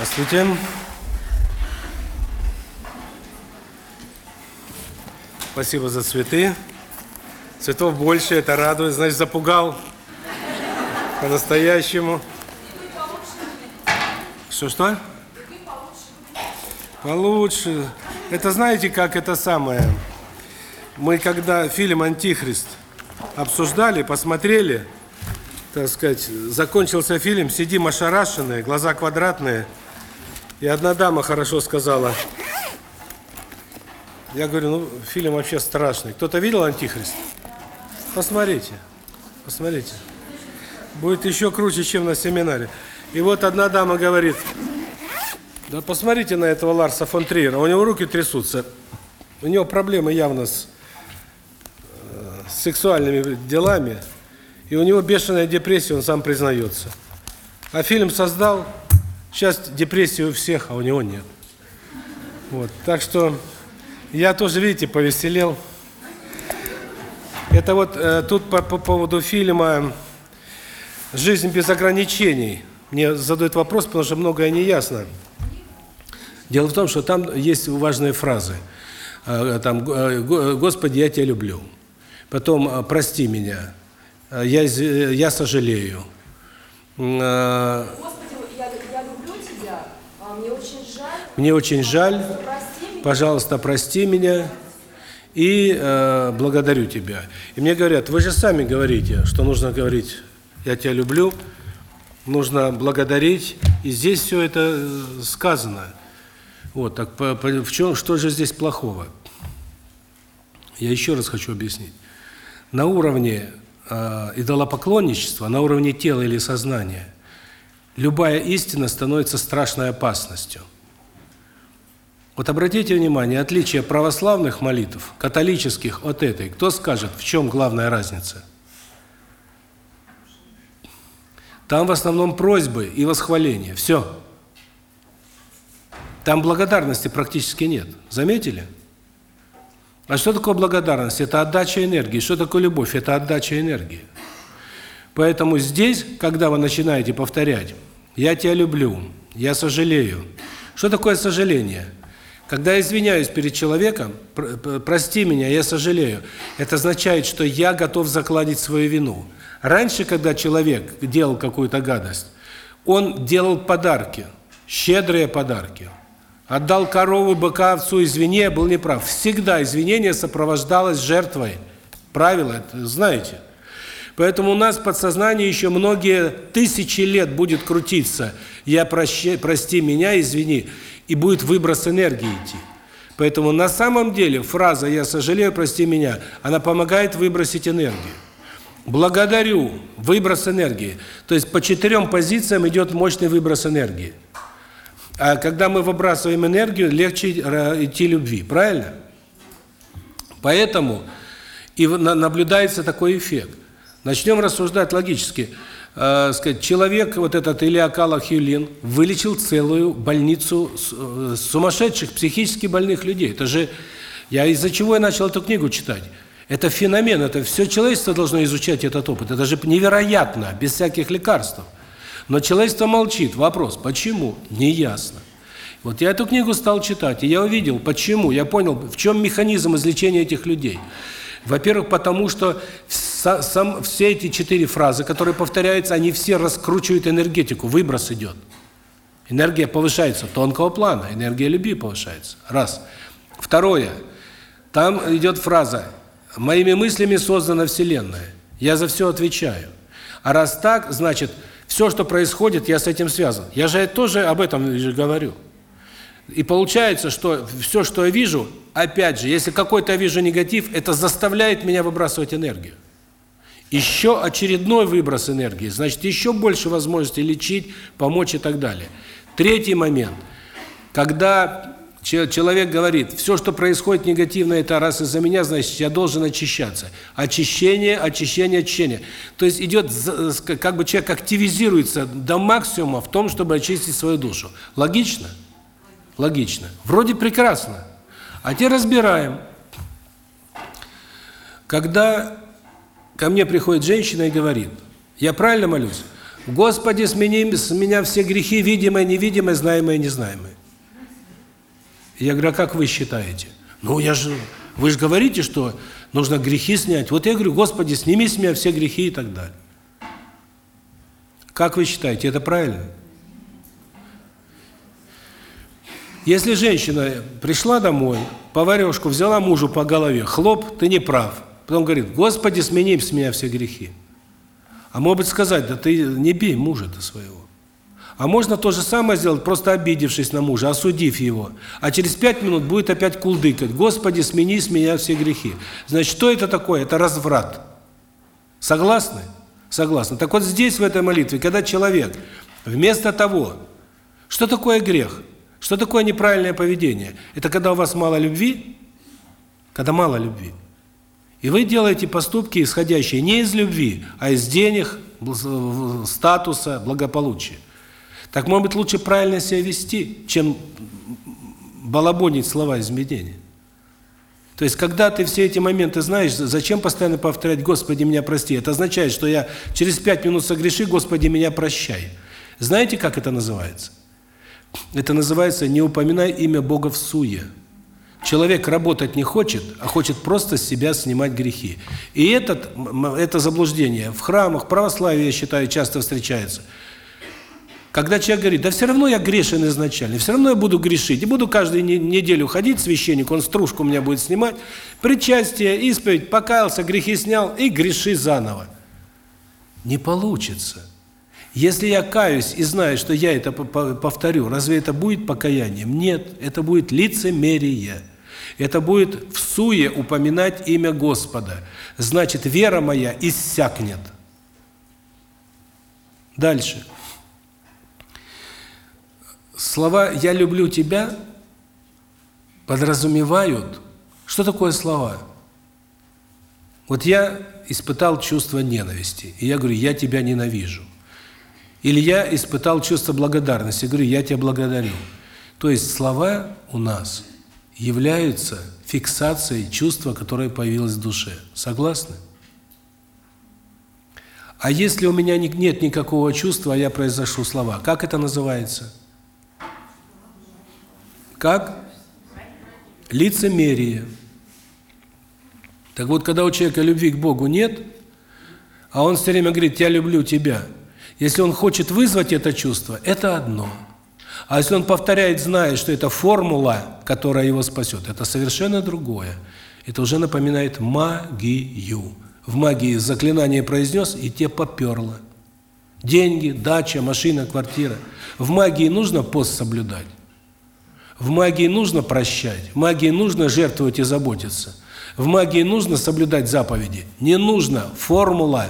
Здравствуйте. Спасибо за цветы. Цветов больше, это радует. Значит, запугал по-настоящему. Что-что? Получше. Это знаете, как это самое? Мы когда фильм «Антихрист» обсуждали, посмотрели, так сказать, закончился фильм, сидим ошарашенные, глаза квадратные, и одна дама хорошо сказала, я говорю, ну, фильм вообще страшный. Кто-то видел «Антихрист»? Посмотрите, посмотрите. Будет еще круче, чем на семинаре. И вот одна дама говорит, да посмотрите на этого Ларса фон Триера, у него руки трясутся. У него проблемы явно с, э, с сексуальными делами. И у него бешеная депрессия, он сам признается. А фильм создал, сейчас депрессия у всех, а у него нет. Вот, так что я тоже, видите, повеселел. Это вот э, тут по, по поводу фильма «Жизнь без ограничений». Мне задают вопрос, потому что многое не ясно. Дело в том, что там есть важные фразы. Э, там э, «Господи, я тебя люблю». Потом э, «Прости меня». Я, я сожалею. Господи, я, я люблю тебя, а мне очень жаль. Мне очень жаль. Пожалуйста, прости меня. И э, благодарю тебя. И мне говорят, вы же сами говорите, что нужно говорить «я тебя люблю», нужно благодарить. И здесь все это сказано. Вот, так по, по, в чем, что же здесь плохого? Я еще раз хочу объяснить. На уровне э, идолопоклонничества, на уровне тела или сознания, любая истина становится страшной опасностью. Вот обратите внимание, отличие православных молитв, католических от этой. Кто скажет, в чем главная разница? Там в основном просьбы и восхваления. Все. Там благодарности практически нет. Заметили? А что такое благодарность? Это отдача энергии. Что такое любовь? Это отдача энергии. Поэтому здесь, когда вы начинаете повторять «я тебя люблю», «я сожалею», что такое сожаление? Когда я извиняюсь перед человеком, прости меня, я сожалею, это означает, что я готов закладить свою вину. Раньше, когда человек делал какую-то гадость, он делал подарки, щедрые подарки. Отдал корову, быка, овцу, извини, я был неправ. Всегда извинение сопровождалось жертвой. Правило это знаете. Поэтому у нас подсознание еще многие тысячи лет будет крутиться. Я прощи, прости меня, извини, и будет выброс энергии идти. Поэтому на самом деле фраза «я сожалею, прости меня», она помогает выбросить энергию. Благодарю, выброс энергии. То есть по четырем позициям идет мощный выброс энергии. А когда мы выбрасываем энергию, легче идти любви, правильно? Поэтому и наблюдается такой эффект. Начнем рассуждать логически. Э, сказать, человек, вот этот Илья Калах-Юлин, вылечил целую больницу э, сумасшедших, психически больных людей. Это же, я из-за чего я начал эту книгу читать? Это феномен, это все человечество должно изучать этот опыт. Это же невероятно, без всяких лекарств. Но человечество молчит. Вопрос, почему? Неясно. Вот я эту книгу стал читать, и я увидел, почему. Я понял, в чем механизм излечения этих людей. Во-первых, потому что сам, все эти четыре фразы, которые повторяются, они все раскручивают энергетику, выброс идет. Энергия повышается тонкого плана, энергия любви повышается. Раз. Второе. Там идет фраза «Моими мыслями создана Вселенная, я за все отвечаю». А раз так, значит, все, что происходит, я с этим связан. Я же тоже об этом говорю. И получается, что все, что я вижу, опять же, если какой-то вижу негатив, это заставляет меня выбрасывать энергию. Еще очередной выброс энергии, значит, еще больше возможностей лечить, помочь и так далее. Третий момент. Когда человек говорит, все, что происходит негативно, это раз из-за меня, значит, я должен очищаться. Очищение, очищение, очищение. То есть идет, как бы человек активизируется до максимума в том, чтобы очистить свою душу. Логично? Логично. Вроде прекрасно. А теперь разбираем. Когда ко мне приходит женщина и говорит, я правильно молюсь? Господи, смени с меня все грехи, видимые, невидимые, знаемые, незнаемые. Я говорю, а как вы считаете? Ну, я же, вы же говорите, что нужно грехи снять. Вот я говорю, Господи, сними с меня все грехи и так далее. Как вы считаете, это правильно? Если женщина пришла домой, поварешку взяла мужу по голове, хлоп, ты не прав. Потом говорит, Господи, смени с меня все грехи. А может быть сказать, да ты не бей мужа-то своего. А можно то же самое сделать, просто обидевшись на мужа, осудив его. А через пять минут будет опять кулдыкать. Господи, смени с меня все грехи. Значит, что это такое? Это разврат. Согласны? Согласны. Так вот здесь, в этой молитве, когда человек вместо того, что такое грех, что такое неправильное поведение? Это когда у вас мало любви, когда мало любви. И вы делаете поступки, исходящие не из любви, а из денег, статуса, благополучия. Так, может быть, лучше правильно себя вести, чем балабонить слова из. То есть, когда ты все эти моменты знаешь, зачем постоянно повторять «Господи, меня прости»? Это означает, что я через пять минут согреши «Господи, меня прощай». Знаете, как это называется? Это называется «не упоминай имя Бога в суе». Человек работать не хочет, а хочет просто с себя снимать грехи. И этот, это заблуждение в храмах, православии, я считаю, часто встречается. Когда человек говорит, да все равно я грешен изначально, все равно я буду грешить, и буду каждую неделю ходить священник, он стружку у меня будет снимать, причастие, исповедь, покаялся, грехи снял, и греши заново. Не получится. Если я каюсь и знаю, что я это повторю, разве это будет покаянием? Нет, это будет лицемерие. Это будет в суе упоминать имя Господа. Значит, вера моя иссякнет. Дальше. Слова «я люблю тебя» подразумевают... Что такое слова? Вот я испытал чувство ненависти, и я говорю, я тебя ненавижу. Или я испытал чувство благодарности, говорю, я тебя благодарю. То есть слова у нас являются фиксацией чувства, которое появилось в душе. Согласны? А если у меня нет никакого чувства, а я произношу слова, как это называется? Как? Лицемерие. Так вот, когда у человека любви к Богу нет, а он все время говорит, я люблю тебя, если он хочет вызвать это чувство, это одно. А если он повторяет, зная, что это формула, которая его спасет, это совершенно другое. Это уже напоминает магию. В магии заклинание произнес, и те поперло. Деньги, дача, машина, квартира. В магии нужно пост соблюдать. В магии нужно прощать. В магии нужно жертвовать и заботиться. В магии нужно соблюдать заповеди. Не нужно. Формула.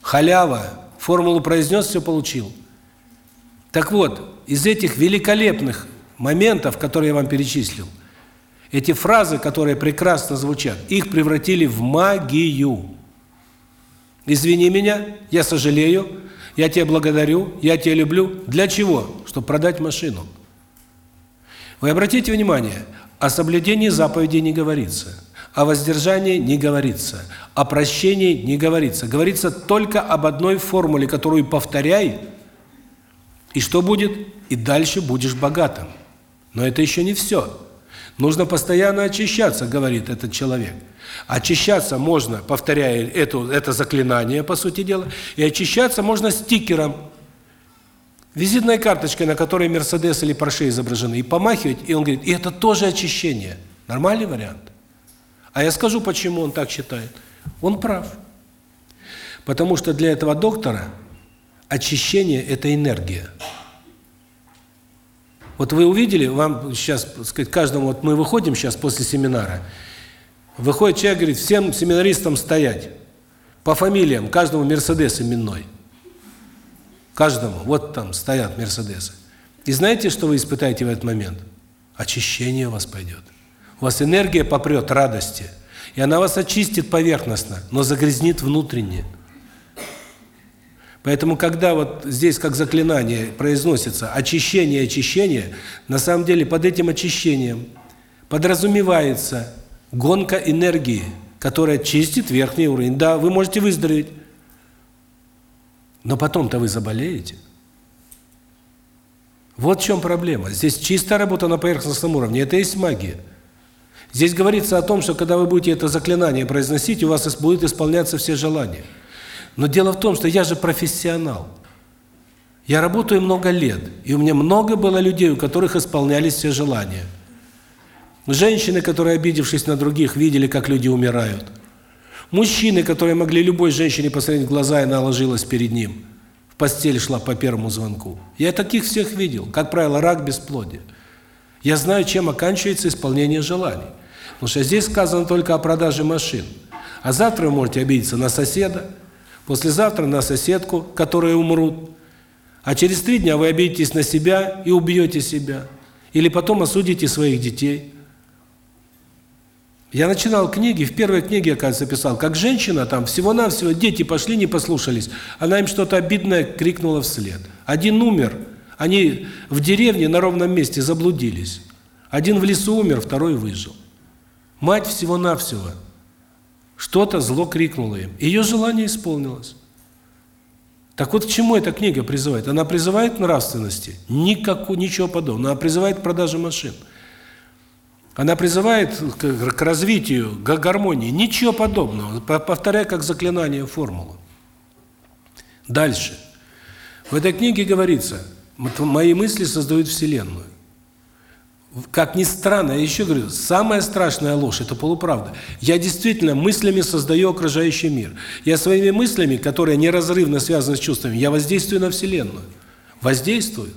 Халява. Формулу произнес, все получил. Так вот, из этих великолепных моментов, которые я вам перечислил, эти фразы, которые прекрасно звучат, их превратили в магию. Извини меня, я сожалею, я тебя благодарю, я тебя люблю. Для чего? Чтобы продать машину. Вы обратите внимание, о соблюдении заповедей не говорится, о воздержании не говорится, о прощении не говорится. Говорится только об одной формуле, которую повторяй, и что будет? И дальше будешь богатым. Но это еще не все. Нужно постоянно очищаться, говорит этот человек. Очищаться можно, повторяя эту, это заклинание, по сути дела, и очищаться можно стикером, визитной карточкой, на которой Мерседес или Порше изображены, и помахивать, и он говорит, и это тоже очищение. Нормальный вариант. А я скажу, почему он так считает. Он прав. Потому что для этого доктора очищение – это энергия. Вот вы увидели, вам сейчас, сказать, каждому, вот мы выходим сейчас после семинара, выходит человек, говорит, всем семинаристам стоять, по фамилиям, каждому Мерседес именной. Каждому. Вот там стоят Мерседесы. И знаете, что вы испытаете в этот момент? Очищение у вас пойдет. Вас энергия попрет радости. И она вас очистит поверхностно, но загрязнит внутренне. Поэтому, когда вот здесь как заклинание произносится очищение, очищение, на самом деле под этим очищением подразумевается гонка энергии, которая чистит верхний уровень. Да, вы можете выздороветь. Но потом-то вы заболеете. Вот в чем проблема. Здесь чистая работа на поверхностном уровне. Это есть магия. Здесь говорится о том, что когда вы будете это заклинание произносить, у вас будут исполняться все желания. Но дело в том, что я же профессионал. Я работаю много лет, и у меня много было людей, у которых исполнялись все желания. Женщины, которые, обидевшись на других, видели, как люди умирают. Мужчины, которые могли любой женщине посмотреть в глаза, и она ложилась перед ним. В постель шла по первому звонку. Я таких всех видел. Как правило, рак бесплодия. Я знаю, чем оканчивается исполнение желаний. Потому что здесь сказано только о продаже машин. А завтра вы можете обидеться на соседа, послезавтра на соседку, которые умрут. А через три дня вы обидитесь на себя и убьете себя. Или потом осудите своих детей. Я начинал книги, в первой книге, оказывается, писал, как женщина там, всего-навсего, дети пошли, не послушались. Она им что-то обидное крикнула вслед. Один умер, они в деревне на ровном месте заблудились. Один в лесу умер, второй выжил. Мать всего-навсего что-то зло крикнула им. Ее желание исполнилось. Так вот к чему эта книга призывает? Она призывает к нравственности? Никакого, ничего подобного. Она призывает к продаже машин. Она призывает к, к развитию, к гармонии. Ничего подобного. Повторяя как заклинание формулу. Дальше. В этой книге говорится, мои мысли создают Вселенную. Как ни странно, я еще говорю, самая страшная ложь – это полуправда. Я действительно мыслями создаю окружающий мир. Я своими мыслями, которые неразрывно связаны с чувствами, я воздействую на Вселенную. Воздействую.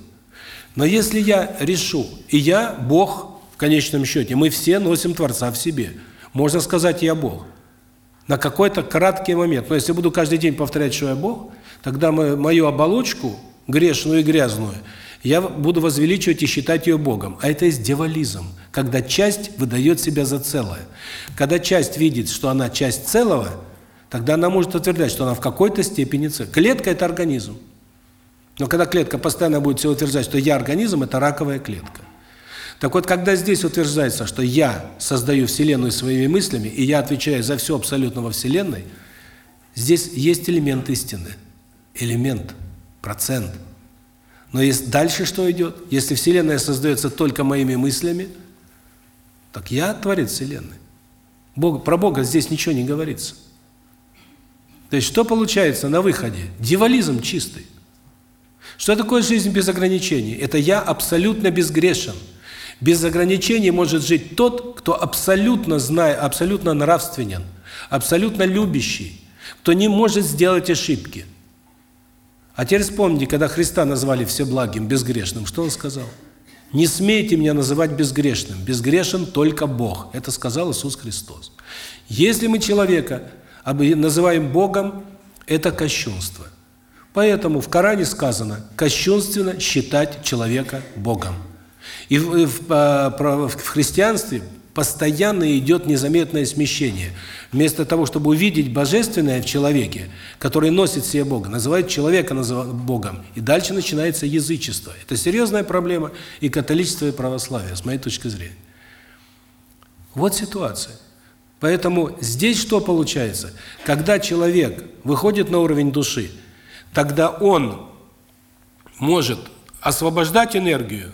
Но если я решу, и я Бог, в конечном счете, мы все носим Творца в себе. Можно сказать, я Бог. На какой-то краткий момент. Но если буду каждый день повторять, что я Бог, тогда мою оболочку, грешную и грязную, я буду возвеличивать и считать ее Богом. А это есть девализм, когда часть выдает себя за целое. Когда часть видит, что она часть целого, тогда она может утверждать, что она в какой-то степени целая. Клетка – это организм. Но когда клетка постоянно будет все утверждать, что я организм – это раковая клетка. Так вот, когда здесь утверждается, что я создаю Вселенную своими мыслями, и я отвечаю за все абсолютно во Вселенной, здесь есть элемент истины. Элемент, процент. Но есть дальше что идет? Если Вселенная создается только моими мыслями, так я творец Вселенной. Бог, про Бога здесь ничего не говорится. То есть что получается на выходе? Дьяволизм чистый. Что такое жизнь без ограничений? Это я абсолютно безгрешен. Без ограничений может жить тот, кто абсолютно знает, абсолютно нравственен, абсолютно любящий, кто не может сделать ошибки. А теперь вспомните, когда Христа назвали всеблагим, безгрешным, что Он сказал? «Не смейте меня называть безгрешным, безгрешен только Бог». Это сказал Иисус Христос. Если мы человека называем Богом, это кощунство. Поэтому в Коране сказано, кощунственно считать человека Богом. И в, в, в, в христианстве постоянно идет незаметное смещение. Вместо того, чтобы увидеть божественное в человеке, который носит себе Бога, называют человека Богом. И дальше начинается язычество. Это серьезная проблема и католичество, и православие, с моей точки зрения. Вот ситуация. Поэтому здесь что получается? Когда человек выходит на уровень души, тогда он может освобождать энергию,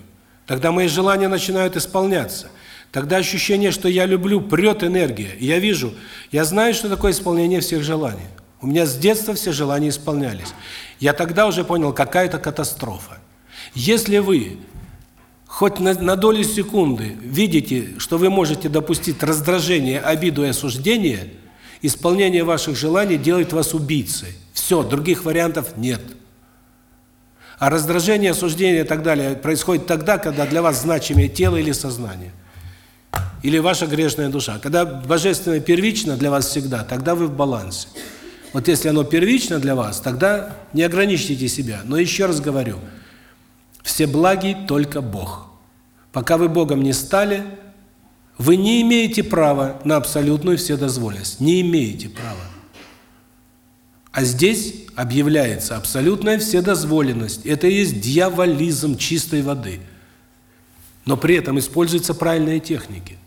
Тогда мои желания начинают исполняться. Тогда ощущение, что я люблю, прет энергия. Я вижу, я знаю, что такое исполнение всех желаний. У меня с детства все желания исполнялись. Я тогда уже понял, какая это катастрофа. Если вы хоть на, на долю секунды видите, что вы можете допустить раздражение, обиду и осуждение, исполнение ваших желаний делает вас убийцей. Все, других вариантов нет. А раздражение, осуждение и так далее происходит тогда, когда для вас значимее тело или сознание. Или ваша грешная душа. Когда божественное первично для вас всегда, тогда вы в балансе. Вот если оно первично для вас, тогда не ограничьте себя. Но еще раз говорю, все благи только Бог. Пока вы Богом не стали, вы не имеете права на абсолютную вседозволенность. Не имеете права. А здесь объявляется абсолютная вседозволенность. Это и есть дьяволизм чистой воды. Но при этом используются правильные техники.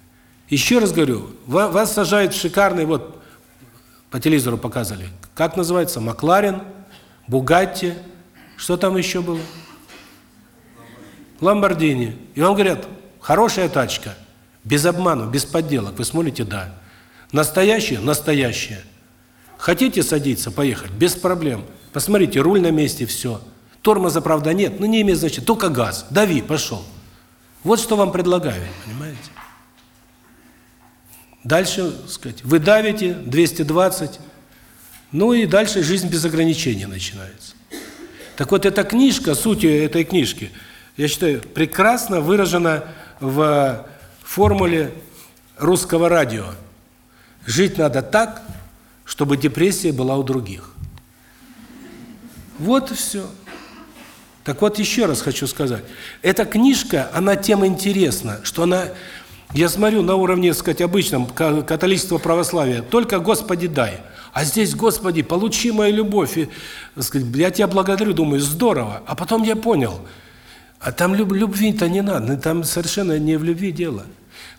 Еще раз говорю, вас сажают в шикарный, вот по телевизору показывали, как называется, Макларен, Бугатти, что там еще было? Ламбордини. И вам говорят, хорошая тачка, без обмана, без подделок. Вы смотрите, да. Настоящая? Настоящая. Хотите садиться, поехать? Без проблем. Посмотрите, руль на месте, все. Тормоза, правда, нет, но не имеет значения. Только газ. Дави, пошел. Вот что вам предлагают, понимаете? Дальше, сказать, вы давите 220, ну и дальше жизнь без ограничений начинается. Так вот, эта книжка, суть этой книжки, я считаю, прекрасно выражена в формуле русского радио. Жить надо так, чтобы депрессия была у других. Вот и все. Так вот, еще раз хочу сказать. Эта книжка, она тем интересна, что она, я смотрю, на уровне, так сказать, обычном, католичества, православия, только «Господи, дай». А здесь, Господи, получи мою любовь. И, сказать, я тебя благодарю, думаю, здорово. А потом я понял, а там люб, любви-то не надо, там совершенно не в любви дело.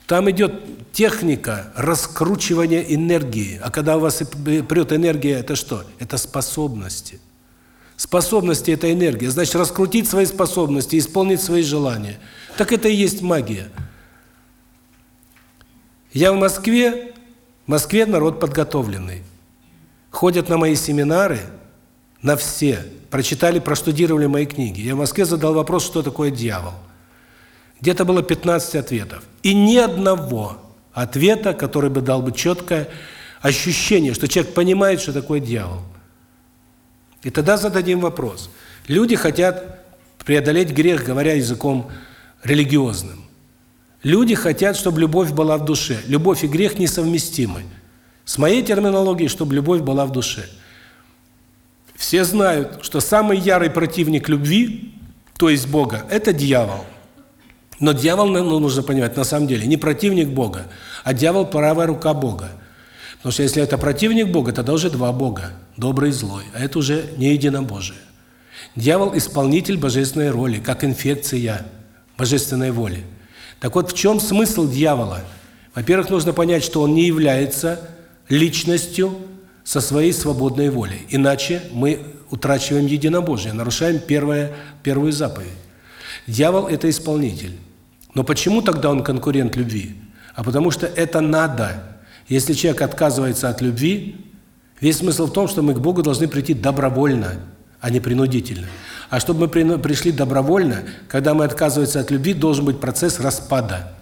Там идет техника раскручивания энергии. А когда у вас прет энергия, это что? Это способности. Способности – это энергия. Значит, раскрутить свои способности, исполнить свои желания. Так это и есть магия. Я в Москве, в Москве народ подготовленный ходят на мои семинары, на все, прочитали, проштудировали мои книги. Я в Москве задал вопрос, что такое дьявол. Где-то было 15 ответов. И ни одного ответа, который бы дал бы четкое ощущение, что человек понимает, что такое дьявол. И тогда зададим вопрос. Люди хотят преодолеть грех, говоря языком религиозным. Люди хотят, чтобы любовь была в душе. Любовь и грех несовместимы. С моей терминологией, чтобы любовь была в душе. Все знают, что самый ярый противник любви, то есть Бога, это дьявол. Но дьявол, ну, нужно понимать, на самом деле, не противник Бога, а дьявол – правая рука Бога. Потому что если это противник Бога, тогда уже два Бога, добрый и злой, а это уже не единобожие. Дьявол – исполнитель божественной роли, как инфекция божественной воли. Так вот, в чем смысл дьявола? Во-первых, нужно понять, что он не является личностью со своей свободной волей. Иначе мы утрачиваем единобожие, нарушаем первое, первую заповедь. Дьявол – это исполнитель. Но почему тогда он конкурент любви? А потому что это надо. Если человек отказывается от любви, весь смысл в том, что мы к Богу должны прийти добровольно, а не принудительно. А чтобы мы пришли добровольно, когда мы отказываемся от любви, должен быть процесс распада.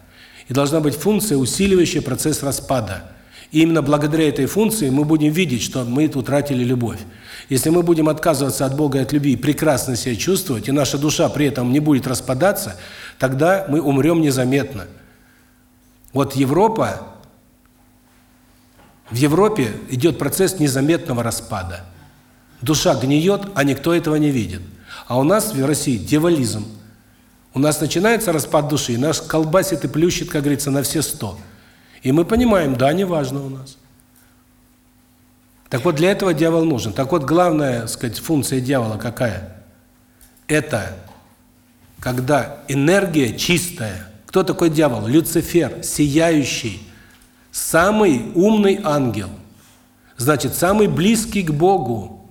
И должна быть функция, усиливающая процесс распада. И именно благодаря этой функции мы будем видеть, что мы утратили любовь. Если мы будем отказываться от Бога и от любви прекрасно себя чувствовать, и наша душа при этом не будет распадаться, тогда мы умрем незаметно. Вот Европа, в Европе идет процесс незаметного распада. Душа гниет, а никто этого не видит. А у нас в России дьяволизм. У нас начинается распад души, и нас колбасит и плющит, как говорится, на все сто. И мы понимаем, да, не важно у нас. Так вот, для этого дьявол нужен. Так вот, главная, сказать, функция дьявола какая? Это когда энергия чистая. Кто такой дьявол? Люцифер, сияющий, самый умный ангел. Значит, самый близкий к Богу,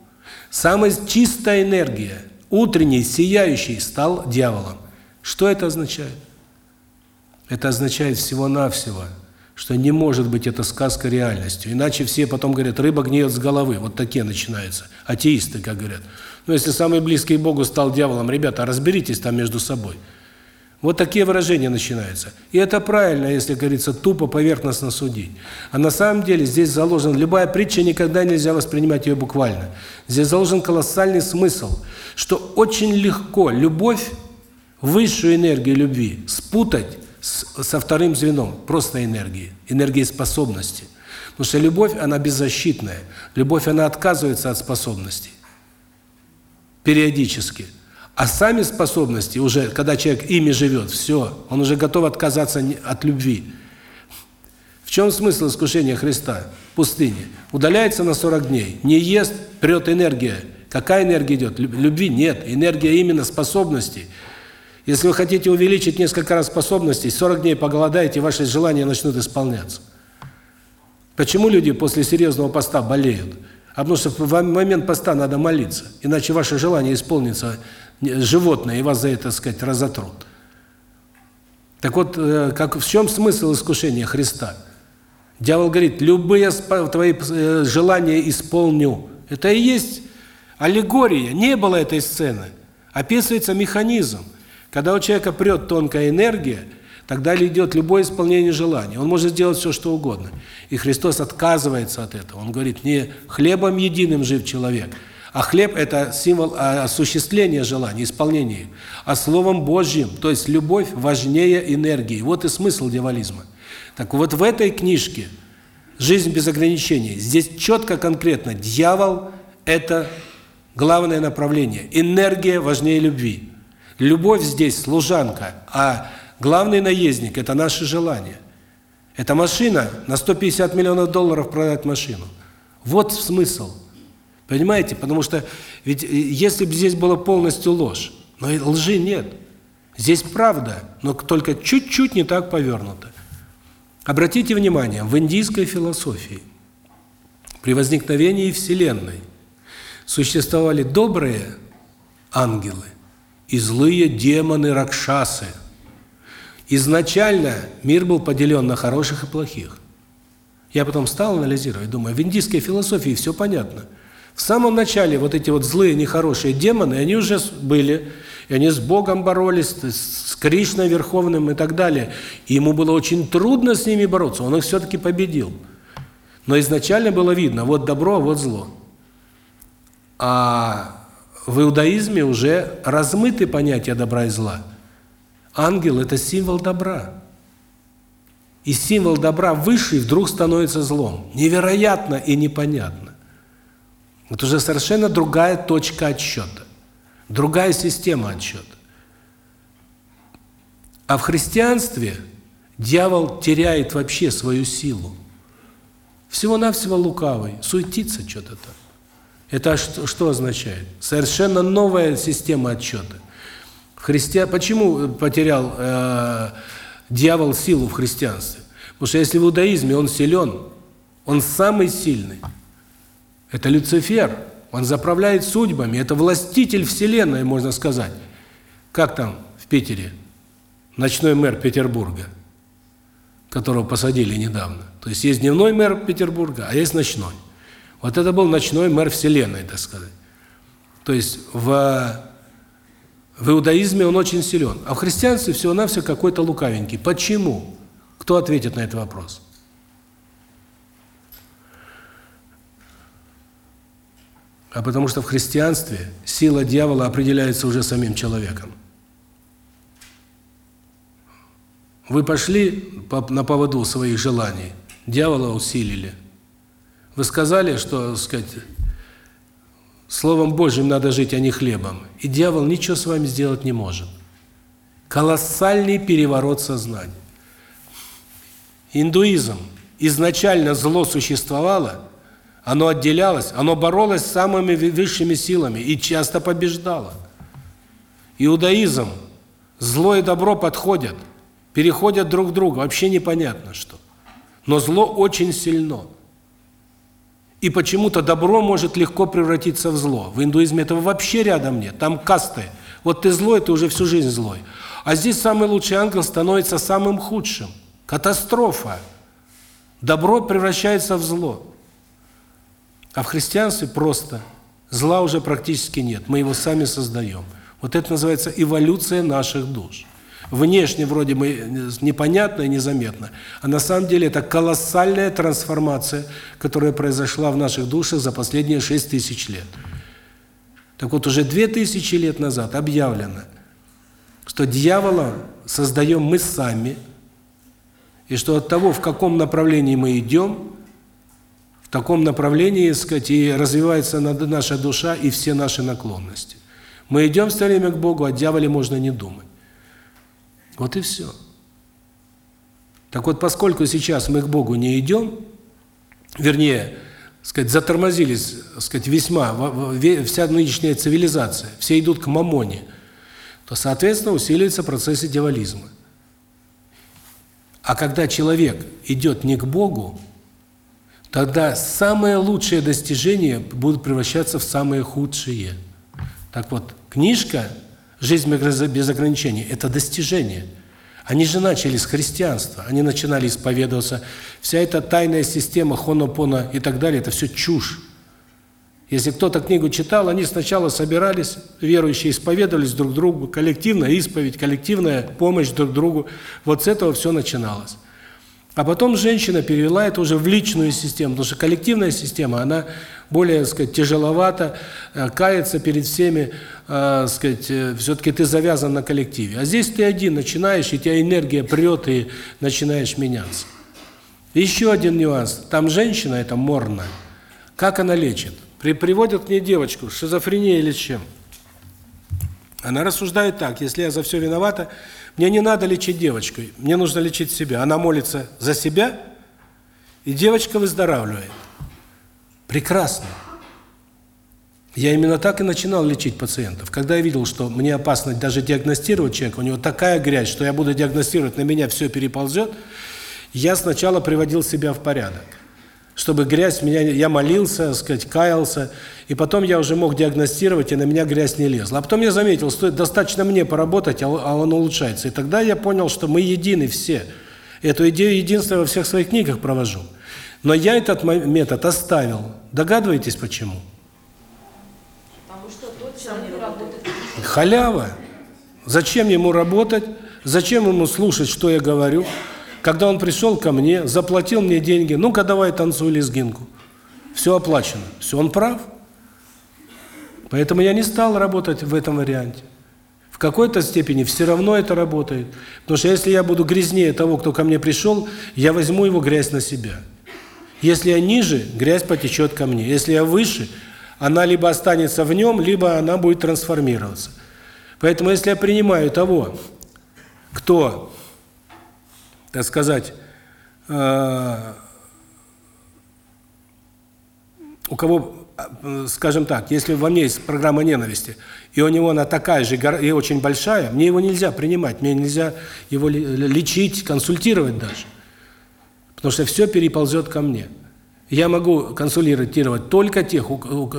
самая чистая энергия, утренний, сияющий, стал дьяволом. Что это означает? Это означает всего-навсего – что не может быть эта сказка реальностью. Иначе все потом говорят, рыба гниет с головы. Вот такие начинаются. Атеисты, как говорят. Но если самый близкий Богу стал дьяволом, ребята, разберитесь там между собой. Вот такие выражения начинаются. И это правильно, если, говорится, тупо, поверхностно судить. А на самом деле здесь заложен, любая притча никогда нельзя воспринимать ее буквально. Здесь заложен колоссальный смысл, что очень легко любовь, высшую энергию любви спутать с, со вторым звеном, просто энергии, энергии способности. Потому что любовь, она беззащитная. Любовь, она отказывается от способностей. Периодически. А сами способности уже, когда человек ими живет, все, он уже готов отказаться от любви. В чем смысл искушения Христа в пустыне? Удаляется на 40 дней, не ест, прет энергия. Какая энергия идет? Любви нет, энергия именно способностей. Если вы хотите увеличить несколько раз способности, 40 дней поголодаете, ваши желания начнут исполняться. Почему люди после серьезного поста болеют? А потому что в момент поста надо молиться, иначе ваше желание исполнится животное, и вас за это, так сказать, разотрут. Так вот, э, как в чем смысл искушения Христа? Дьявол говорит, любые твои э, желания исполню. Это и есть аллегория. Не было этой сцены. Описывается механизм. Когда у человека прет тонкая энергия, тогда идет любое исполнение желания. Он может сделать все, что угодно. И Христос отказывается от этого. Он говорит, не хлебом единым жив человек, а хлеб – это символ осуществления желаний, исполнения а Словом Божьим, то есть любовь важнее энергии. Вот и смысл дьяволизма. Так вот в этой книжке «Жизнь без ограничений» здесь четко, конкретно, дьявол – это главное направление. Энергия важнее любви. Любовь здесь служанка, а главный наездник – это наши желания. Это машина, на 150 миллионов долларов продать машину. Вот смысл. Понимаете? Потому что ведь э, если бы здесь была полностью ложь, но лжи нет. Здесь правда, но только чуть-чуть не так повернута. Обратите внимание, в индийской философии при возникновении Вселенной существовали добрые ангелы и злые демоны-ракшасы. Изначально мир был поделен на хороших и плохих. Я потом стал анализировать, думаю, в индийской философии все понятно. В самом начале вот эти вот злые, нехорошие демоны, они уже были, и они с Богом боролись, с Кришной Верховным и так далее. И ему было очень трудно с ними бороться, он их все-таки победил. Но изначально было видно, вот добро, а вот зло. А в иудаизме уже размыты понятия добра и зла. Ангел – это символ добра. И символ добра высший вдруг становится злом. Невероятно и непонятно. Это уже совершенно другая точка отсчета. Другая система отсчета. А в христианстве дьявол теряет вообще свою силу. Всего-навсего лукавый, суетится что-то там. Это что, что означает? Совершенно новая система отчета. Христиан, почему потерял э, дьявол силу в христианстве? Потому что если в иудаизме он силен, он самый сильный. Это Люцифер, он заправляет судьбами, это властитель вселенной, можно сказать. Как там в Питере? ночной мэр Петербурга, которого посадили недавно. То есть есть дневной мэр Петербурга, а есть ночной. Вот это был ночной мэр Вселенной, так сказать. То есть в, в иудаизме он очень силен, а в христианстве всего-навсего какой-то лукавенький. Почему? Кто ответит на этот вопрос? А потому что в христианстве сила дьявола определяется уже самим человеком. Вы пошли на поводу своих желаний, дьявола усилили. Вы сказали, что, так сказать, Словом Божьим надо жить, а не хлебом. И дьявол ничего с вами сделать не может. Колоссальный переворот сознания. Индуизм. Изначально зло существовало, оно отделялось, оно боролось с самыми высшими силами и часто побеждало. Иудаизм. Зло и добро подходят – переходят друг в друга, вообще непонятно что. Но зло очень сильно. И почему-то добро может легко превратиться в зло. В индуизме этого вообще рядом нет. Там касты. Вот ты злой, ты уже всю жизнь злой. А здесь самый лучший ангел становится самым худшим. Катастрофа. Добро превращается в зло. А в христианстве просто зла уже практически нет. Мы его сами создаем. Вот это называется эволюция наших душ. Внешне вроде бы непонятно и незаметно, а на самом деле это колоссальная трансформация, которая произошла в наших душах за последние 6 тысяч лет. Так вот, уже 2000 лет назад объявлено, что дьявола создаем мы сами, и что от того, в каком направлении мы идем, таком направлении, сказать, и развивается наша душа и все наши наклонности. Мы идем все время к Богу, о дьяволе можно не думать. Вот и все. Так вот, поскольку сейчас мы к Богу не идем, вернее, сказать, затормозились, сказать, весьма вся нынешняя цивилизация, все идут к мамоне, то, соответственно, усиливается процесс дьяволизма. А когда человек идет не к Богу, тогда самые лучшие достижения будут превращаться в самые худшие. Так вот, книжка «Жизнь без ограничений» – это достижение. Они же начали с христианства, они начинали исповедоваться. Вся эта тайная система хонопона и так далее – это все чушь. Если кто-то книгу читал, они сначала собирались, верующие исповедовались друг другу, коллективная исповедь, коллективная помощь друг другу. Вот с этого все начиналось. А потом женщина перевела это уже в личную систему, потому что коллективная система, она более, так сказать, тяжеловата, э, кается перед всеми, э, сказать, э, все-таки ты завязан на коллективе. А здесь ты один начинаешь, и тебя энергия прет, и начинаешь меняться. Еще один нюанс. Там женщина, это морна. Как она лечит? При, приводят мне девочку, шизофрения или чем. Она рассуждает так, если я за все виновата, мне не надо лечить девочку, мне нужно лечить себя. Она молится за себя, и девочка выздоравливает. Прекрасно. Я именно так и начинал лечить пациентов. Когда я видел, что мне опасно даже диагностировать человека, у него такая грязь, что я буду диагностировать, на меня все переползет, я сначала приводил себя в порядок чтобы грязь меня я молился, сказать, каялся, и потом я уже мог диагностировать, и на меня грязь не лезла. А потом я заметил, что достаточно мне поработать, а, а он улучшается. И тогда я понял, что мы едины все. Эту идею единства во всех своих книгах провожу. Но я этот метод оставил. Догадываетесь почему? Потому что тот человек работает. Халява. Зачем ему работать? Зачем ему слушать, что я говорю? Когда он пришел ко мне, заплатил мне деньги, ну-ка давай танцуй лезгинку. Все оплачено. Все, он прав. Поэтому я не стал работать в этом варианте. В какой-то степени все равно это работает. Потому что если я буду грязнее того, кто ко мне пришел, я возьму его грязь на себя. Если я ниже, грязь потечет ко мне. Если я выше, она либо останется в нем, либо она будет трансформироваться. Поэтому если я принимаю того, кто так сказать, э, у кого, э, скажем так, если во мне есть программа ненависти, и у него она такая же и очень большая, мне его нельзя принимать, мне нельзя его лечить, консультировать даже. Потому что все переползет ко мне. Я могу консультировать только тех,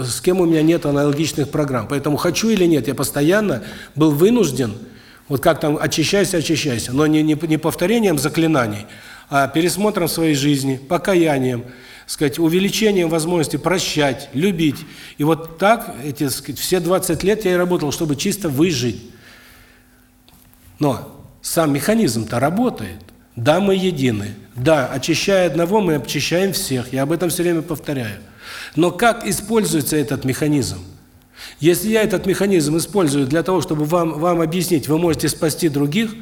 с кем у меня нет аналогичных программ. Поэтому хочу или нет, я постоянно был вынужден вот как там очищайся, очищайся, но не, не, не повторением заклинаний, а пересмотром своей жизни, покаянием, сказать, увеличением возможности прощать, любить. И вот так эти, сказать, все 20 лет я и работал, чтобы чисто выжить. Но сам механизм-то работает. Да, мы едины. Да, очищая одного, мы очищаем всех. Я об этом все время повторяю. Но как используется этот механизм? Если я этот механизм использую для того, чтобы вам вам объяснить, вы можете спасти других,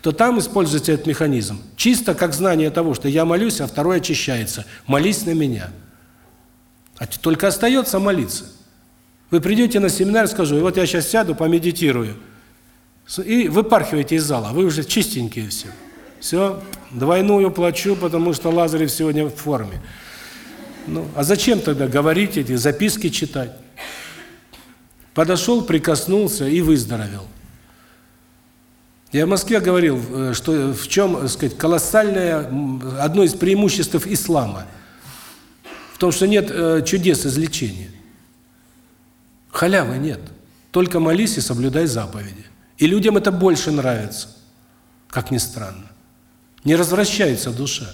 то там используется этот механизм. Чисто как знание того, что я молюсь, а второй очищается. Молись на меня. А только остается молиться. Вы придете на семинар, скажу, и вот я сейчас сяду, помедитирую. И выпархиваете из зала, вы уже чистенькие все. Все, двойную плачу, потому что Лазарев сегодня в форме. Ну, а зачем тогда говорить эти записки читать? Подошел, прикоснулся и выздоровел. Я в Москве говорил, э, что в чем, так сказать, колоссальное одно из преимуществ ислама в том, что нет э, чудес излечения. Халявы нет. Только молись и соблюдай заповеди. И людям это больше нравится, как ни странно. Не развращается душа.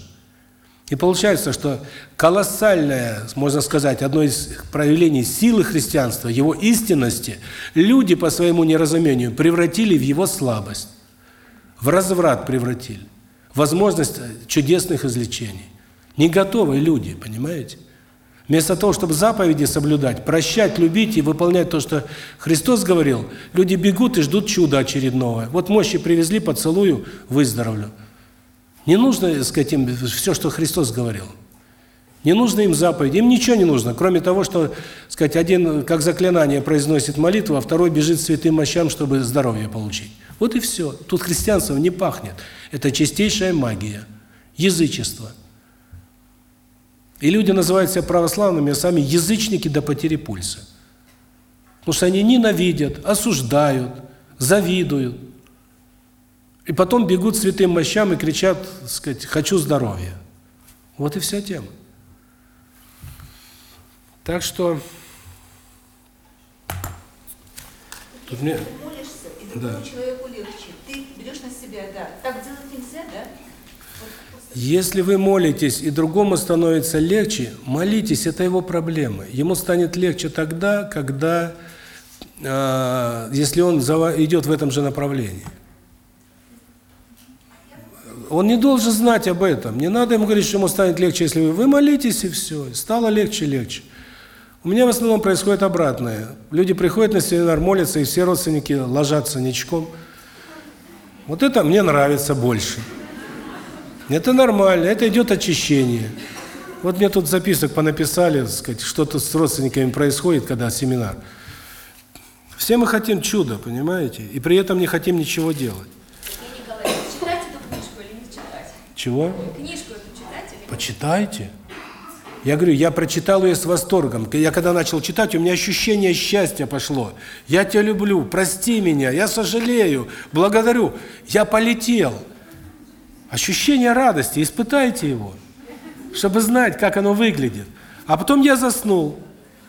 И получается, что колоссальное, можно сказать, одно из проявлений силы христианства, его истинности, люди по своему неразумению превратили в его слабость, в разврат превратили, возможность чудесных излечений. Не готовые люди, понимаете? Вместо того, чтобы заповеди соблюдать, прощать, любить и выполнять то, что Христос говорил, люди бегут и ждут чуда очередного. Вот мощи привезли, поцелую, выздоровлю. Не нужно, так сказать, им все, что Христос говорил. Не нужно им заповеди, им ничего не нужно, кроме того, что, сказать, один как заклинание произносит молитву, а второй бежит святым мощам, чтобы здоровье получить. Вот и все. Тут христианство не пахнет. Это чистейшая магия, язычество. И люди называют себя православными, а сами язычники до потери пульса. Потому что они ненавидят, осуждают, завидуют. И потом бегут святым мощам и кричат, так сказать, хочу здоровья. Вот и вся тема. Так что... Тут мне... Ты молишься, и другому Да. человеку легче. Ты берешь на себя, да. Так делать нельзя, да? Если вы молитесь, и другому становится легче, молитесь, это его проблемы. Ему станет легче тогда, когда, э, если он идет в этом же направлении. Он не должен знать об этом. Не надо ему говорить, что ему станет легче, если вы... Вы молитесь, и все. Стало легче, легче. У меня в основном происходит обратное. Люди приходят на семинар, молятся, и все родственники ложатся ничком. Вот это мне нравится больше. Это нормально, это идет очищение. Вот мне тут записок понаписали, так сказать, что тут с родственниками происходит, когда семинар. Все мы хотим чуда, понимаете? И при этом не хотим ничего делать. Сергей Николаевич, читать эту книжку или не читать? Чего? Книжку эту читать или Почитайте. Я говорю, я прочитал ее с восторгом. Я когда начал читать, у меня ощущение счастья пошло. Я тебя люблю, прости меня, я сожалею, благодарю. Я полетел. Ощущение радости, испытайте его, чтобы знать, как оно выглядит. А потом я заснул.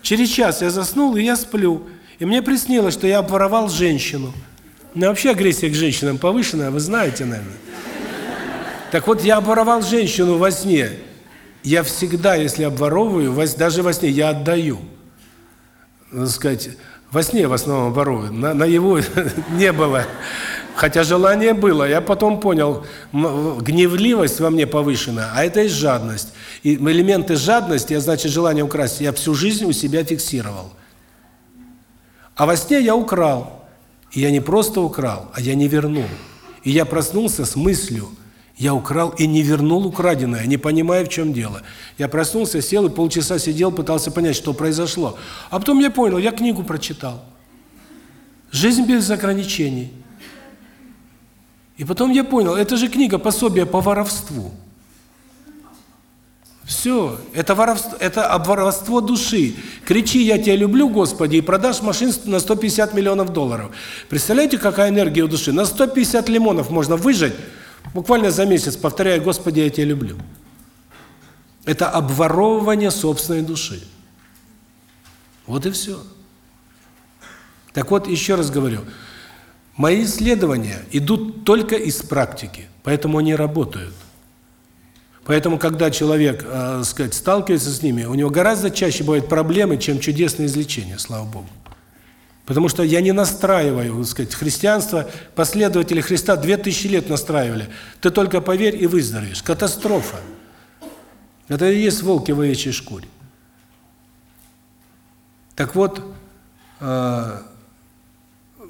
Через час я заснул, и я сплю. И мне приснилось, что я обворовал женщину. У меня вообще агрессия к женщинам повышенная, вы знаете, наверное. Так вот, я обворовал женщину во сне. Я всегда, если обворовываю, во- даже во сне, я отдаю. Так сказать, во сне в основном обворовываю, на, на его не было. Хотя желание было. Я потом понял, гневливость во мне повышена, а это и жадность. И элементы жадности, а значит желание украсть, я всю жизнь у себя фиксировал. А во сне я украл. И я не просто украл, а я не вернул. И я проснулся с мыслью, я украл и не вернул украденное, не понимая, в чем дело. Я проснулся, сел и полчаса сидел, пытался понять, что произошло. А потом я понял, я книгу прочитал. «Жизнь без ограничений». И потом я понял, это же книга пособие по воровству. Все, это воровство, это обворовство души. Кричи, я тебя люблю, Господи, и продашь машин на 150 миллионов долларов. Представляете, какая энергия у души? На 150 лимонов можно выжать буквально за месяц, повторяя, Господи, я тебя люблю. Это обворовывание собственной души. Вот и все. Так вот, еще раз говорю, мои исследования идут только из практики, поэтому они работают. Поэтому, когда человек, э, сказать, сталкивается с ними, у него гораздо чаще бывают проблемы, чем чудесные излечения, слава Богу. Потому что я не настраиваю, так сказать, христианство, последователи Христа 2000 лет настраивали. Ты только поверь и выздоровеешь. Катастрофа. Это и есть волки в овечьей шкуре. Так вот, э,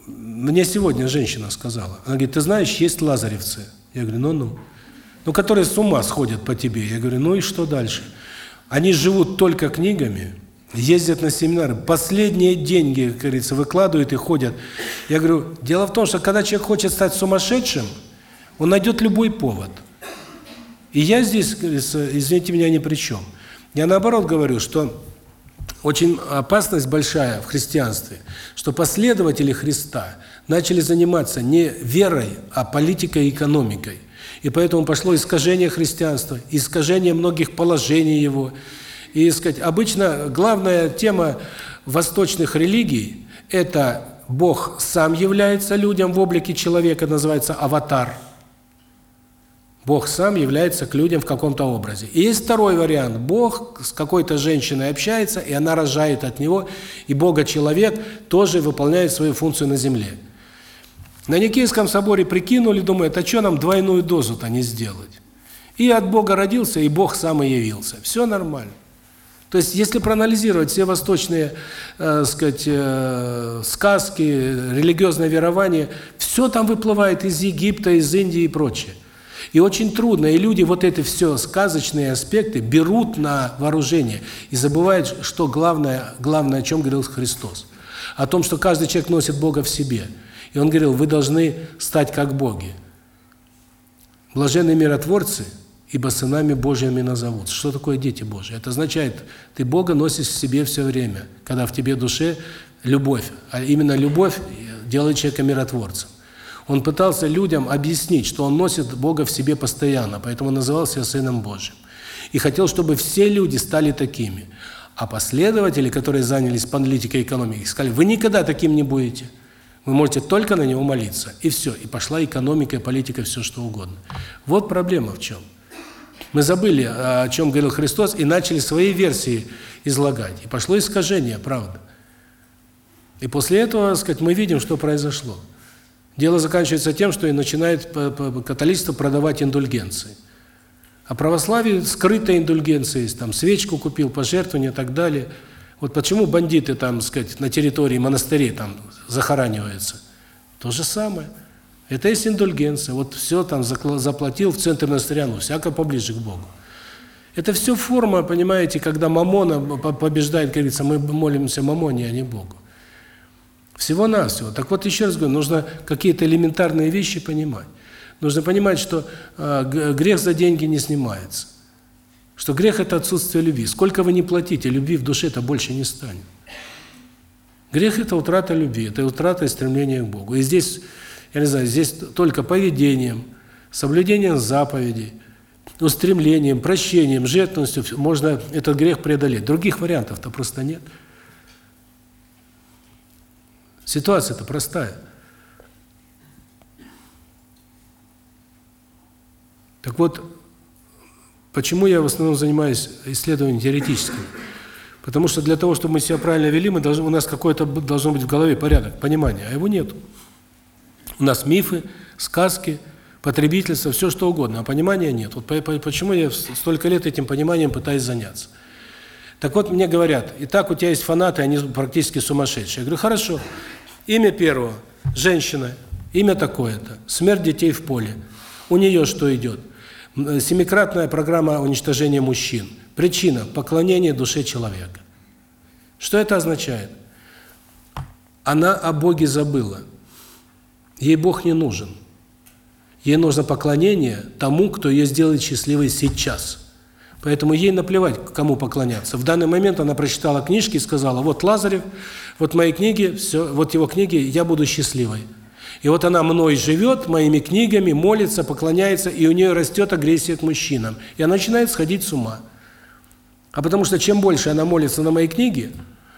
мне сегодня женщина сказала, она говорит, ты знаешь, есть лазаревцы. Я говорю, ну-ну. Ну, которые с ума сходят по тебе. Я говорю, ну и что дальше? Они живут только книгами, ездят на семинары, последние деньги, как говорится, выкладывают и ходят. Я говорю, дело в том, что когда человек хочет стать сумасшедшим, он найдет любой повод. И я здесь, извините меня, ни при чем. Я наоборот говорю, что очень опасность большая в христианстве, что последователи Христа начали заниматься не верой, а политикой и экономикой. И поэтому пошло искажение христианства, искажение многих положений его. И, сказать, обычно главная тема восточных религий – это Бог сам является людям в облике человека, называется аватар. Бог сам является к людям в каком-то образе. И есть второй вариант. Бог с какой-то женщиной общается, и она рожает от него, и Бога-человек тоже выполняет свою функцию на земле. На Никейском соборе прикинули, думают, а что нам двойную дозу-то не сделать? И от Бога родился, и Бог сам и явился. Все нормально. То есть, если проанализировать все восточные, э, сказать, э, сказки, религиозное верование, все там выплывает из Египта, из Индии и прочее. И очень трудно, и люди вот эти все сказочные аспекты берут на вооружение и забывают, что главное, главное, о чем говорил Христос. О том, что каждый человек носит Бога в себе. И он говорил, вы должны стать как боги. Блаженные миротворцы, ибо сынами Божьими назовут. Что такое дети Божьи? Это означает, ты Бога носишь в себе все время, когда в тебе душе любовь. А именно любовь делает человека миротворцем. Он пытался людям объяснить, что он носит Бога в себе постоянно, поэтому называл себя Сыном Божьим. И хотел, чтобы все люди стали такими. А последователи, которые занялись политикой и экономикой, сказали, вы никогда таким не будете. Вы можете только на него молиться. И все. И пошла экономика, политика, все что угодно. Вот проблема в чем. Мы забыли, о чем говорил Христос, и начали свои версии излагать. И пошло искажение, правда. И после этого, так сказать, мы видим, что произошло. Дело заканчивается тем, что и начинает католичество продавать индульгенции. А православие скрытая индульгенция есть, там свечку купил, пожертвование и так далее. Вот почему бандиты там, сказать, на территории монастырей там захораниваются? То же самое. Это есть индульгенция. Вот все там заплатил в центр монастыря, ну, всяко поближе к Богу. Это все форма, понимаете, когда мамона побеждает, говорится, мы молимся мамоне, а не Богу. Всего-навсего. Так вот, еще раз говорю, нужно какие-то элементарные вещи понимать. Нужно понимать, что э, грех за деньги не снимается. Что грех – это отсутствие любви. Сколько вы не платите, любви в душе-то больше не станет. Грех – это утрата любви, это утрата стремления к Богу. И здесь, я не знаю, здесь только поведением, соблюдением заповедей, устремлением, прощением, жертвенностью можно этот грех преодолеть. Других вариантов-то просто нет. Ситуация-то простая. Так вот, почему я в основном занимаюсь исследованием теоретическим? Потому что для того, чтобы мы себя правильно вели, мы должны, у нас какой-то должен быть в голове порядок, понимание, а его нет. У нас мифы, сказки, потребительство, все что угодно, а понимания нет. Вот почему я столько лет этим пониманием пытаюсь заняться. Так вот, мне говорят, и так у тебя есть фанаты, они практически сумасшедшие. Я говорю, хорошо, имя первого, женщина, имя такое-то, смерть детей в поле. У нее что идет? Семикратная программа уничтожения мужчин. Причина – поклонение душе человека. Что это означает? Она о Боге забыла. Ей Бог не нужен. Ей нужно поклонение тому, кто ее сделает счастливой сейчас. Поэтому ей наплевать, кому поклоняться. В данный момент она прочитала книжки и сказала, вот Лазарев, вот мои книги, все, вот его книги, я буду счастливой. И вот она мной живет, моими книгами, молится, поклоняется, и у нее растет агрессия к мужчинам. И она начинает сходить с ума. А потому что чем больше она молится на мои книги,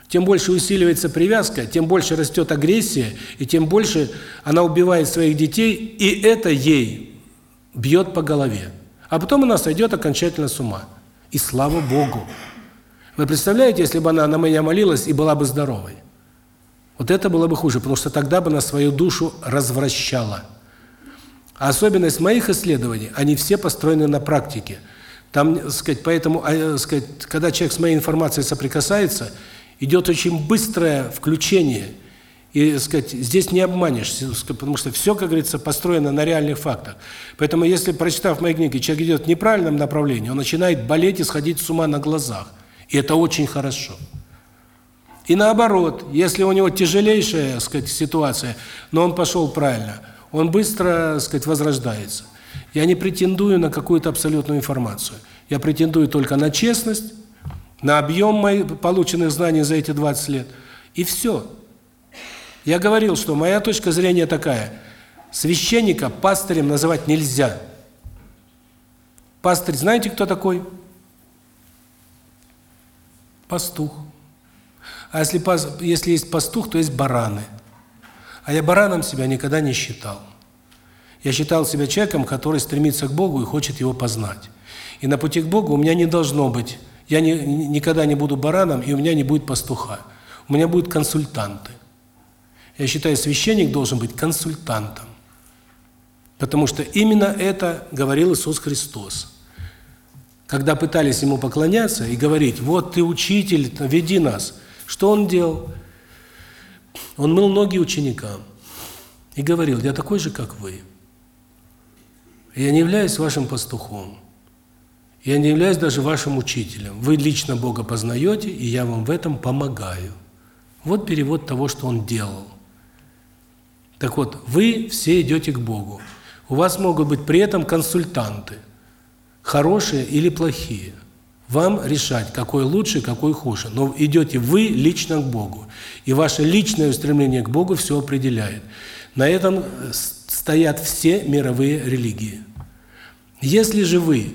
тем больше усиливается привязка, тем больше растет агрессия, и тем больше она убивает своих детей, и это ей бьет по голове. А потом она сойдет окончательно с ума. И слава Богу! Вы представляете, если бы она на меня молилась и была бы здоровой? Вот это было бы хуже, потому что тогда бы она свою душу развращала. А особенность моих исследований, они все построены на практике. Там, сказать, поэтому, а, сказать, когда человек с моей информацией соприкасается, идет очень быстрое включение. И, сказать, здесь не обманешься, потому что все, как говорится, построено на реальных фактах. Поэтому, если, прочитав мои книги, человек идет в неправильном направлении, он начинает болеть и сходить с ума на глазах. И это очень хорошо. И наоборот, если у него тяжелейшая, сказать, ситуация, но он пошел правильно, он быстро, сказать, возрождается. Я не претендую на какую-то абсолютную информацию. Я претендую только на честность, на объем моих полученных знаний за эти 20 лет. И все. Я говорил, что моя точка зрения такая. Священника пастырем называть нельзя. Пастырь, знаете, кто такой? Пастух. А если, если есть пастух, то есть бараны. А я бараном себя никогда не считал. Я считал себя человеком, который стремится к Богу и хочет Его познать. И на пути к Богу у меня не должно быть, я не, никогда не буду бараном, и у меня не будет пастуха. У меня будут консультанты. Я считаю, священник должен быть консультантом. Потому что именно это говорил Иисус Христос. Когда пытались Ему поклоняться и говорить, вот Ты учитель, веди нас – что он делал? Он мыл ноги ученикам и говорил, я такой же, как вы. Я не являюсь вашим пастухом. Я не являюсь даже вашим учителем. Вы лично Бога познаете, и я вам в этом помогаю. Вот перевод того, что он делал. Так вот, вы все идете к Богу. У вас могут быть при этом консультанты, хорошие или плохие. Вам решать, какой лучше, какой хуже. Но идете вы лично к Богу. И ваше личное устремление к Богу все определяет. На этом стоят все мировые религии. Если же вы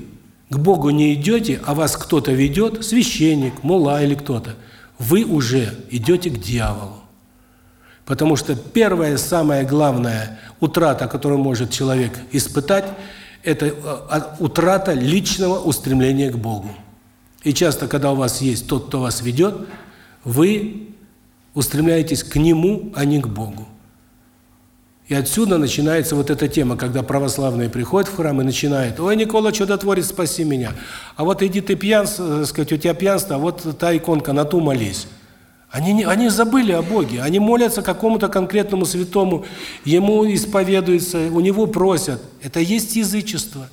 к Богу не идете, а вас кто-то ведет, священник, мула или кто-то, вы уже идете к дьяволу. Потому что первая, самая главная утрата, которую может человек испытать, это э, а, утрата личного устремления к Богу. И часто, когда у вас есть тот, кто вас ведет, вы устремляетесь к Нему, а не к Богу. И отсюда начинается вот эта тема, когда православные приходят в храм и начинают, «Ой, Никола Чудотворец, спаси меня! А вот иди ты пьянство, так сказать, у тебя пьянство, а вот та иконка, на ту молись». Они, не, они забыли о Боге, они молятся какому-то конкретному святому, ему исповедуются, у него просят. Это есть язычество.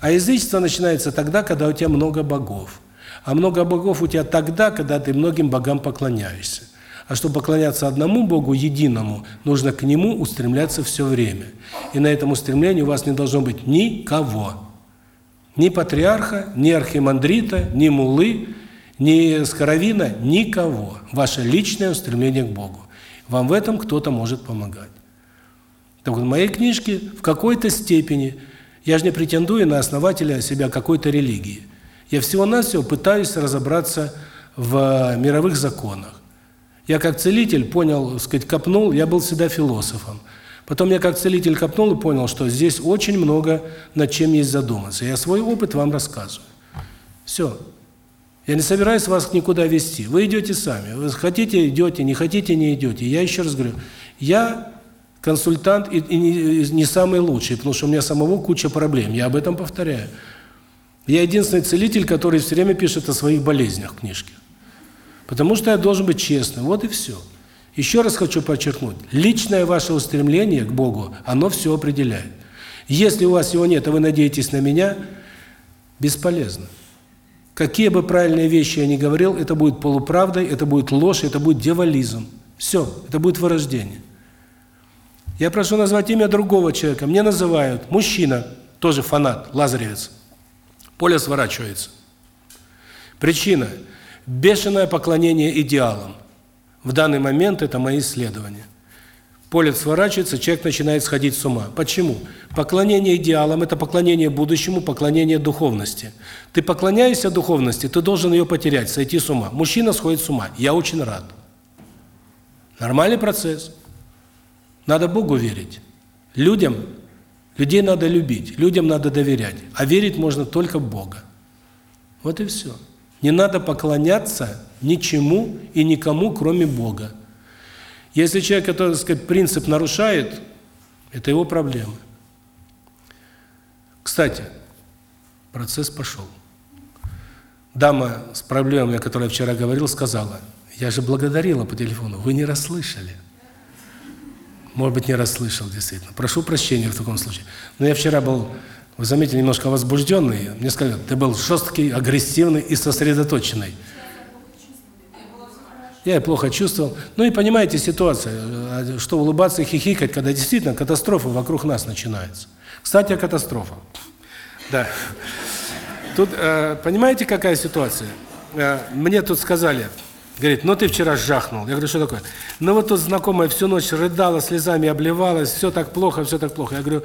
А язычество начинается тогда, когда у тебя много богов. А много богов у тебя тогда, когда ты многим богам поклоняешься. А чтобы поклоняться одному Богу, единому, нужно к Нему устремляться все время. И на этом устремлении у вас не должно быть никого. Ни патриарха, ни архимандрита, ни мулы, ни скоровина, никого. Ваше личное устремление к Богу. Вам в этом кто-то может помогать. Так вот, в моей книжке в какой-то степени, я же не претендую на основателя себя какой-то религии. Я всего-навсего пытаюсь разобраться в мировых законах. Я как целитель понял, сказать, копнул, я был всегда философом. Потом я как целитель копнул и понял, что здесь очень много над чем есть задуматься. Я свой опыт вам рассказываю. Все. Я не собираюсь вас никуда вести. Вы идете сами. Вы хотите – идете, не хотите – не идете. Я еще раз говорю, я консультант и, и не, не самый лучший, потому что у меня самого куча проблем. Я об этом повторяю. Я единственный целитель, который все время пишет о своих болезнях в книжке. Потому что я должен быть честным. Вот и все. Еще раз хочу подчеркнуть. Личное ваше устремление к Богу, оно все определяет. Если у вас его нет, а вы надеетесь на меня, бесполезно. Какие бы правильные вещи я ни говорил, это будет полуправдой, это будет ложь, это будет дьяволизм. Все, это будет вырождение. Я прошу назвать имя другого человека. Мне называют мужчина, тоже фанат, лазаревец. Поле сворачивается. Причина – бешеное поклонение идеалам. В данный момент это мои исследования. Поле сворачивается, человек начинает сходить с ума. Почему? Поклонение идеалам – это поклонение будущему, поклонение духовности. Ты поклоняешься духовности, ты должен ее потерять, сойти с ума. Мужчина сходит с ума. Я очень рад. Нормальный процесс. Надо Богу верить. Людям, людей надо любить, людям надо доверять. А верить можно только в Бога. Вот и все. Не надо поклоняться ничему и никому, кроме Бога. Если человек, который, так сказать, принцип нарушает, это его проблемы. Кстати, процесс пошел. Дама с проблемами, о которой я вчера говорил, сказала, я же благодарила по телефону, вы не расслышали. Может быть, не расслышал, действительно. Прошу прощения в таком случае. Но я вчера был, вы заметили, немножко возбужденный. Мне сказали, ты был жесткий, агрессивный и сосредоточенный. Я и плохо чувствовал. Ну и понимаете ситуация, э, что улыбаться и хихикать, когда действительно катастрофа вокруг нас начинается. Кстати, о катастрофах. Да. Тут, э, понимаете, какая ситуация? Э, мне тут сказали, говорит, ну ты вчера жахнул. Я говорю, что такое? Ну вот тут знакомая всю ночь рыдала, слезами обливалась, все так плохо, все так плохо. Я говорю,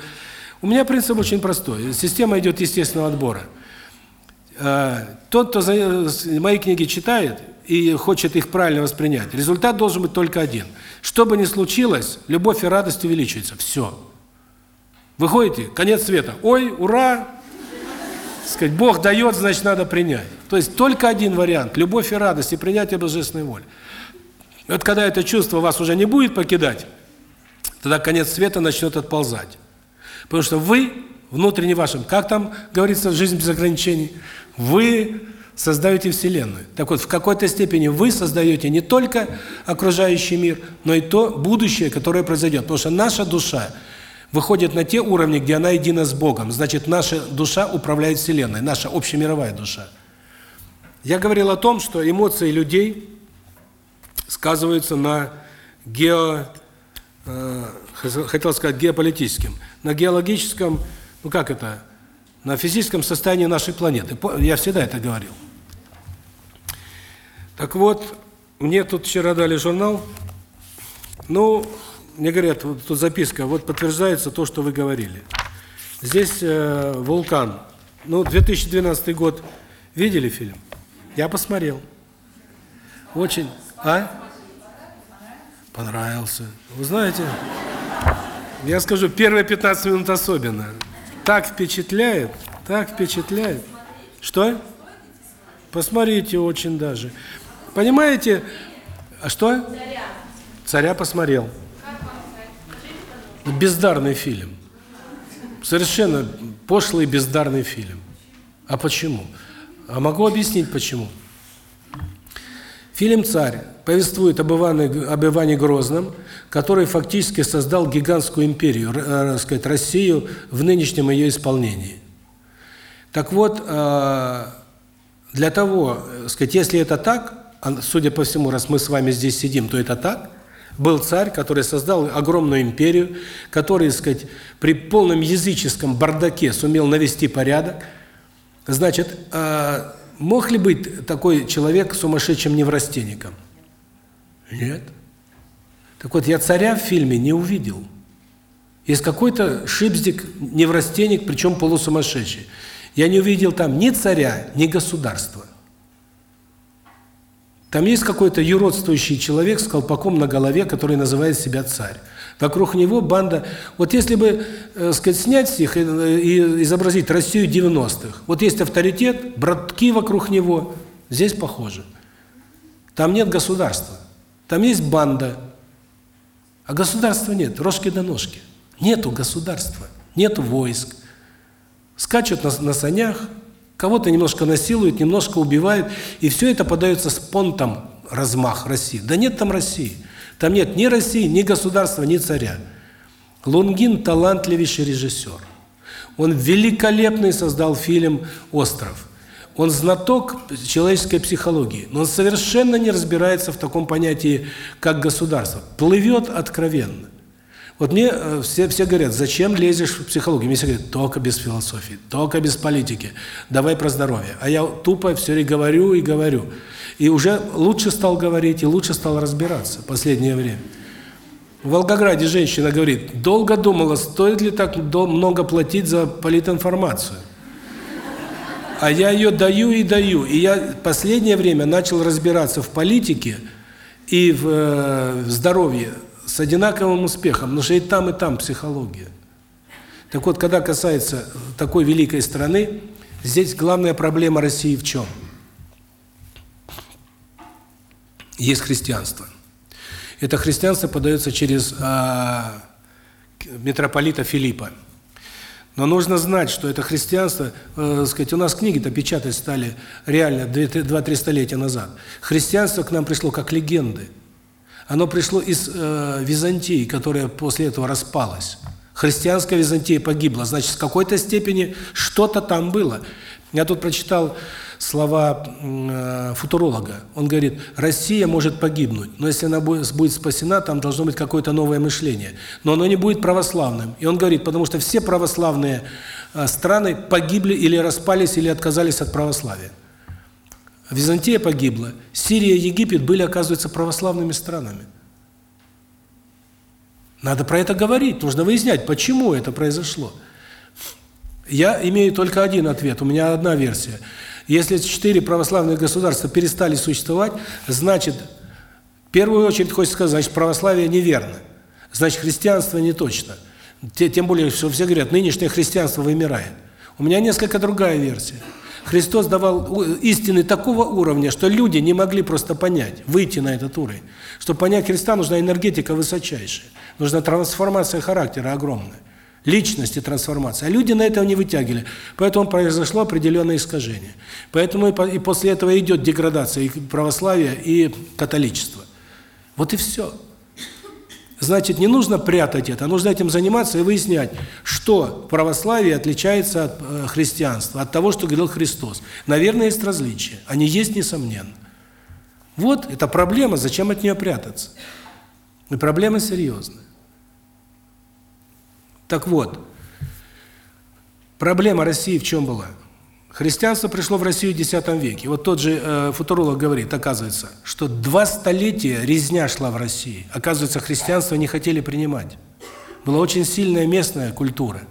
у меня принцип очень простой. Система идет естественного отбора. Тот, кто мои книги читает, и хочет их правильно воспринять. Результат должен быть только один. Что бы ни случилось, любовь и радость увеличиваются. Все. Выходите, конец света. Ой, ура! Сказать, Бог дает, значит, надо принять. То есть только один вариант – любовь и радость, и принятие божественной воли. Вот когда это чувство вас уже не будет покидать, тогда конец света начнет отползать. Потому что вы, внутренне вашим, как там говорится, жизнь без ограничений, вы создаете Вселенную. Так вот, в какой-то степени вы создаете не только окружающий мир, но и то будущее, которое произойдет. Потому что наша душа выходит на те уровни, где она едина с Богом. Значит, наша душа управляет Вселенной, наша общемировая душа. Я говорил о том, что эмоции людей сказываются на гео... Хотел сказать геополитическом, на геологическом, ну как это, на физическом состоянии нашей планеты. Я всегда это говорил. Так вот, мне тут вчера дали журнал. Ну, мне говорят, вот тут записка, вот подтверждается то, что вы говорили. Здесь э, вулкан Ну, 2012 год. Видели фильм? Я посмотрел. Очень. А? Понравился. Вы знаете, я скажу, первые 15 минут особенно. Так впечатляет, так впечатляет. Что? Посмотрите очень даже. Понимаете, а что? Царя посмотрел. Бездарный фильм. Совершенно пошлый бездарный фильм. А почему? А могу объяснить почему. Фильм «Царь» повествует об Иване, об Иване Грозном, который фактически создал гигантскую империю, э, сказать, Россию в нынешнем ее исполнении. Так вот, э, для того, э, сказать, если это так, а судя по всему, раз мы с вами здесь сидим, то это так, был царь, который создал огромную империю, который, сказать, при полном языческом бардаке сумел навести порядок. Значит, мог ли быть такой человек сумасшедшим неврастенником? Нет. Так вот, я царя в фильме не увидел. Есть какой-то шипздик, неврастенник, причем полусумасшедший. Я не увидел там ни царя, ни государства. Там есть какой-то юродствующий человек с колпаком на голове, который называет себя царь. Вокруг него банда... Вот если бы, э, сказать, снять их и, и изобразить Россию 90-х, вот есть авторитет, братки вокруг него, здесь похоже. Там нет государства. Там есть банда, а государства нет, рожки до ножки. Нету государства, нету войск. Скачут на, на санях, кого-то немножко насилуют, немножко убивают, и все это подается спонтом размах России. Да нет там России. Там нет ни России, ни государства, ни царя. Лунгин – талантливейший режиссер. Он великолепный создал фильм «Остров». Он знаток человеческой психологии, но он совершенно не разбирается в таком понятии, как государство. Плывет откровенно. Вот мне э, все все говорят: "Зачем лезешь в психологию?" Мне все говорят: "Только без философии, только без политики. Давай про здоровье". А я тупо все и говорю и говорю. И уже лучше стал говорить, и лучше стал разбираться в последнее время. В Волгограде женщина говорит: "Долго думала, стоит ли так много платить за политинформацию". А я ее даю и даю. И я последнее время начал разбираться в политике и в, э, в здоровье с одинаковым успехом, потому что и там, и там психология. Так вот, когда касается такой великой страны, здесь главная проблема России в чем? Есть христианство. Это христианство подается через а, митрополита Филиппа. Но нужно знать, что это христианство, э, сказать, у нас книги-то печатать стали реально 2-3 столетия назад. Христианство к нам пришло как легенды. Оно пришло из э, Византии, которая после этого распалась. Христианская Византия погибла, значит, в какой-то степени что-то там было. Я тут прочитал слова э, футуролога. Он говорит, Россия может погибнуть, но если она будет, спасена, там должно быть какое-то новое мышление. Но оно не будет православным. И он говорит, потому что все православные э, страны погибли или распались, или отказались от православия. Византия погибла, Сирия, Египет были, оказывается, православными странами. Надо про это говорить, нужно выяснять, почему это произошло. Я имею только один ответ, у меня одна версия – если четыре православных государства перестали существовать, значит, в первую очередь хочется сказать, значит, православие неверно. Значит, христианство не точно. Тем более, что все говорят, нынешнее христианство вымирает. У меня несколько другая версия. Христос давал истины такого уровня, что люди не могли просто понять, выйти на этот уровень. Чтобы понять Христа, нужна энергетика высочайшая, нужна трансформация характера огромная личности трансформация. А люди на этого не вытягивали. Поэтому произошло определенное искажение. Поэтому и после этого идет деградация и православия, и католичества. Вот и все. Значит, не нужно прятать это, а нужно этим заниматься и выяснять, что православие отличается от э, христианства, от того, что говорил Христос. Наверное, есть различия. Они есть, несомненно. Вот, это проблема, зачем от нее прятаться? И проблема серьезная. Так вот, проблема России в чем была? Христианство пришло в Россию в X веке. Вот тот же э, футуролог говорит, оказывается, что два столетия резня шла в России. Оказывается, христианство не хотели принимать. Была очень сильная местная культура.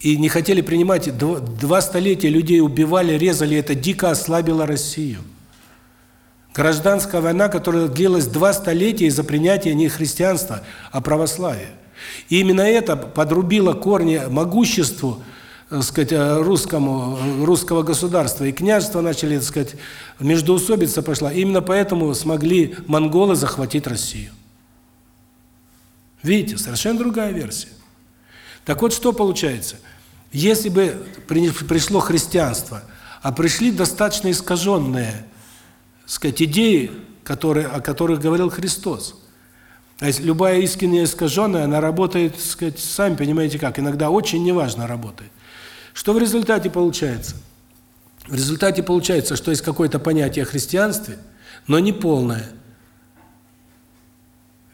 и не хотели принимать, дв- два столетия людей убивали, резали, это дико ослабило Россию. Гражданская война, которая длилась два столетия из-за принятия не христианства, а православия. И именно это подрубило корни могуществу, так сказать, э, русскому, э, русского государства. И княжества начали, так сказать, междоусобица пошла. Именно поэтому смогли монголы захватить Россию. Видите, совершенно другая версия. Так вот, что получается? Если бы при- пришло христианство, а пришли достаточно искаженные, так сказать, идеи, которые, о которых говорил Христос. А любая искренняя искаженная, она работает, так сказать, сами понимаете как, иногда очень неважно работает. Что в результате получается? В результате получается, что есть какое-то понятие о христианстве, но не полное.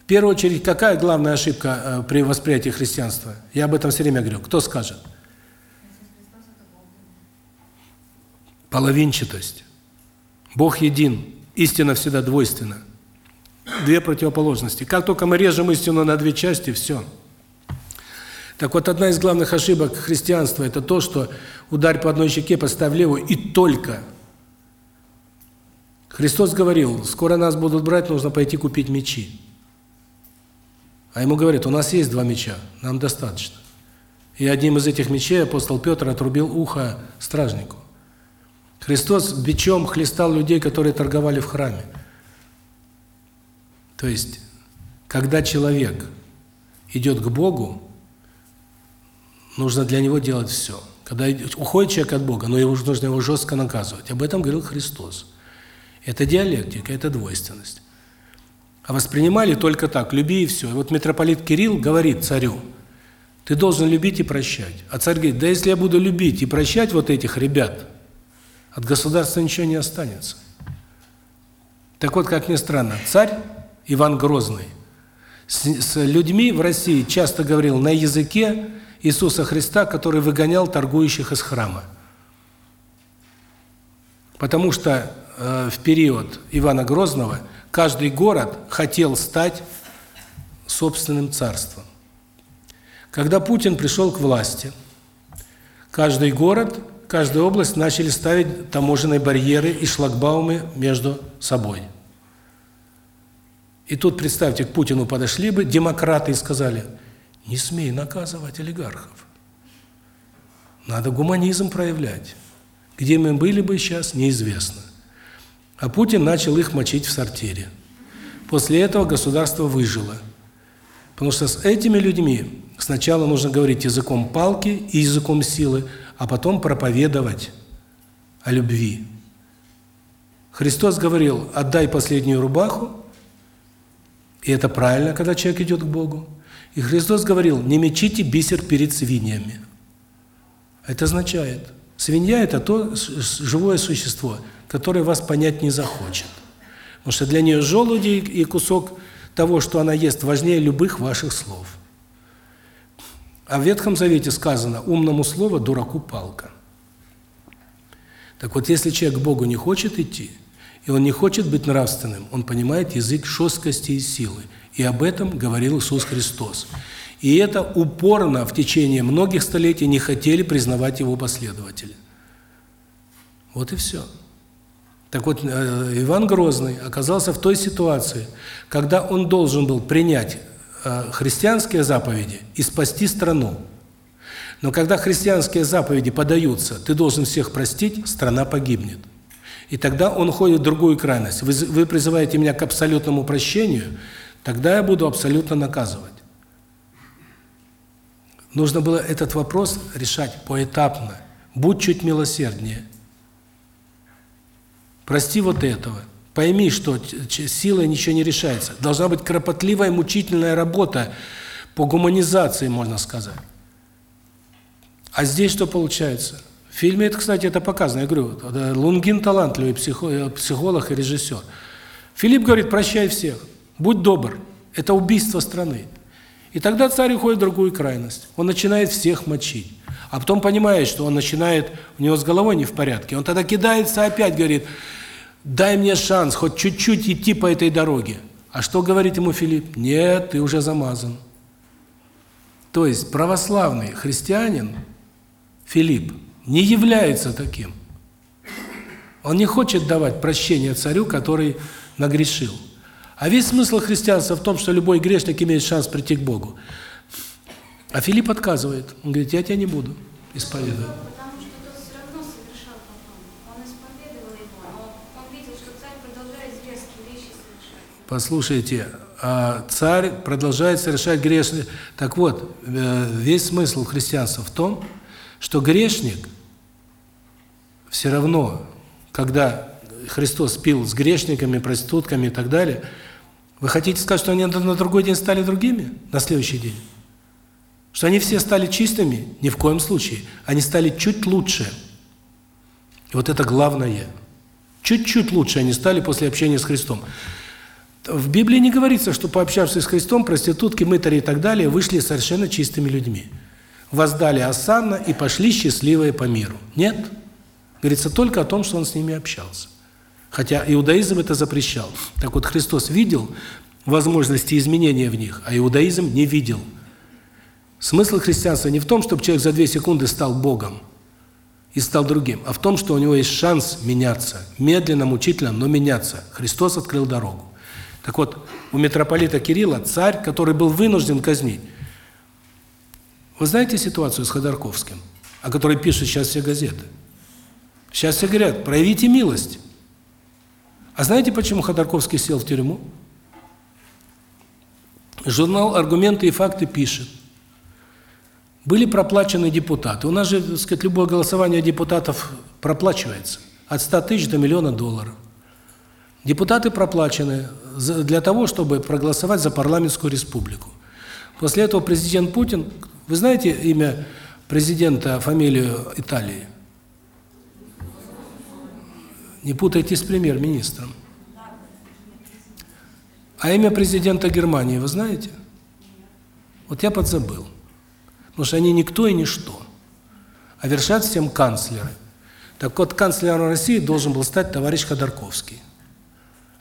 В первую очередь, какая главная ошибка э, при восприятии христианства? Я об этом все время говорю. Кто скажет? Половинчатость. Бог един, истина всегда двойственна. Две противоположности. Как только мы режем истину на две части, все. Так вот, одна из главных ошибок христианства – это то, что ударь по одной щеке, поставь левую, и только. Христос говорил, скоро нас будут брать, нужно пойти купить мечи. А ему говорят, у нас есть два меча, нам достаточно. И одним из этих мечей апостол Петр отрубил ухо стражнику. Христос бичом хлестал людей, которые торговали в храме. То есть, когда человек идет к Богу, нужно для него делать все. Когда уходит человек от Бога, но его нужно его жестко наказывать. Об этом говорил Христос. Это диалектика, это двойственность. А воспринимали только так, люби и все. И вот митрополит Кирилл говорит царю, ты должен любить и прощать. А царь говорит, да если я буду любить и прощать вот этих ребят, от государства ничего не останется. Так вот, как ни странно, царь Иван Грозный с, с людьми в России часто говорил на языке Иисуса Христа, который выгонял торгующих из храма. Потому что э, в период Ивана Грозного каждый город хотел стать собственным царством. Когда Путин пришел к власти, каждый город, каждая область начали ставить таможенные барьеры и шлагбаумы между собой. И тут, представьте, к Путину подошли бы демократы и сказали, не смей наказывать олигархов. Надо гуманизм проявлять. Где мы были бы сейчас, неизвестно. А Путин начал их мочить в сортире. После этого государство выжило. Потому что с этими людьми сначала нужно говорить языком палки и языком силы, а потом проповедовать о любви. Христос говорил, отдай последнюю рубаху, и это правильно, когда человек идет к Богу. И Христос говорил, не мечите бисер перед свиньями. Это означает, свинья – это то живое существо, которое вас понять не захочет. Потому что для нее желуди и кусок того, что она ест, важнее любых ваших слов. А в Ветхом Завете сказано, умному слово, дураку палка. Так вот, если человек к Богу не хочет идти, и он не хочет быть нравственным, он понимает язык жесткости и силы. И об этом говорил Иисус Христос. И это упорно в течение многих столетий не хотели признавать его последователи. Вот и все. Так вот, Иван Грозный оказался в той ситуации, когда он должен был принять христианские заповеди и спасти страну. Но когда христианские заповеди подаются, ты должен всех простить, страна погибнет. И тогда он ходит в другую крайность. Вы, вы призываете меня к абсолютному прощению, тогда я буду абсолютно наказывать. Нужно было этот вопрос решать поэтапно. Будь чуть милосерднее. Прости вот этого. Пойми, что силой ничего не решается. Должна быть кропотливая, мучительная работа по гуманизации, можно сказать. А здесь что получается? В фильме, это, кстати, это показано. Я говорю, Лунгин талантливый психолог и режиссер. Филипп говорит, прощай всех, будь добр. Это убийство страны. И тогда царь уходит в другую крайность. Он начинает всех мочить. А потом понимает, что он начинает, у него с головой не в порядке. Он тогда кидается опять, говорит, дай мне шанс хоть чуть-чуть идти по этой дороге. А что говорит ему Филипп? Нет, ты уже замазан. То есть православный христианин Филипп, не является таким. Он не хочет давать прощение царю, который нагрешил. А весь смысл христианства в том, что любой грешник имеет шанс прийти к Богу. А Филипп отказывает. Он говорит, я тебя не буду исповедовать. Потому что тот все равно совершал потом. Он исповедовал его, но он видел, что царь продолжает зверские вещи совершать. Послушайте, а царь продолжает совершать грешные... Так вот, э, весь смысл христианства в том, что грешник все равно, когда Христос пил с грешниками, проститутками и так далее, вы хотите сказать, что они на другой день стали другими? На следующий день? Что они все стали чистыми? Ни в коем случае. Они стали чуть лучше. И вот это главное. Чуть-чуть лучше они стали после общения с Христом. В Библии не говорится, что пообщавшись с Христом, проститутки, мытари и так далее вышли совершенно чистыми людьми. Воздали осанно и пошли счастливые по миру. Нет. Говорится только о том, что он с ними общался. Хотя иудаизм это запрещал. Так вот, Христос видел возможности изменения в них, а иудаизм не видел. Смысл христианства не в том, чтобы человек за две секунды стал Богом и стал другим, а в том, что у него есть шанс меняться, медленно, мучительно, но меняться. Христос открыл дорогу. Так вот, у митрополита Кирилла царь, который был вынужден казнить. Вы знаете ситуацию с Ходорковским, о которой пишут сейчас все газеты? Сейчас все говорят, проявите милость. А знаете, почему Ходорковский сел в тюрьму? Журнал «Аргументы и факты» пишет. Были проплачены депутаты. У нас же, так сказать, любое голосование депутатов проплачивается. От 100 тысяч до миллиона долларов. Депутаты проплачены для того, чтобы проголосовать за парламентскую республику. После этого президент Путин... Вы знаете имя президента, фамилию Италии? Не путайте с премьер-министром. А имя президента Германии вы знаете? Вот я подзабыл. Потому что они никто и ничто. А вершат всем канцлеры. Так вот, канцлером России должен был стать товарищ Ходорковский.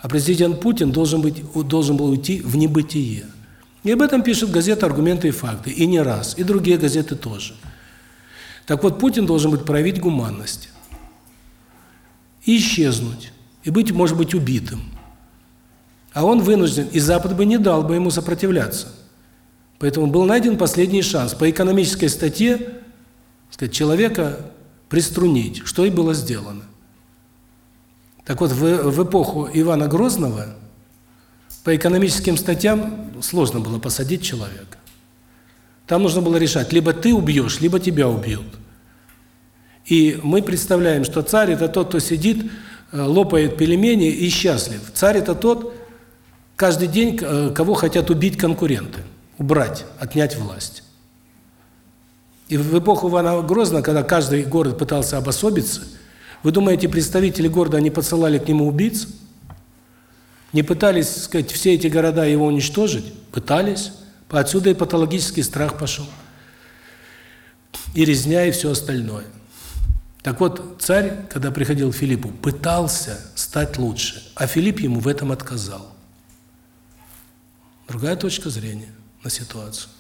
А президент Путин должен быть должен был уйти в небытие. И об этом пишет газета «Аргументы и факты». И не раз. И другие газеты тоже. Так вот, Путин должен быть проявить гуманность. И исчезнуть. И быть, может быть, убитым. А он вынужден, и Запад бы не дал бы ему сопротивляться. Поэтому был найден последний шанс по экономической статье, сказать, человека приструнить, что и было сделано. Так вот, в, в эпоху Ивана Грозного по экономическим статьям сложно было посадить человека. Там нужно было решать, либо ты убьешь, либо тебя убьют. И мы представляем, что царь – это тот, кто сидит, лопает пельмени и счастлив. Царь – это тот, каждый день, кого хотят убить конкуренты убрать, отнять власть. И в эпоху Ивана Грозного, когда каждый город пытался обособиться, вы думаете, представители города, они посылали к нему убийц? Не пытались, сказать, все эти города его уничтожить? Пытались. Отсюда и патологический страх пошел. И резня, и все остальное. Так вот, царь, когда приходил к Филиппу, пытался стать лучше, а Филипп ему в этом отказал. Другая точка зрения на ситуацию.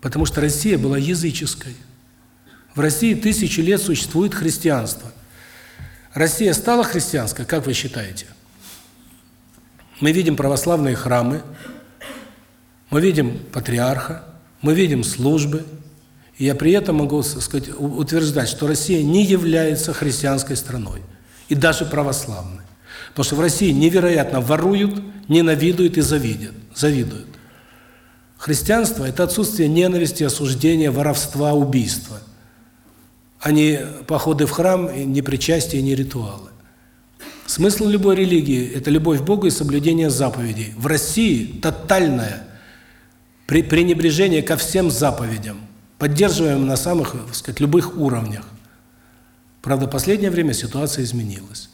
Потому что Россия была языческой. В России тысячи лет существует христианство. Россия стала христианской, как вы считаете? Мы видим православные храмы, мы видим патриарха, мы видим службы. Я при этом могу сказать, утверждать, что Россия не является христианской страной. И даже православной. Потому что в России невероятно воруют, ненавидуют и завидят, завидуют. Христианство – это отсутствие ненависти, осуждения, воровства, убийства, а не походы в храм, не причастие, не ритуалы. Смысл любой религии – это любовь к Богу и соблюдение заповедей. В России тотальное пренебрежение ко всем заповедям, поддерживаем на самых, так сказать, любых уровнях. Правда, в последнее время ситуация изменилась.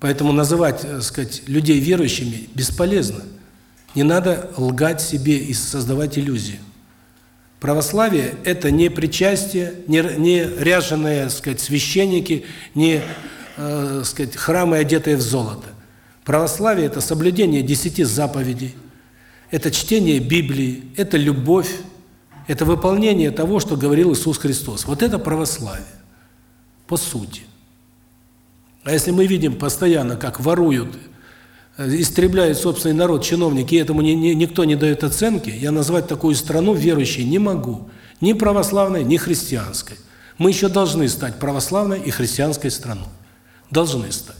Поэтому называть, так сказать, людей верующими бесполезно. Не надо лгать себе и создавать иллюзии. Православие – это не причастие, не, не ряженые, сказать, священники, не, э, сказать, храмы, одетые в золото. Православие – это соблюдение десяти заповедей, это чтение Библии, это любовь, Это выполнение того, что говорил Иисус Христос. Вот это православие. По сути. А если мы видим постоянно, как воруют, э, истребляют собственный народ чиновники, и этому ни, ни, никто не дает оценки, я назвать такую страну верующей не могу. Ни православной, ни христианской. Мы еще должны стать православной и христианской страной. Должны стать.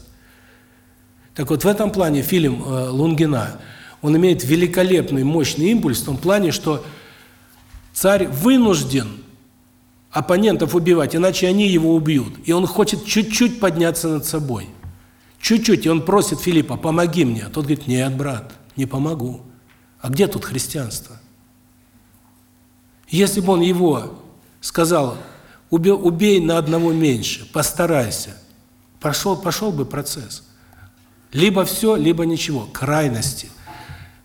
Так вот, в этом плане фильм э, Лунгина, он имеет великолепный, мощный импульс в том плане, что царь вынужден оппонентов убивать, иначе они его убьют. И он хочет чуть-чуть подняться над собой. Чуть-чуть. И он просит Филиппа, помоги мне. А тот говорит, нет, брат, не помогу. А где тут христианство? Если бы он его сказал, убей, убей на одного меньше, постарайся, пошел, пошел бы процесс. Либо все, либо ничего. Крайности.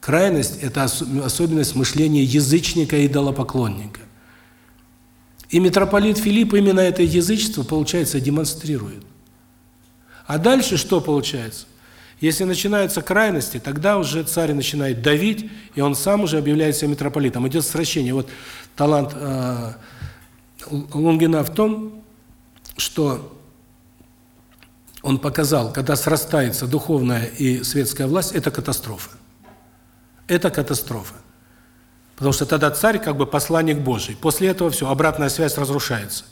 Крайность – это особенность мышления язычника и идолопоклонника. И митрополит Филипп именно это язычество, получается, демонстрирует. А дальше что получается? Если начинаются крайности, тогда уже царь начинает давить, и он сам уже объявляет себя митрополитом. Идет сращение. Вот талант э, Лунгина в том, что он показал, когда срастается духовная и светская власть, это катастрофа. Это катастрофа. Потому что тогда царь как бы посланник Божий. После этого все, обратная связь разрушается.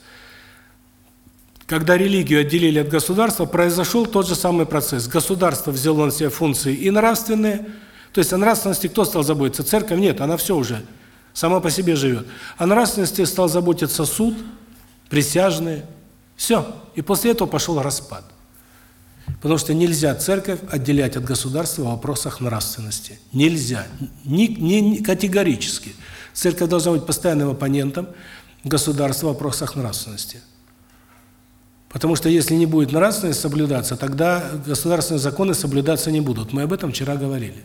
Когда религию отделили от государства, произошел тот же самый процесс. Государство взяло на себя функции и нравственные. То есть о нравственности кто стал заботиться? Церковь? Нет, она все уже сама по себе живет. О нравственности стал заботиться суд, присяжные. Все. И после этого пошел распад. Потому что нельзя церковь отделять от государства в вопросах нравственности. Нельзя. Ни, ни, категорически. Церковь должна быть постоянным оппонентом государства в вопросах нравственности. Потому что если не будет нравственность соблюдаться, тогда государственные законы соблюдаться не будут. Мы об этом вчера говорили.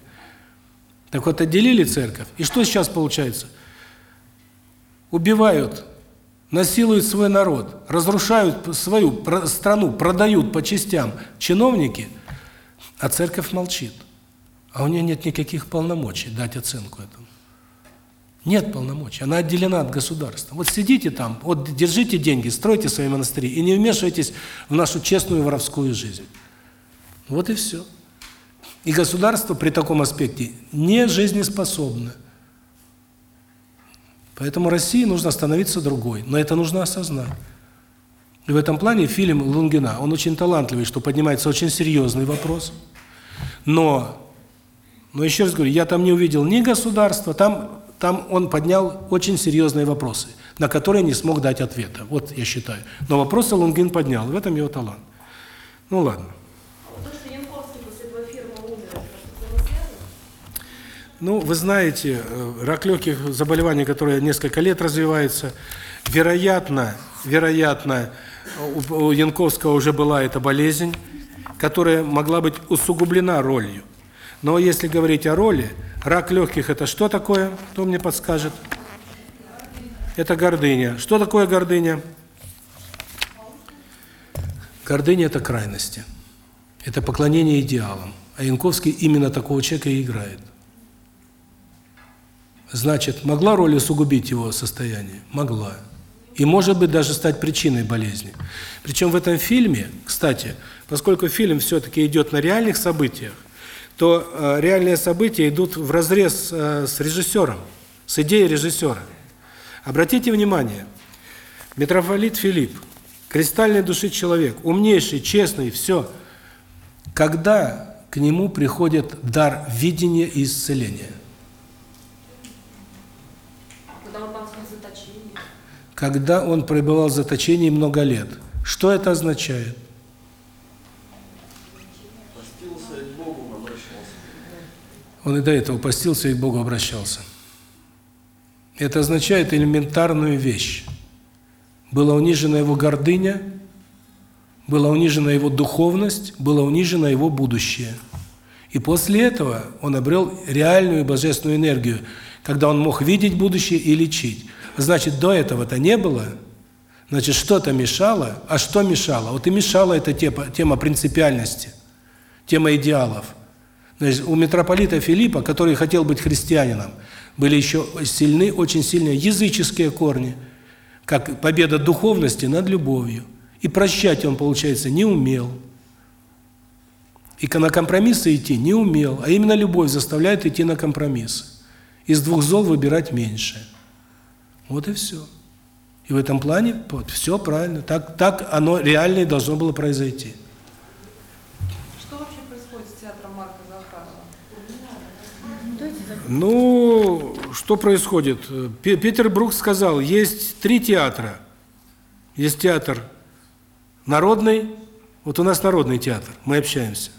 Так вот, отделили церковь. И что сейчас получается? Убивают насилуют свой народ, разрушают свою страну, продают по частям чиновники, а церковь молчит. А у нее нет никаких полномочий дать оценку этому. Нет полномочий. Она отделена от государства. Вот сидите там, вот держите деньги, стройте свои монастыри и не вмешивайтесь в нашу честную воровскую жизнь. Вот и все. И государство при таком аспекте не жизнеспособно. Поэтому России нужно становиться другой, но это нужно осознать. И в этом плане фильм Лунгина, он очень талантливый, что поднимается очень серьезный вопрос. Но но еще раз говорю, я там не увидел ни государства, там там он поднял очень серьезные вопросы, на которые не смог дать ответа. Вот я считаю. Но вопросы Лунгин поднял, в этом его талант. Ну ладно. Ну, вы знаете, э, рак легких заболеваний, которые несколько лет развивается, вероятно, вероятно, у Янковского уже была эта болезнь, которая могла быть усугублена ролью. Но если говорить о роли, рак легких это что такое? Кто мне подскажет? Это гордыня. Что такое гордыня? Гордыня это крайности. Это поклонение идеалам. А Янковский именно такого человека и играет. Значит, могла роль усугубить его состояние? Могла. И может быть даже стать причиной болезни. Причем в этом фильме, кстати, поскольку фильм все-таки идет на реальных событиях, то э, реальные события идут в разрез э, с режиссером, с идеей режиссера. Обратите внимание, митрополит Филипп, кристальной души человек, умнейший, честный, все. Когда к нему приходит дар видения и исцеления – когда он пребывал в заточении много лет. Что это означает? Он и до этого постился и к Богу обращался. Это означает элементарную вещь. Была унижена его гордыня, была унижена его духовность, была унижена его будущее. И после этого он обрел реальную божественную энергию, когда он мог видеть будущее и лечить. Значит, до этого-то не было. Значит, что-то мешало. А что мешало? Вот и мешала эта тема, тема принципиальности, тема идеалов. Значит, у митрополита Филиппа, который хотел быть христианином, были еще сильны, очень сильные языческие корни, как победа духовности над любовью. И прощать он, получается, не умел. И на компромиссы идти не умел, а именно любовь заставляет идти на компромиссы. Из двух зол выбирать меньше. Вот и все. И в этом плане вот, все правильно. Так, так оно реально и должно было произойти. Что вообще происходит с театром Марка Захарова? Ну, что происходит? Питер Брук сказал, есть три театра. Есть театр народный, вот у нас народный театр, мы общаемся.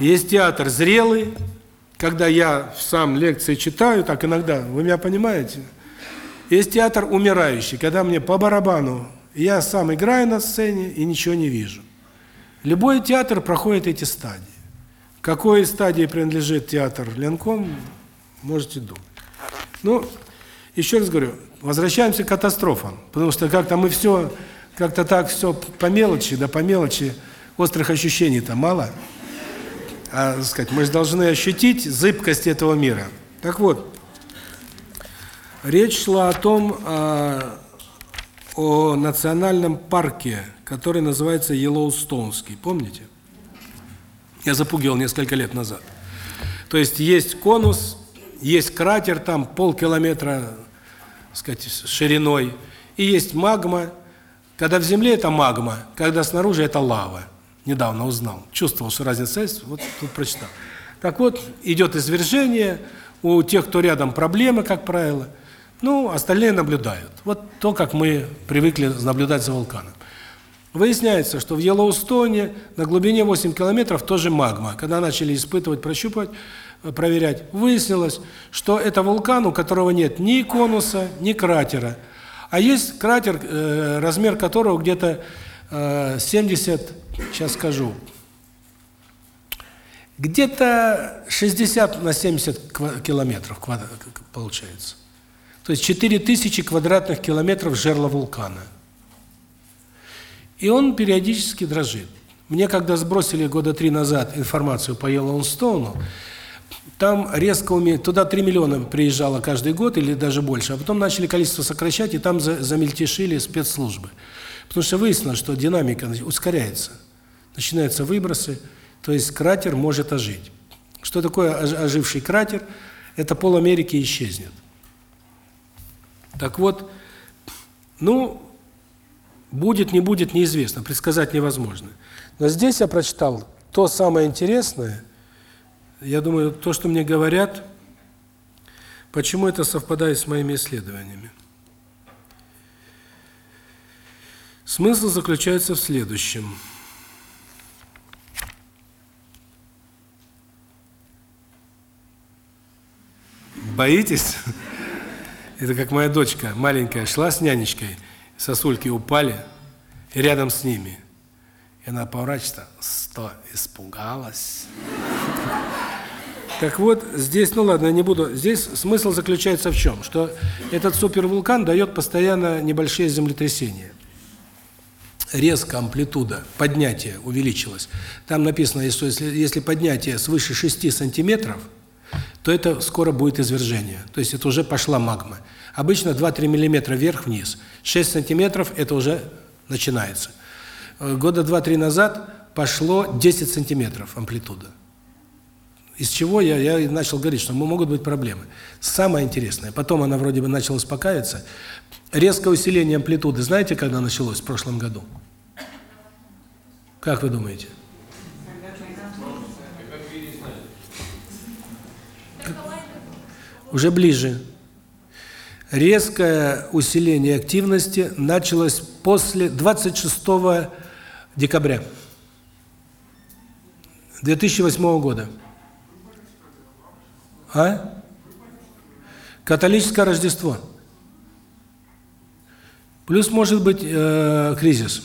Есть театр зрелый, когда я сам лекции читаю, так иногда, вы меня понимаете? Есть театр умирающий, когда мне по барабану, я сам играю на сцене и ничего не вижу. Любой театр проходит эти стадии. К какой стадии принадлежит театр Ленком, можете думать. Ну, еще раз говорю, возвращаемся к катастрофам, потому что как-то мы все, как-то так все по мелочи, да по мелочи, острых ощущений-то мало. А, сказать, мы же должны ощутить зыбкость этого мира. Так вот, речь шла о том, а, о национальном парке, который называется Йеллоустонский, помните? Я запугивал несколько лет назад. То есть есть конус, есть кратер там полкилометра, так сказать, шириной, и есть магма. Когда в земле это магма, когда снаружи это лава. Недавно узнал, чувствовал, что разница есть, вот тут прочитал. Так вот, идет извержение, у тех, кто рядом, проблемы, как правило. Ну, остальные наблюдают. Вот то, как мы привыкли наблюдать за вулканом. Выясняется, что в Йеллоустоне на глубине 8 километров тоже магма. Когда начали испытывать, прощупывать, э, проверять, выяснилось, что это вулкан, у которого нет ни конуса, ни кратера. А есть кратер, э, размер которого где-то э, 70, сейчас скажу, где-то 60 на 70 ква- километров получается. То есть 4000 квадратных километров жерла вулкана. И он периодически дрожит. Мне когда сбросили года три назад информацию по Йеллоустоуну, там резко уме... туда 3 миллиона приезжало каждый год или даже больше, а потом начали количество сокращать, и там за... замельтешили спецслужбы. Потому что выяснилось, что динамика ускоряется. Начинаются выбросы, то есть кратер может ожить. Что такое ож- оживший кратер? Это пол Америки исчезнет. Так вот, ну, будет, не будет, неизвестно, предсказать невозможно. Но здесь я прочитал то самое интересное, я думаю, то, что мне говорят, почему это совпадает с моими исследованиями. Смысл заключается в следующем. Боитесь? Это как моя дочка маленькая шла с нянечкой, сосульки упали, рядом с ними. И она поворачивается, что, испугалась? Так вот, здесь, ну ладно, я не буду. Здесь смысл заключается в чем? Что этот супервулкан дает постоянно небольшие землетрясения. Резко амплитуда поднятия увеличилась. Там написано, что если, если поднятие свыше 6 сантиметров, то это скоро будет извержение. То есть это уже пошла магма. Обычно 2-3 миллиметра вверх-вниз. 6 сантиметров – это уже начинается. Э, Года 2-3 назад пошло 10 сантиметров амплитуда. Из чего я, я начал говорить, что могут быть проблемы. Самое интересное, потом она вроде бы начала успокаиваться. Резкое усиление амплитуды, знаете, когда началось в прошлом году? Как вы думаете? Уже ближе. Резкое усиление активности началось после 26 декабря 2008 года. А? Католическое Рождество. Плюс может быть э, кризис.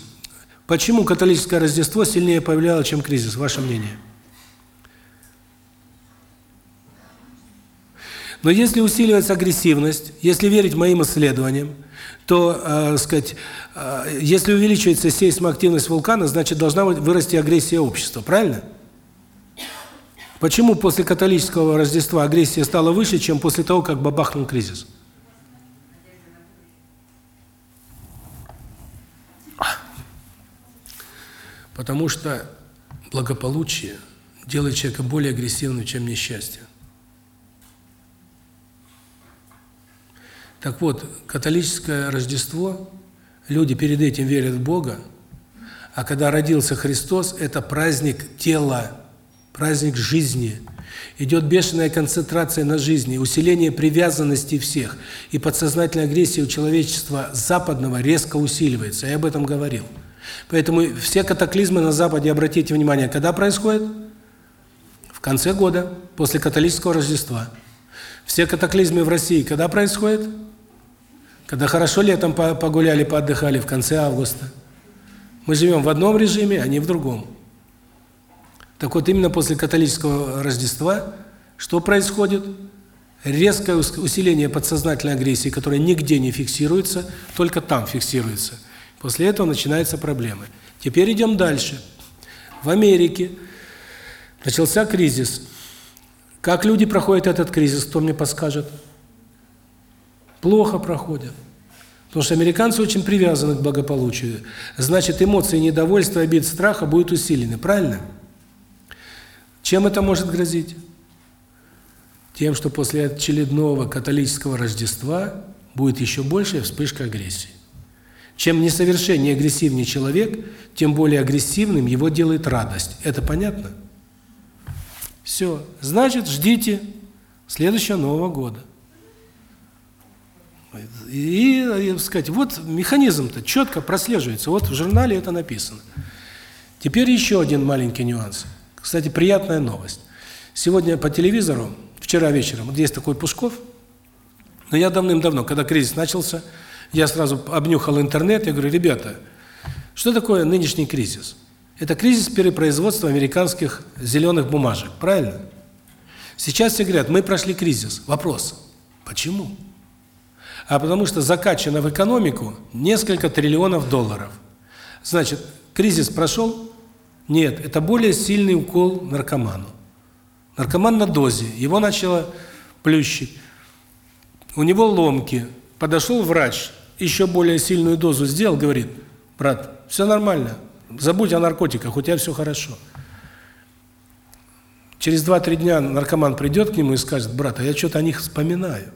Почему католическое Рождество сильнее повлияло, чем кризис? Ваше мнение? Но если усиливается агрессивность, если верить моим исследованиям, то, э, сказать, э, если увеличивается сейсмоактивность вулкана, значит должна вырасти агрессия общества, правильно? Почему после католического Рождества агрессия стала выше, чем после того, как бабахнул кризис? Потому что благополучие делает человека более агрессивным, чем несчастье. Так вот, католическое Рождество, люди перед этим верят в Бога, а когда родился Христос, это праздник тела, праздник жизни. Идет бешеная концентрация на жизни, усиление привязанности всех. И подсознательная агрессия у человечества западного резко усиливается. Я об этом говорил. Поэтому все катаклизмы на Западе, обратите внимание, когда происходят? В конце года, после католического Рождества. Все катаклизмы в России когда происходят? Когда хорошо летом погуляли, поотдыхали в конце августа. Мы живем в одном режиме, а не в другом. Так вот, именно после католического Рождества что происходит? Резкое усиление подсознательной агрессии, которая нигде не фиксируется, только там фиксируется. После этого начинаются проблемы. Теперь идем дальше. В Америке начался кризис. Как люди проходят этот кризис, кто мне подскажет? Плохо проходят. Потому что американцы очень привязаны к благополучию. Значит, эмоции недовольства, обид, страха будут усилены. Правильно? Чем это может грозить? Тем, что после очередного католического Рождества будет еще большая вспышка агрессии. Чем несовершеннее агрессивнее человек, тем более агрессивным его делает радость. Это понятно? Все. Значит, ждите следующего Нового года. И, и сказать, вот механизм-то четко прослеживается. Вот в журнале это написано. Теперь еще один маленький нюанс. Кстати, приятная новость. Сегодня по телевизору, вчера вечером, вот есть такой Пушков, но я давным-давно, когда кризис начался, я сразу обнюхал интернет, я говорю, ребята, что такое нынешний кризис? Это кризис перепроизводства американских зеленых бумажек, правильно? Сейчас все говорят, мы прошли кризис. Вопрос, почему? А потому что закачано в экономику несколько триллионов долларов. Значит, кризис прошел? Нет, это более сильный укол наркоману. Наркоман на дозе, его начало плющить. У него ломки. Подошел врач, еще более сильную дозу сделал, говорит, брат, все нормально, забудь о наркотиках, у тебя все хорошо. Через 2-3 дня наркоман придет к нему и скажет, брат, а я что-то о них вспоминаю.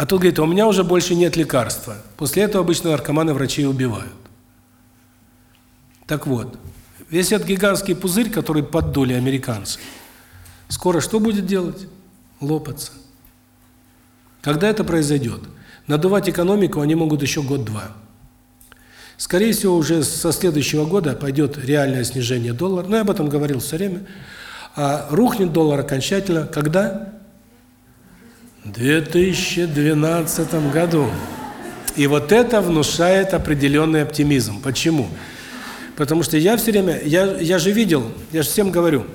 А тот говорит, у меня уже больше нет лекарства. После этого обычно наркоманы врачей убивают. Так вот, весь этот гигантский пузырь, который поддули американцы, скоро что будет делать? Лопаться. Когда это произойдет? Надувать экономику они могут еще год-два. Скорее всего, уже со следующего года пойдет реальное снижение доллара. Ну, я об этом говорил все время. А рухнет доллар окончательно когда? В 2012 году. И вот это внушает определенный оптимизм. Почему? Потому что я все время, я, я же видел, я же всем говорю,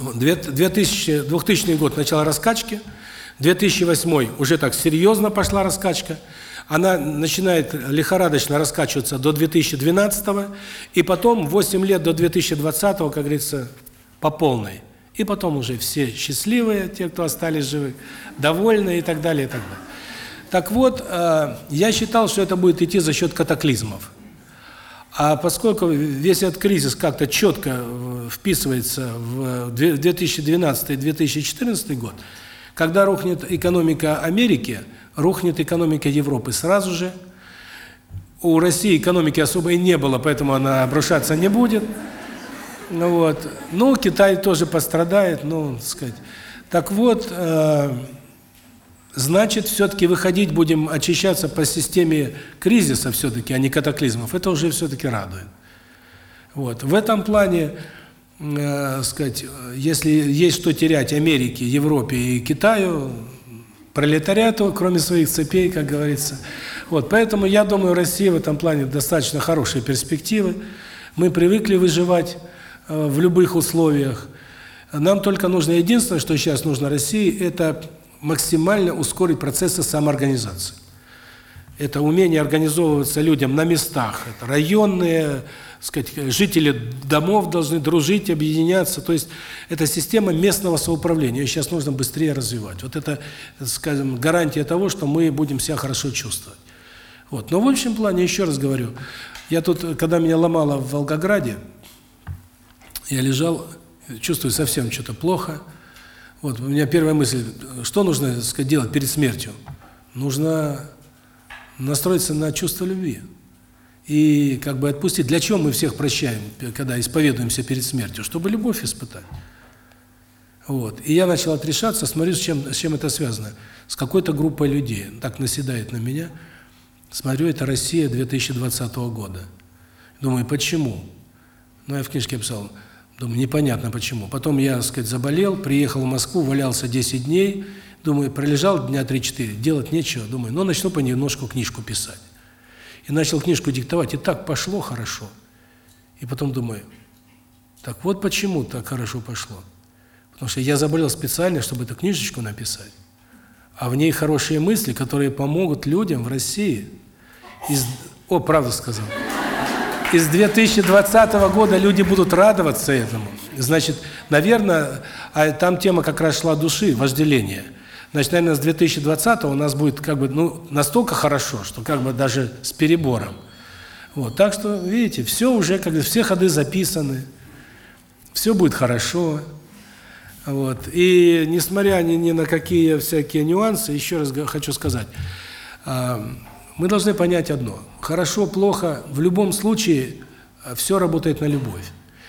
2000, 2000 год, начало раскачки – 2008 уже так серьезно пошла раскачка. Она начинает лихорадочно раскачиваться до 2012 и потом 8 лет до 2020, как говорится, по полной. И потом уже все счастливые, те, кто остались живы, довольны и так далее, и так далее. Так вот, э, я считал, что это будет идти за счет катаклизмов. А поскольку весь этот кризис как-то четко э, вписывается в 2012-2014 год, когда рухнет экономика Америки, рухнет экономика Европы сразу же. У России экономики особо и не было, поэтому она обрушаться не будет. Ну вот. Ну, Китай тоже пострадает, ну, так сказать. Так вот, э, значит, все-таки выходить будем, очищаться по системе кризиса все-таки, а не катаклизмов. Это уже все-таки радует. Вот. В этом плане э, сказать, если есть что терять Америке, Европе и Китаю, пролетариату, кроме своих цепей, как говорится. Вот, поэтому я думаю, Россия в этом плане достаточно хорошие перспективы. Мы привыкли выживать в любых условиях. Нам только нужно единственное, что сейчас нужно России, это максимально ускорить процессы самоорганизации. Это умение организовываться людям на местах. Это районные, сказать, жители домов должны дружить, объединяться. То есть это система местного самоуправления. Ее сейчас нужно быстрее развивать. Вот это, скажем, гарантия того, что мы будем себя хорошо чувствовать. Вот. Но в общем плане, еще раз говорю, я тут, когда меня ломало в Волгограде, я лежал, чувствую совсем что-то плохо. Вот, у меня первая мысль, что нужно, так сказать, делать перед смертью? Нужно настроиться на чувство любви. И как бы отпустить. Для чего мы всех прощаем, когда исповедуемся перед смертью? Чтобы любовь испытать. Вот. И я начал отрешаться, смотрю, с чем, с чем это связано. С какой-то группой людей. Так наседает на меня. Смотрю, это Россия 2020 года. Думаю, почему? Ну, я в книжке писал, думаю, непонятно почему. Потом я, так сказать, заболел, приехал в Москву, валялся 10 дней, думаю, пролежал дня 3-4, делать нечего, думаю, ну, начну понемножку книжку писать. И начал книжку диктовать, и так пошло хорошо. И потом думаю, так вот почему так хорошо пошло. Потому что я заболел специально, чтобы эту книжечку написать. А в ней хорошие мысли, которые помогут людям в России. Из... О, правду сказал. Из 2020 года люди будут радоваться этому. Значит, наверное, а там тема как раз шла души, вожделения. Значит, наверное, с 2020 у нас будет как бы ну настолько хорошо, что как бы даже с перебором. Вот, так что, видите, все уже, как бы все ходы записаны. Все будет хорошо. Вот. И несмотря ни, ни на какие всякие нюансы, еще раз хочу сказать, мы должны понять одно. Хорошо, плохо, в любом случае все работает на любовь.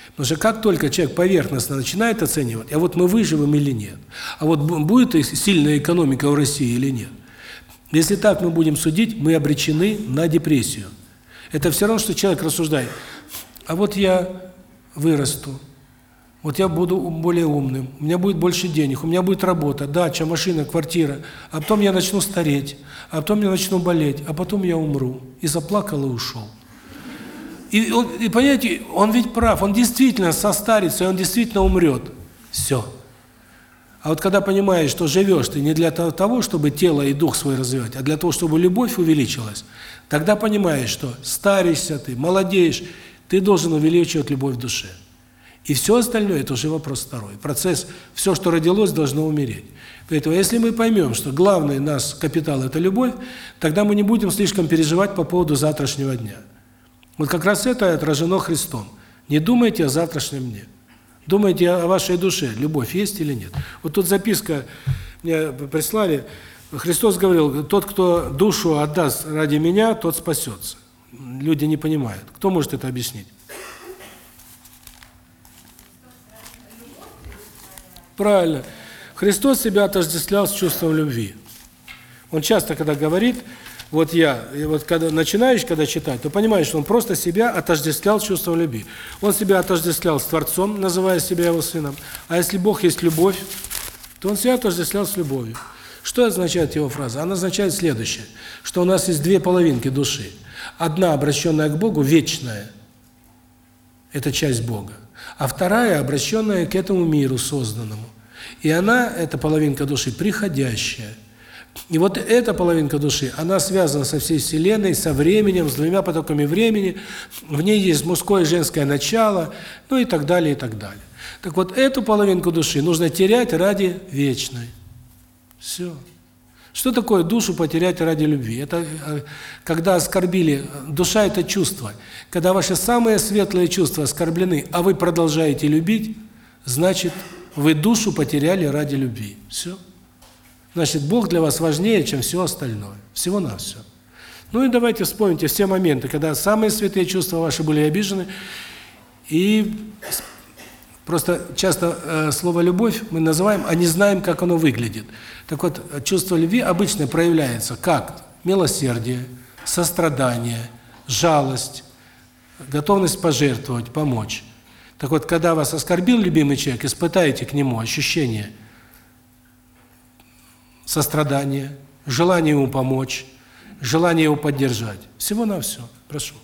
Потому что как только человек поверхностно начинает оценивать, а вот мы выживем или нет, а вот будет сильная экономика в России или нет, если так мы будем судить, мы обречены на депрессию. Это все равно, что человек рассуждает, а вот я вырасту, вот я буду более умным, у меня будет больше денег, у меня будет работа, дача, машина, квартира, а потом я начну стареть, а потом я начну болеть, а потом я умру. И заплакал, и ушел. И, и понимаете, он ведь прав, он действительно состарится, и он действительно умрет. Все. А вот когда понимаешь, что живешь ты не для того, чтобы тело и дух свой развивать, а для того, чтобы любовь увеличилась, тогда понимаешь, что старишься ты, молодеешь, ты должен увеличивать любовь в душе. И все остальное – это уже вопрос второй. Процесс, все, что родилось, должно умереть. Поэтому, если мы поймем, что главный наш капитал – это любовь, тогда мы не будем слишком переживать по поводу завтрашнего дня. Вот как раз это отражено Христом. Не думайте о завтрашнем дне. Думайте о вашей душе, любовь есть или нет. Вот тут записка мне прислали. Христос говорил, тот, кто душу отдаст ради меня, тот спасется. Люди не понимают. Кто может это объяснить? Правильно. Христос себя отождествлял с чувством любви. Он часто, когда говорит, вот я, и вот когда начинаешь, когда читать, то понимаешь, что он просто себя отождествлял с чувством любви. Он себя отождествлял с Творцом, называя себя его сыном. А если Бог есть любовь, то он себя отождествлял с любовью. Что означает его фраза? Она означает следующее, что у нас есть две половинки души. Одна, обращенная к Богу, вечная, это часть Бога а вторая обращенная к этому миру созданному. И она, эта половинка души, приходящая. И вот эта половинка души, она связана со всей Вселенной, со временем, с двумя потоками времени, в ней есть мужское и женское начало, ну и так далее, и так далее. Так вот, эту половинку души нужно терять ради вечной. Все. Что такое душу потерять ради любви? Это э, когда оскорбили, душа это чувство. Когда ваши самые светлые чувства оскорблены, а вы продолжаете любить, значит, вы душу потеряли ради любви. Все. Значит, Бог для вас важнее, чем все остальное. Всего на все. Ну и давайте вспомните все моменты, когда самые святые чувства ваши были обижены, и Просто часто э, слово «любовь» мы называем, а не знаем, как оно выглядит. Так вот, чувство любви обычно проявляется как милосердие, сострадание, жалость, готовность пожертвовать, помочь. Так вот, когда вас оскорбил любимый человек, испытайте к нему ощущение сострадания, желание ему помочь, желание его поддержать. Всего на все. Прошу.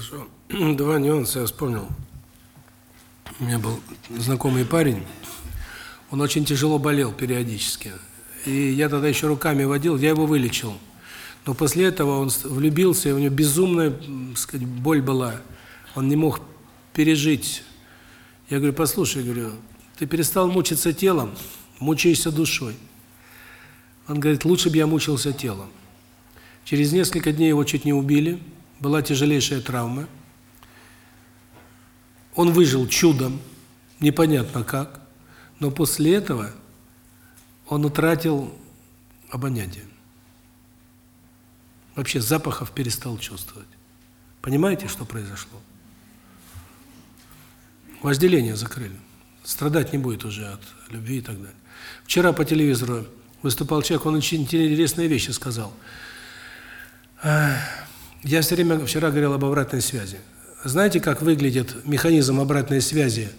Хорошо. Два нюанса я вспомнил. У меня был знакомый парень, он очень тяжело болел периодически. И я тогда еще руками водил, я его вылечил. Но после этого он влюбился, и у него безумная, м, сказать, боль была. Он не мог пережить. Я говорю, послушай, говорю, ты перестал мучиться телом, мучаешься душой. Он говорит, лучше бы я мучился телом. Через несколько дней его чуть не убили, была тяжелейшая травма. Он выжил чудом, непонятно как, но после этого он утратил обоняние. Вообще запахов перестал чувствовать. Понимаете, что произошло? Вожделение закрыли. Страдать не будет уже от любви и так далее. Вчера по телевизору выступал человек, он очень интересные вещи сказал. Я все время вчера говорил об обратной связи. Знаете, как выглядит механизм обратной связи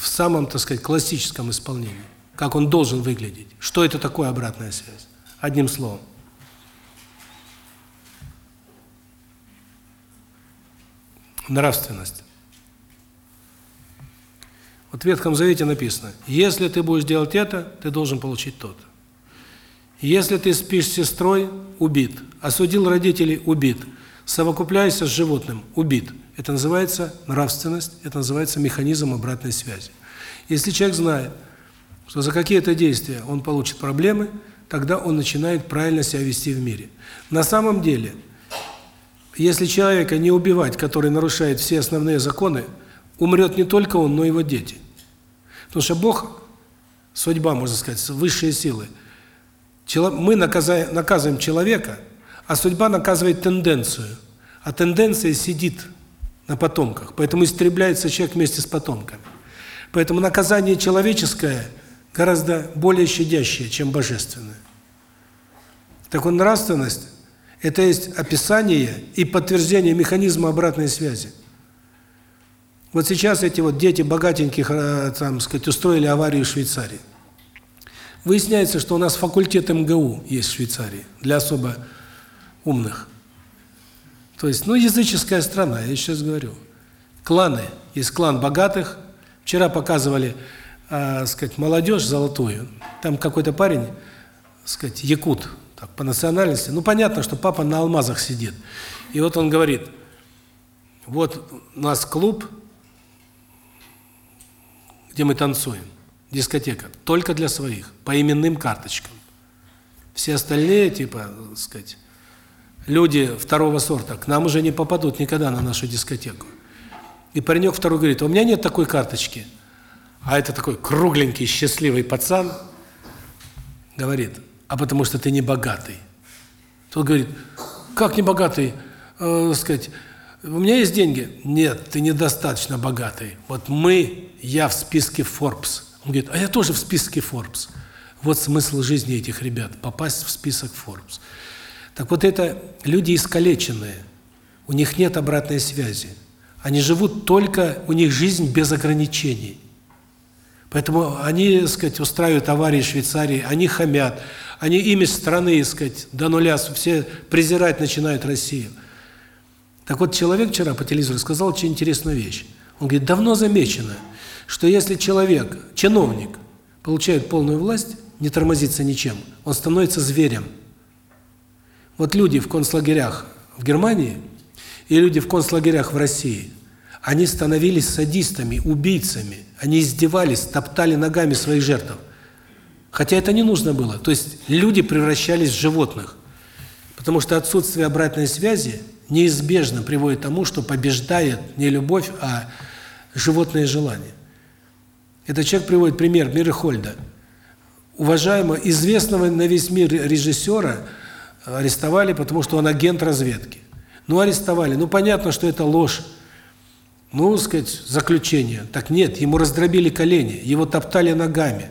в самом, так сказать, классическом исполнении? Как он должен выглядеть? Что это такое обратная связь? Одним словом. Нравственность. Вот в Ветхом Завете написано, если ты будешь делать это, ты должен получить то-то. Если ты спишь с сестрой – убит. Осудил родителей – убит. Совокупляешься с животным – убит. Это называется нравственность, это называется механизм обратной связи. Если человек знает, что за какие-то действия он получит проблемы, тогда он начинает правильно себя вести в мире. На самом деле, если человека не убивать, который нарушает все основные законы, умрет не только он, но и его дети. Потому что Бог, судьба, можно сказать, высшие силы, мы наказываем человека, а судьба наказывает тенденцию. А тенденция сидит на потомках, поэтому истребляется человек вместе с потомками. Поэтому наказание человеческое гораздо более щадящее, чем божественное. Так вот, нравственность – это есть описание и подтверждение механизма обратной связи. Вот сейчас эти вот дети богатеньких, э, там, сказать, устроили аварию в Швейцарии. Выясняется, что у нас факультет МГУ есть в Швейцарии для особо умных. То есть, ну, языческая страна, я сейчас говорю. Кланы. Есть клан богатых. Вчера показывали, э, сказать, молодежь золотую. Там какой-то парень, сказать, якут, так, по национальности. Ну, понятно, что папа на алмазах сидит. И вот он говорит, вот у нас клуб, где мы танцуем, дискотека, только для своих, по именным карточкам. Все остальные, типа, сказать, люди второго сорта к нам уже не попадут никогда на нашу дискотеку. И паренек второй говорит, у меня нет такой карточки. А это такой кругленький, счастливый пацан говорит, а потому что ты не богатый. Тот говорит, как не богатый? Э, сказать, у меня есть деньги? Нет, ты недостаточно богатый. Вот мы, я в списке Forbes. Он говорит, а я тоже в списке Forbes. Вот смысл жизни этих ребят, попасть в список Forbes. Так вот это люди искалеченные, у них нет обратной связи. Они живут только, у них жизнь без ограничений. Поэтому они, так сказать, устраивают аварии в Швейцарии, они хамят, они имя страны, так сказать, до нуля, все презирать начинают Россию. Так вот, человек вчера по телевизору сказал очень интересную вещь. Он говорит, давно замечено, что если человек, чиновник, получает полную власть, не тормозится ничем, он становится зверем. Вот люди в концлагерях в Германии и люди в концлагерях в России, они становились садистами, убийцами, они издевались, топтали ногами своих жертв. Хотя это не нужно было. То есть люди превращались в животных. Потому что отсутствие обратной связи неизбежно приводит к тому, что побеждает не любовь, а животные желания. Этот человек приводит пример Мирхольда. Уважаемого, известного на весь мир режиссера арестовали, потому что он агент разведки. Ну, арестовали. Ну, понятно, что это ложь. Ну, сказать, заключение. Так нет, ему раздробили колени, его топтали ногами.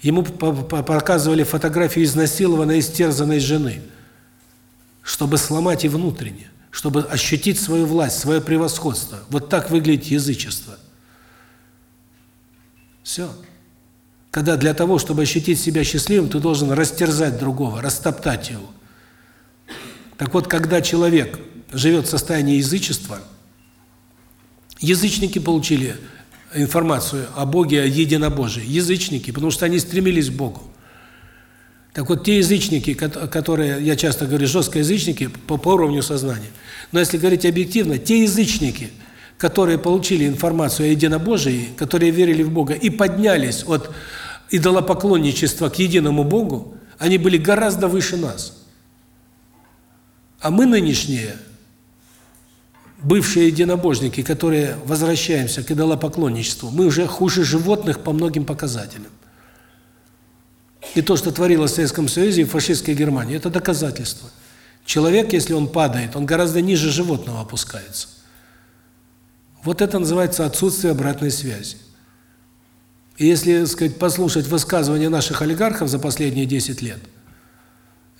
Ему показывали фотографию изнасилованной, истерзанной жены, чтобы сломать и внутренне, чтобы ощутить свою власть, свое превосходство. Вот так выглядит язычество. Все. Когда для того, чтобы ощутить себя счастливым, ты должен растерзать другого, растоптать его. Так вот, когда человек живет в состоянии язычества, Язычники получили информацию о Боге, о единобожии. Язычники, потому что они стремились к Богу. Так вот, те язычники, кот- которые, я часто говорю, жесткие язычники по, по уровню сознания, но если говорить объективно, те язычники, которые получили информацию о единобожии, которые верили в Бога и поднялись от идолопоклонничества к единому Богу, они были гораздо выше нас. А мы нынешние, бывшие единобожники, которые возвращаемся к идолопоклонничеству, мы уже хуже животных по многим показателям. И то, что творилось в Советском Союзе и в фашистской Германии, это доказательство. Человек, если он падает, он гораздо ниже животного опускается. Вот это называется отсутствие обратной связи. И если, так сказать, послушать высказывания наших олигархов за последние 10 лет,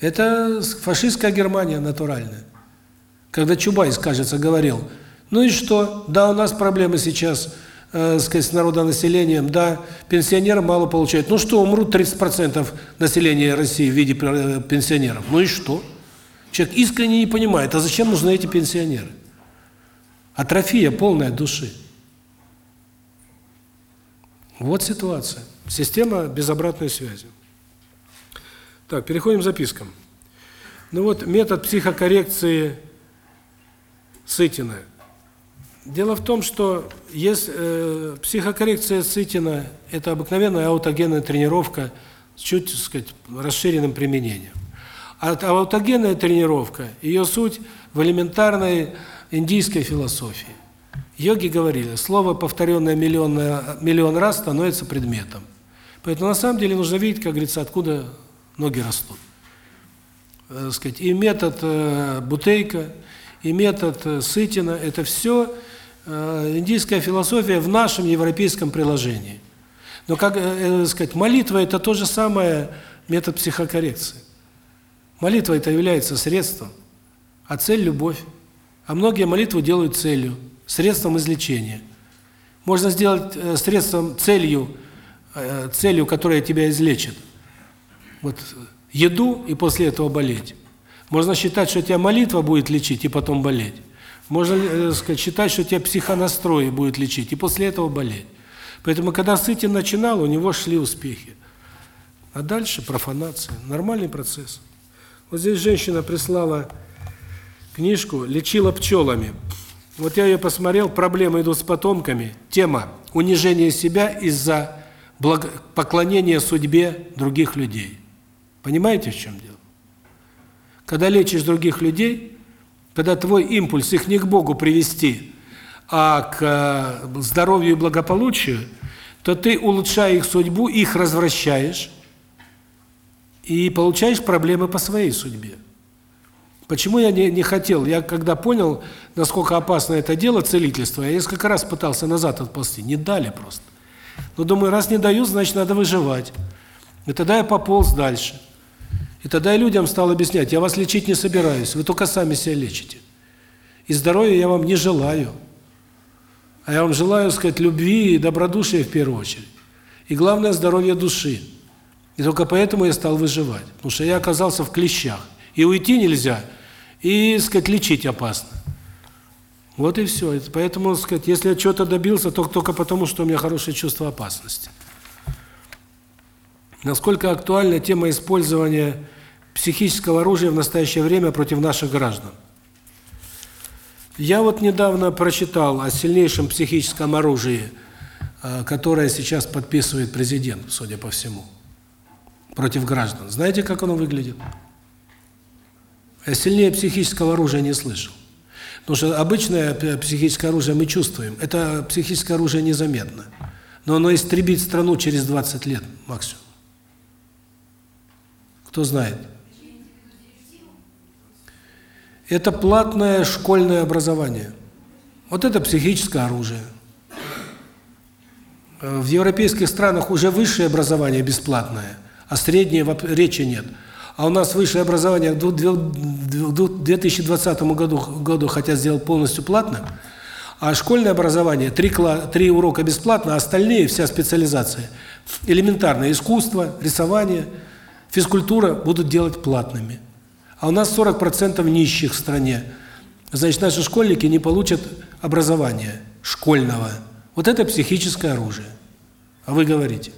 это фашистская Германия натуральная. Когда Чубайс, кажется, говорил, ну и что, да, у нас проблемы сейчас, э, сказать, с народонаселением, да, пенсионеры мало получают. Ну что, умрут 30% населения России в виде э, пенсионеров. Ну и что? Человек искренне не понимает, а зачем нужны эти пенсионеры? Атрофия полная души. Вот ситуация. Система без обратной связи. Так, переходим к запискам. Ну вот метод психокоррекции Сытина. Дело в том, что есть э, психокоррекция Сытина – это обыкновенная аутогенная тренировка с чуть, так сказать, расширенным применением. А аутогенная тренировка, ее суть в элементарной индийской философии. Йоги говорили, слово, повторенное миллион, миллион раз, становится предметом. Поэтому на самом деле нужно видеть, как говорится, откуда ноги растут. Э, сказать, и метод э, Бутейка, и метод э, Сытина – это все э, индийская философия в нашем европейском приложении. Но, как э, сказать, молитва – это то же самое метод психокоррекции. Молитва это является средством, а цель – любовь. А многие молитву делают целью, средством излечения. Можно сделать средством, целью, целью, которая тебя излечит. Вот еду и после этого болеть. Можно считать, что тебя молитва будет лечить и потом болеть. Можно э, сказать, считать, что тебя психонастрой будет лечить и после этого болеть. Поэтому, когда Сытин начинал, у него шли успехи. А дальше профанация. Нормальный процесс. Вот здесь женщина прислала книжку «Лечила пчелами». Вот я ее посмотрел, проблемы идут с потомками. Тема «Унижение себя из-за поклонения судьбе других людей». Понимаете, в чем дело? Когда лечишь других людей, когда твой импульс их не к Богу привести, а к э, здоровью и благополучию, то ты, улучшая их судьбу, их развращаешь и получаешь проблемы по своей судьбе. Почему я не, не хотел? Я когда понял, насколько опасно это дело, целительство, я несколько раз пытался назад отползти, не дали просто. Но думаю, раз не дают, значит, надо выживать. И тогда я пополз дальше. И тогда я людям стал объяснять, я вас лечить не собираюсь, вы только сами себя лечите. И здоровья я вам не желаю. А я вам желаю, сказать, любви и добродушия в первую очередь. И главное, здоровье души. И только поэтому я стал выживать. Потому что я оказался в клещах. И уйти нельзя, и, сказать, лечить опасно. Вот и все. Поэтому, сказать, если я чего-то добился, то только потому, что у меня хорошее чувство опасности. Насколько актуальна тема использования психического оружия в настоящее время против наших граждан? Я вот недавно прочитал о сильнейшем психическом оружии, э, которое сейчас подписывает президент, судя по всему, против граждан. Знаете, как оно выглядит? Я сильнее психического оружия не слышал. Потому что обычное психическое оружие мы чувствуем. Это психическое оружие незаметно. Но оно истребит страну через 20 лет максимум. Кто знает? Это платное школьное образование. Вот это психическое оружие. В европейских странах уже высшее образование бесплатное, а среднее речи нет. А у нас высшее образование в 2020 году, году хотят сделать полностью платным, а школьное образование, три, три урока бесплатно, а остальные, вся специализация, элементарное искусство, рисование, физкультура будут делать платными. А у нас 40% нищих в стране. Значит, наши школьники не получат образование. школьного. Вот это психическое оружие. А вы говорите.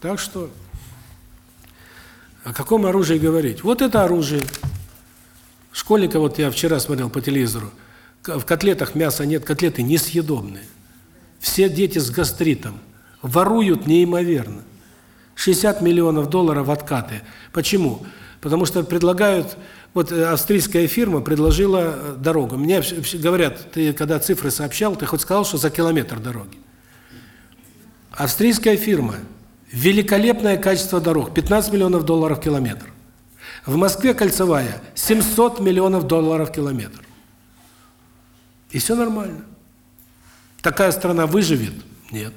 Так что о каком оружии говорить? Вот это оружие. Школьника, вот я вчера смотрел по телевизору, в котлетах мяса нет, котлеты несъедобные. Все дети с гастритом. Воруют неимоверно. 60 миллионов долларов откаты. Почему? Потому что предлагают, вот э, австрийская фирма предложила э, дорогу. Мне говорят, ты когда цифры сообщал, ты хоть сказал, что за километр дороги. Австрийская фирма, великолепное качество дорог, 15 миллионов долларов километр. В Москве кольцевая 700 миллионов долларов километр. И все нормально. Такая страна выживет? Нет.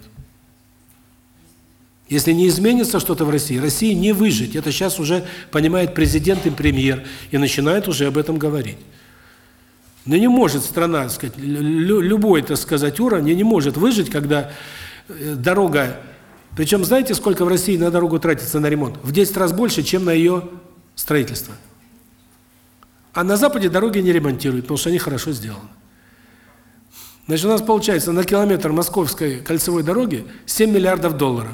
Если не изменится что-то в России, России не выжить. Это сейчас уже понимает президент и премьер и начинает уже об этом говорить. Но не может страна, так сказать, лю- любой, так сказать, уровень не может выжить, когда э, дорога... Причем знаете, сколько в России на дорогу тратится на ремонт? В 10 раз больше, чем на ее строительство. А на Западе дороги не ремонтируют, потому что они хорошо сделаны. Значит, у нас получается на километр московской кольцевой дороги 7 миллиардов долларов.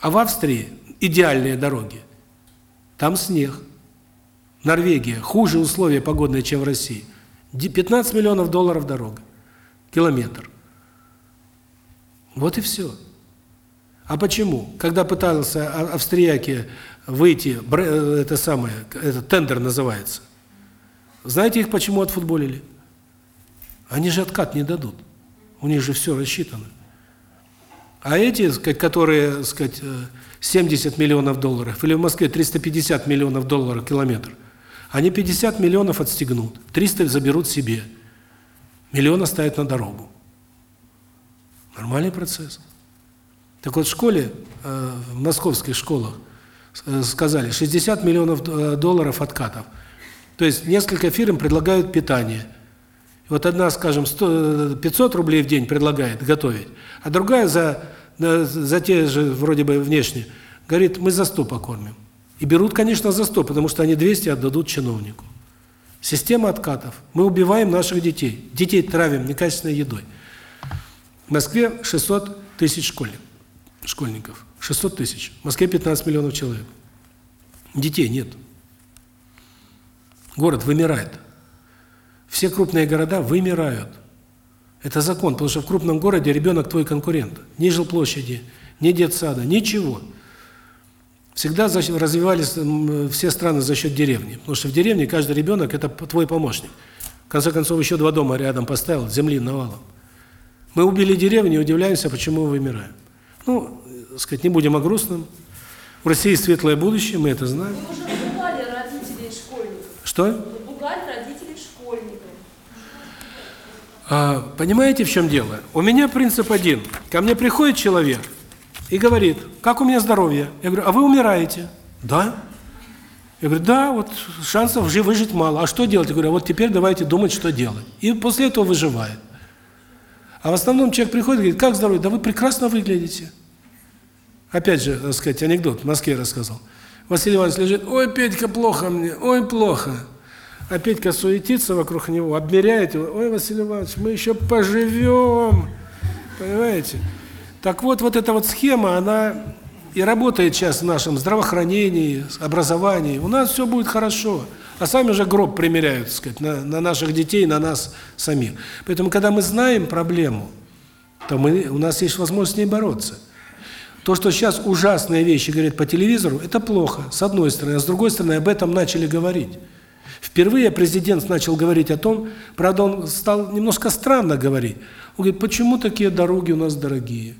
А в Австрии идеальные дороги. Там снег. Норвегия. Хуже условия погодные, чем в России. Ди- 15 миллионов долларов дорога. Километр. Вот и все. А почему? Когда пытался а- австрияки выйти, э, это самое, это тендер называется. Знаете их почему отфутболили? Они же откат не дадут. У них же все рассчитано. А эти, которые, сказать, э, 70 миллионов долларов, или в Москве 350 миллионов долларов километр, они 50 миллионов отстегнут, 300 заберут себе, миллион оставят на дорогу. Нормальный процесс. Так вот в школе, э, в московских школах э, сказали 60 миллионов э, долларов откатов. То есть несколько фирм предлагают питание. Вот одна, скажем, 100, 500 рублей в день предлагает готовить, а другая за, за те же, вроде бы, внешне, говорит, мы за 100 покормим. И берут, конечно, за 100, потому что они 200 отдадут чиновнику. Система откатов. Мы убиваем наших детей. Детей травим некачественной едой. В Москве 600 тысяч школьников. школьников. 600 тысяч. В Москве 15 миллионов человек. Детей нет. Город вымирает. Все крупные города вымирают. Это закон, потому что в крупном городе ребенок твой конкурент. Ни жилплощади, ни детсада, ничего. Всегда развивались все страны за счет деревни, потому что в деревне каждый ребенок – это твой помощник. В конце концов, еще два дома рядом поставил, земли навалом. Мы убили деревню и удивляемся, почему мы вымираем. Ну, э, сказать, не будем о грустном. В России светлое будущее, мы это знаем. Вы уже родителей школьников. Что? Напугали родителей школьников. А, понимаете, в чем дело? У меня принцип один. Ко мне приходит человек и говорит, как у меня здоровье? Я говорю, а вы умираете? Да. Я говорю, да, вот шансов жи- выжить мало. А что делать? Я говорю, а вот теперь давайте думать, что делать. И после этого выживает. А в основном человек приходит и говорит, как здоровье? Да вы прекрасно выглядите. Опять же, так сказать, анекдот в Москве рассказал. Василий Иванович лежит, ой, Петька, плохо мне, ой, плохо. А Петька суетится вокруг него, обмеряет его, ой, Василий Иванович, мы еще поживем. Понимаете? Так вот, вот эта вот схема, она и работает сейчас в нашем здравоохранении, образовании. У нас все будет хорошо. А сами уже гроб примеряют, так сказать, на, на наших детей, на нас самих. Поэтому, когда мы знаем проблему, то мы, у нас есть возможность с ней бороться. То, что сейчас ужасные вещи говорят по телевизору, это плохо, с одной стороны. А с другой стороны, об этом начали говорить. Впервые президент начал говорить о том, правда, он стал немножко странно говорить. Он говорит, почему такие дороги у нас дорогие?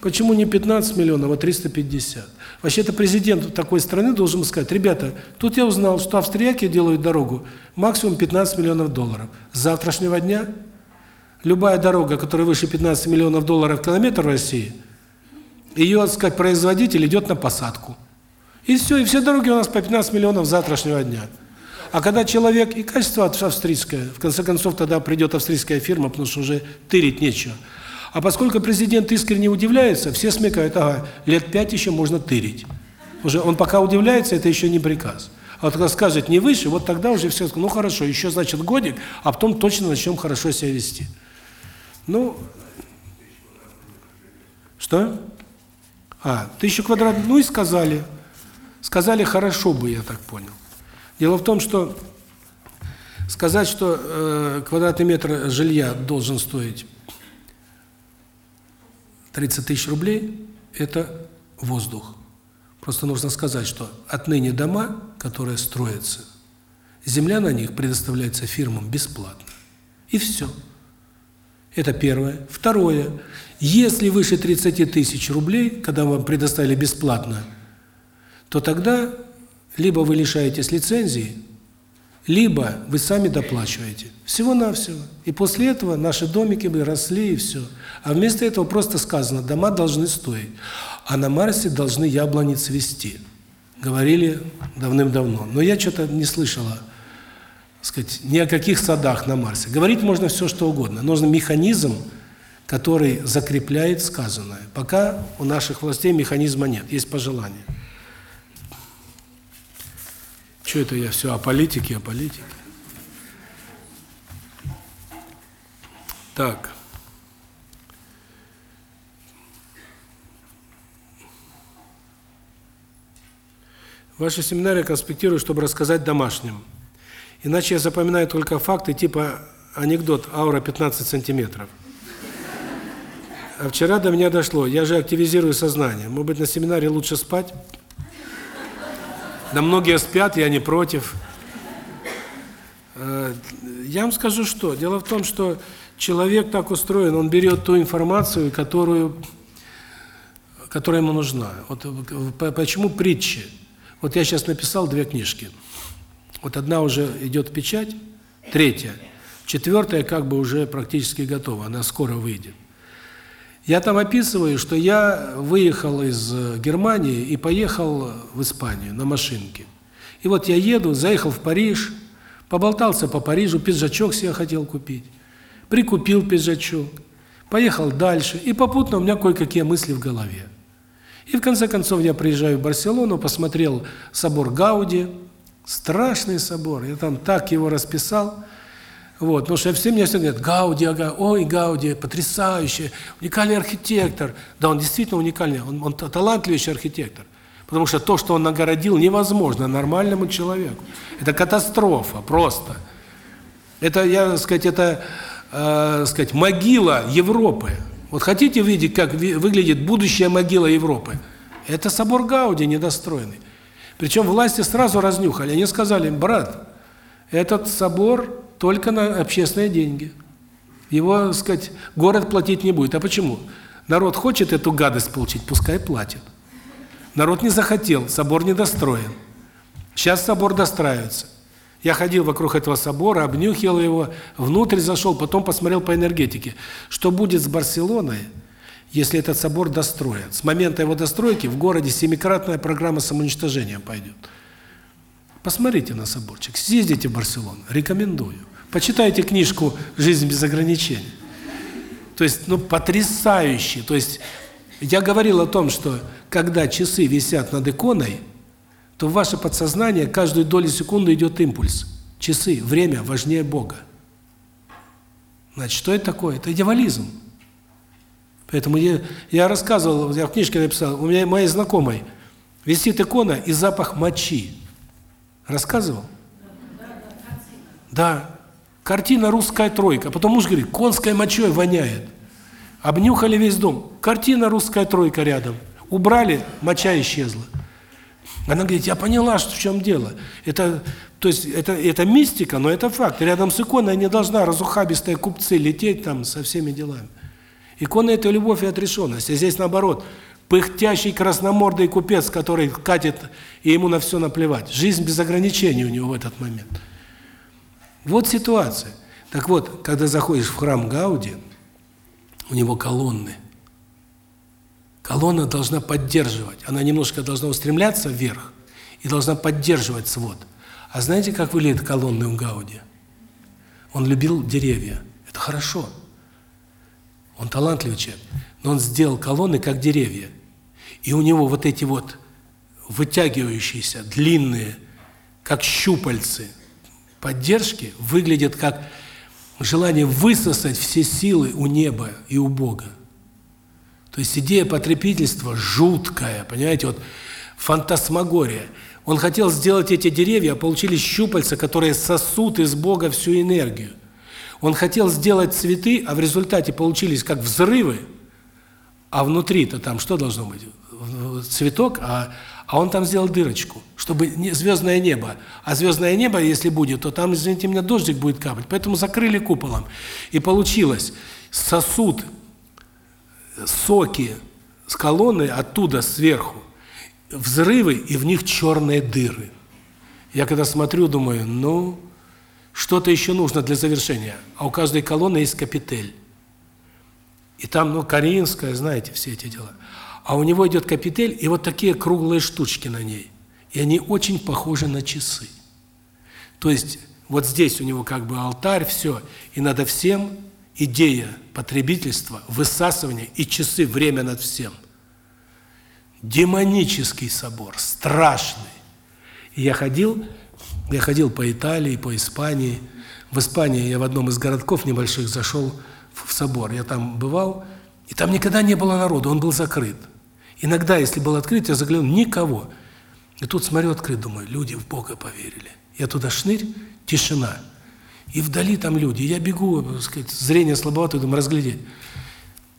Почему не 15 миллионов, а 350? Вообще-то президент такой страны должен сказать, ребята, тут я узнал, что австрияки делают дорогу максимум 15 миллионов долларов. С завтрашнего дня любая дорога, которая выше 15 миллионов долларов километр в России, ее, так сказать, производитель идет на посадку. И все, и все дороги у нас по 15 миллионов завтрашнего дня. А когда человек, и качество австрийское, в конце концов тогда придет австрийская фирма, потому что уже тырить нечего. А поскольку президент искренне удивляется, все смекают, ага, лет пять еще можно тырить. Уже он пока удивляется, это еще не приказ. А вот когда скажет не выше, вот тогда уже все, ну хорошо, еще значит годик, а потом точно начнем хорошо себя вести. Ну, что? А, тысячу квадратных, ну и сказали. Сказали хорошо бы, я так понял. Дело в том, что сказать, что э, квадратный метр жилья должен стоить 30 тысяч рублей, это воздух. Просто нужно сказать, что отныне дома, которые строятся, земля на них предоставляется фирмам бесплатно. И все. Это первое. Второе. Если выше 30 тысяч рублей, когда вам предоставили бесплатно, то тогда либо вы лишаетесь лицензии, либо вы сами доплачиваете. Всего-навсего. И после этого наши домики бы росли и все. А вместо этого просто сказано, дома должны стоить. А на Марсе должны яблони цвести. Говорили давным-давно. Но я что-то не слышала, сказать, ни о каких садах на Марсе. Говорить можно все, что угодно. Нужен механизм, который закрепляет сказанное. Пока у наших властей механизма нет, есть пожелание. Что это я все о политике, о политике? Так. Ваши семинары конспектирую, чтобы рассказать домашним. Иначе я запоминаю только факты, типа анекдот «Аура 15 сантиметров». А вчера до меня дошло, я же активизирую сознание. Может быть, на семинаре лучше спать? Да многие спят, я не против. Э, Я вам скажу что. Дело в том, что человек так устроен, он берет ту информацию, которую, которая ему нужна. Вот по- почему притчи? Вот я сейчас написал две книжки. Вот одна уже идет в печать, третья. Четвертая как бы уже практически готова, она скоро выйдет. Я там описываю, что я выехал из э, Германии и поехал в Испанию на машинке. И вот я еду, заехал в Париж, поболтался по Парижу, пиджачок себе хотел купить. Прикупил пиджачок, поехал дальше, и попутно у меня кое-какие мысли в голове. И в конце концов я приезжаю в Барселону, посмотрел собор Гауди, страшный собор, я там так его расписал, вот, потому что все мне все говорят, Гауди, ага, ой, Гауди, потрясающий, уникальный архитектор. Да, он действительно уникальный, он, он талантливейший архитектор. Потому что то, что он нагородил, невозможно нормальному человеку. Это катастрофа просто. Это, я так сказать, это, э, сказать, могила Европы. Вот хотите видеть, как выглядит будущая могила Европы? Это собор Гауди недостроенный. Причем власти сразу разнюхали. Они сказали, брат, этот собор только на общественные деньги. Его, так сказать, город платить не будет. А почему? Народ хочет эту гадость получить, пускай платит. Народ не захотел, собор недостроен. Сейчас собор достраивается. Я ходил вокруг этого собора, обнюхивал его, внутрь зашел, потом посмотрел по энергетике. Что будет с Барселоной, если этот собор достроят? С момента его достройки в городе семикратная программа самоуничтожения пойдет. Посмотрите на соборчик, съездите в Барселону, рекомендую. Почитайте книжку «Жизнь без ограничений». То есть, ну, потрясающе. То есть, я говорил о том, что когда часы висят над иконой, то в ваше подсознание каждую долю секунды идет импульс. Часы, время важнее Бога. Значит, что это такое? Это дьяволизм. Поэтому я, я рассказывал, я в книжке написал, у меня моей знакомой висит икона и запах мочи. Рассказывал? Да. Картина «Русская тройка». Потом муж говорит, конской мочой воняет. Обнюхали весь дом. Картина «Русская тройка» рядом. Убрали, моча исчезла. Она говорит, я поняла, что в чем дело. Это, то есть, это, это мистика, но это факт. Рядом с иконой не должна разухабистая купцы лететь там со всеми делами. Икона – это любовь и отрешенность. А здесь наоборот. Пыхтящий красномордый купец, который катит, и ему на все наплевать. Жизнь без ограничений у него в этот момент. Вот ситуация. Так вот, когда заходишь в храм Гауди, у него колонны. Колонна должна поддерживать, она немножко должна устремляться вверх и должна поддерживать свод. А знаете, как выглядит колонны у Гауди? Он любил деревья. Это хорошо. Он талантливый человек. Но он сделал колонны как деревья. И у него вот эти вот вытягивающиеся, длинные как щупальцы поддержки, выглядит как желание высосать все силы у неба и у Бога. То есть идея потребительства жуткая, понимаете, вот фантасмагория. Он хотел сделать эти деревья, а получились щупальца, которые сосут из Бога всю энергию. Он хотел сделать цветы, а в результате получились как взрывы, а внутри-то там что должно быть? Цветок, а, а он там сделал дырочку, чтобы не звездное небо. А звездное небо, если будет, то там, извините меня, дождик будет капать. Поэтому закрыли куполом. И получилось сосуд, соки с колонны оттуда сверху, взрывы, и в них черные дыры. Я когда смотрю, думаю, ну, что-то еще нужно для завершения. А у каждой колонны есть капитель. И там, ну, Каринская, знаете, все эти дела. А у него идет капитель, и вот такие круглые штучки на ней. И они очень похожи на часы. То есть, вот здесь у него как бы алтарь, все. И надо всем идея потребительства, высасывания и часы, время над всем. Демонический собор, страшный. И я ходил, я ходил по Италии, по Испании. В Испании я в одном из городков небольших зашел в собор. Я там бывал, и там никогда не было народу, он был закрыт. Иногда, если был открыт, я заглянул, никого. И тут смотрю открыт, думаю, люди в Бога поверили. Я туда шнырь, тишина. И вдали там люди. Я бегу, так сказать, зрение слабоватое, думаю, разглядеть.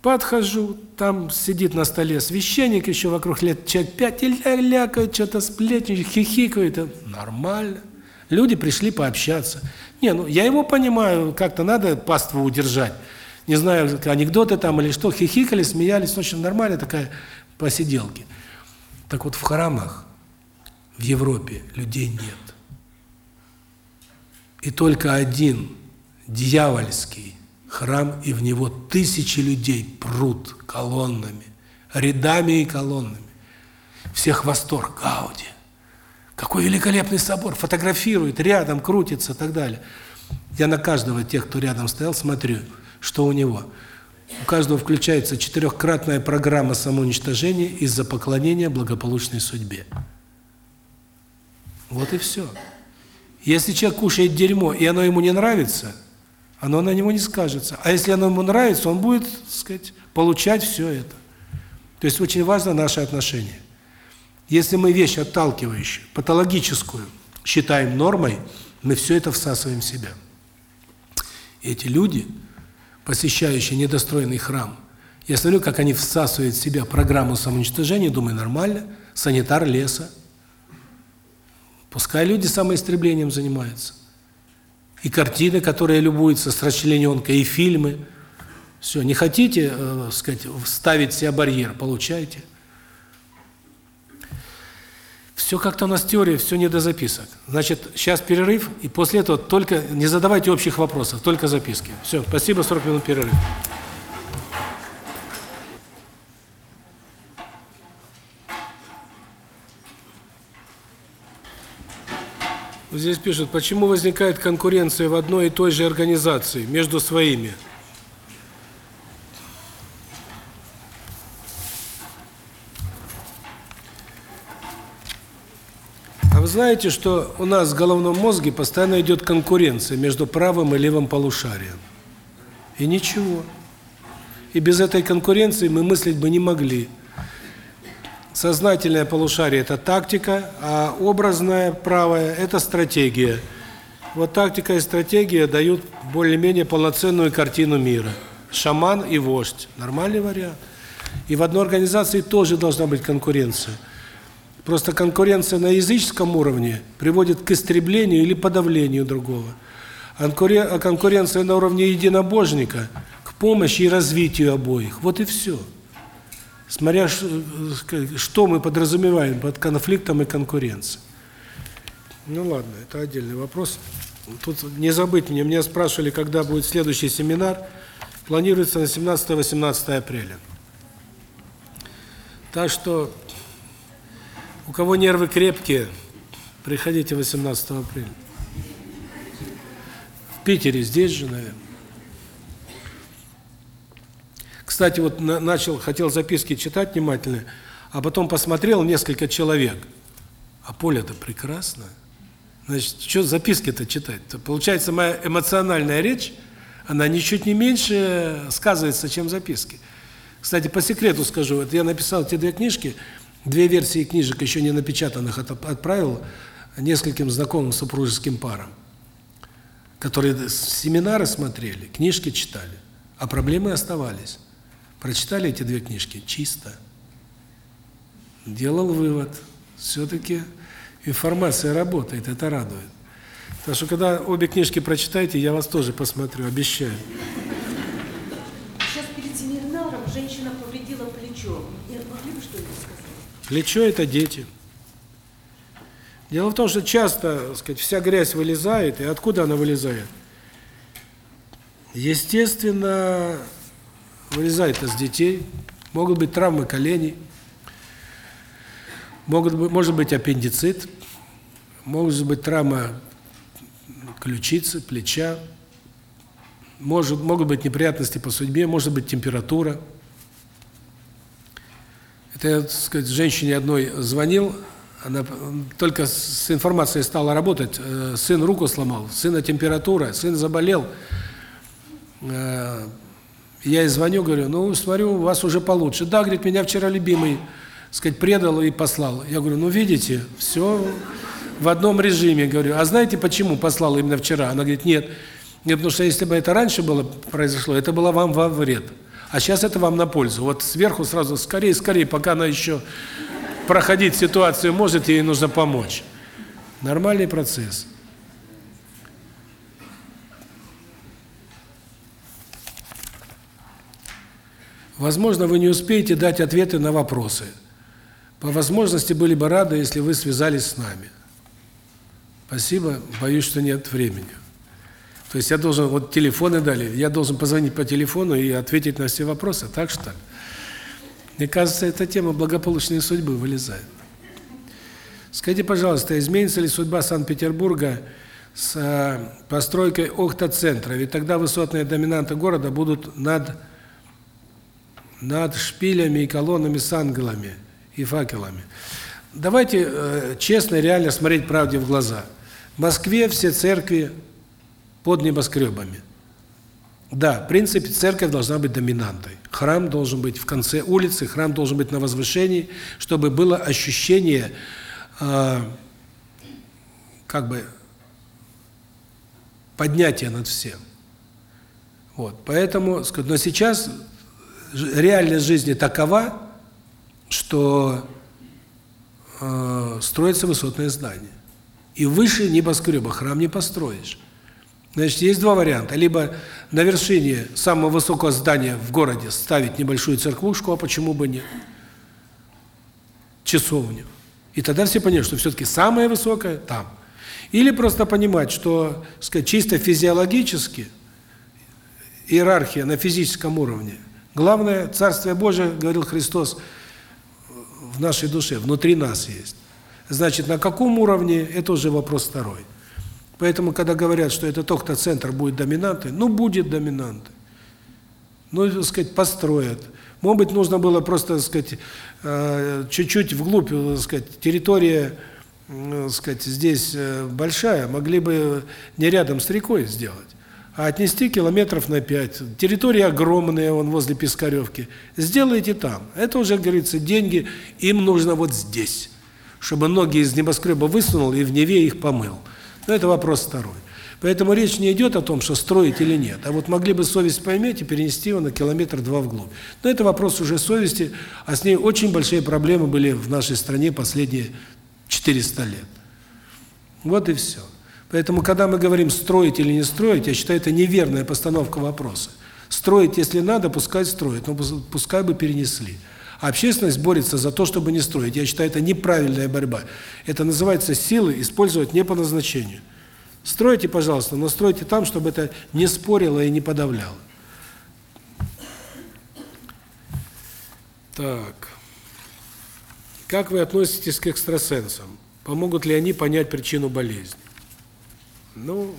Подхожу, там сидит на столе священник, еще вокруг лет человек пять, и ля лякают, что-то сплетничают, хихикают. Это нормально. Люди пришли пообщаться. Не, ну я его понимаю, как-то надо паству удержать. Не знаю, анекдоты там или что, хихикали, смеялись, очень нормально такая посиделки. Так вот в храмах в Европе людей нет. И только один дьявольский храм, и в него тысячи людей прут колоннами, рядами и колоннами. Всех восторг, Гауди. Какой великолепный собор, фотографирует, рядом крутится и так далее. Я на каждого тех, кто рядом стоял, смотрю, что у него. У каждого включается четырехкратная программа самоуничтожения из-за поклонения благополучной судьбе. Вот и все. Если человек кушает дерьмо, и оно ему не нравится, оно на него не скажется. А если оно ему нравится, он будет, так сказать, получать все это. То есть очень важно наше отношение. Если мы вещь отталкивающую, патологическую, считаем нормой, мы все это всасываем в себя. Эти люди, посещающие недостроенный храм, я смотрю, как они всасывают в себя программу самоуничтожения, думаю, нормально, санитар леса. Пускай люди самоистреблением занимаются. И картины, которые любуются с расчлененкой, и фильмы. Все, не хотите, э, сказать, ставить себе барьер, получайте. Все как-то у нас теория, все не до записок. Значит, сейчас перерыв, и после этого только не задавайте общих вопросов, только записки. Все, спасибо, 40 минут перерыв. Здесь пишут, почему возникает конкуренция в одной и той же организации между своими? Вы знаете, что у нас в головном мозге постоянно идет конкуренция между правым и левым полушарием? И ничего. И без этой конкуренции мы мыслить бы не могли. Сознательное полушарие – это тактика, а образное правое – это стратегия. Вот тактика и стратегия дают более-менее полноценную картину мира. Шаман и вождь – нормальный вариант. И в одной организации тоже должна быть конкуренция. Просто конкуренция на языческом уровне приводит к истреблению или подавлению другого. А конкуренция на уровне единобожника – к помощи и развитию обоих. Вот и все. Смотря что мы подразумеваем под конфликтом и конкуренцией. Ну ладно, это отдельный вопрос. Тут не забыть мне, меня спрашивали, когда будет следующий семинар. Планируется на 17-18 апреля. Так что, у кого нервы крепкие, приходите 18 апреля. В Питере, здесь же, наверное. Кстати, вот начал, хотел записки читать внимательно, а потом посмотрел несколько человек. А поле-то прекрасно. Значит, что записки-то читать? -то? Получается, моя эмоциональная речь, она ничуть не меньше сказывается, чем записки. Кстати, по секрету скажу, вот я написал эти две книжки, две версии книжек, еще не напечатанных, от- отправил нескольким знакомым супружеским парам, которые семинары смотрели, книжки читали, а проблемы оставались. Прочитали эти две книжки чисто. Делал вывод, все-таки информация работает, это радует. Так что, когда обе книжки прочитаете, я вас тоже посмотрю, обещаю. Сейчас перед семинаром женщина повредила плечо. Не могли бы что-нибудь сказать? Плечо – это дети. Дело в том, что часто, так сказать, вся грязь вылезает, и откуда она вылезает? Естественно, вылезает из детей, могут быть травмы коленей, могут быть, может быть аппендицит, может быть травма ключицы, плеча, может, могут быть неприятности по судьбе, может быть температура. Это я, так сказать, женщине одной звонил, она только с информацией стала работать, э, сын руку сломал, сына температура, сын заболел. Э, Я ей звоню, говорю, ну, смотрю, у вас уже получше. Да, говорит, меня вчера любимый, сказать, предал и послал. Я говорю, ну, видите, все в одном режиме. Говорю, а знаете, почему послал именно вчера? Она говорит, нет. Нет, потому что если бы это раньше было произошло, это было вам во вред. А сейчас это вам на пользу. Вот сверху сразу, скорее, скорее, пока она еще проходить ситуацию может, ей нужно помочь. Нормальный процесс. Возможно, вы не успеете дать ответы на вопросы. По возможности были бы рады, если вы связались с нами. Спасибо, боюсь, что нет времени. То есть я должен, вот телефоны дали, я должен позвонить по телефону и ответить на все вопросы, так что? Мне кажется, эта тема благополучной судьбы вылезает. Скажите, пожалуйста, изменится ли судьба Санкт-Петербурга с э, постройкой Охта-центра? Ведь тогда высотные доминанты города будут над над шпилями и колоннами с ангелами и факелами. Давайте э, честно реально смотреть правде в глаза. В Москве все церкви под небоскребами. Да, в принципе, церковь должна быть доминантой. Храм должен быть в конце улицы, храм должен быть на возвышении, чтобы было ощущение, э, как бы, поднятия над всем. Вот, поэтому, но сейчас реальность жизни такова, что э, строятся высотные здания. И выше небоскреба храм не построишь. Значит, есть два варианта. Либо на вершине самого высокого здания в городе ставить небольшую церквушку, а почему бы нет? Часовню. И тогда все понимают, что все-таки самое высокое там. Или просто понимать, что, сказать, чисто физиологически иерархия на физическом уровне. Главное, Царствие Божие, говорил Христос, в нашей душе, внутри нас есть. Значит, на каком уровне, это уже вопрос второй. Поэтому, когда говорят, что это только центр будет доминантой, ну, будет доминантой. Ну, так сказать, построят. Может быть, нужно было просто, так сказать, чуть-чуть вглубь, так сказать, территория, так сказать, здесь большая, могли бы не рядом с рекой сделать, а отнести километров на 5. Территория огромная, вон возле Пискаревки. Сделайте там. Это уже, говорится, деньги им нужно вот здесь, чтобы ноги из небоскреба высунул и в Неве их помыл. Но это вопрос второй. Поэтому речь не идет о том, что строить или нет, а вот могли бы совесть поймать и перенести его на километр-два вглубь. Но это вопрос уже совести, а с ней очень большие проблемы были в нашей стране последние 400 лет. Вот и все. Поэтому, когда мы говорим строить или не строить, я считаю, это неверная постановка вопроса. Строить, если надо, пускай строят, но пускай бы перенесли. А общественность борется за то, чтобы не строить. Я считаю, это неправильная борьба. Это называется силы использовать не по назначению. Стройте, пожалуйста, но стройте там, чтобы это не спорило и не подавляло. Так. Как вы относитесь к экстрасенсам? Помогут ли они понять причину болезни? Ну,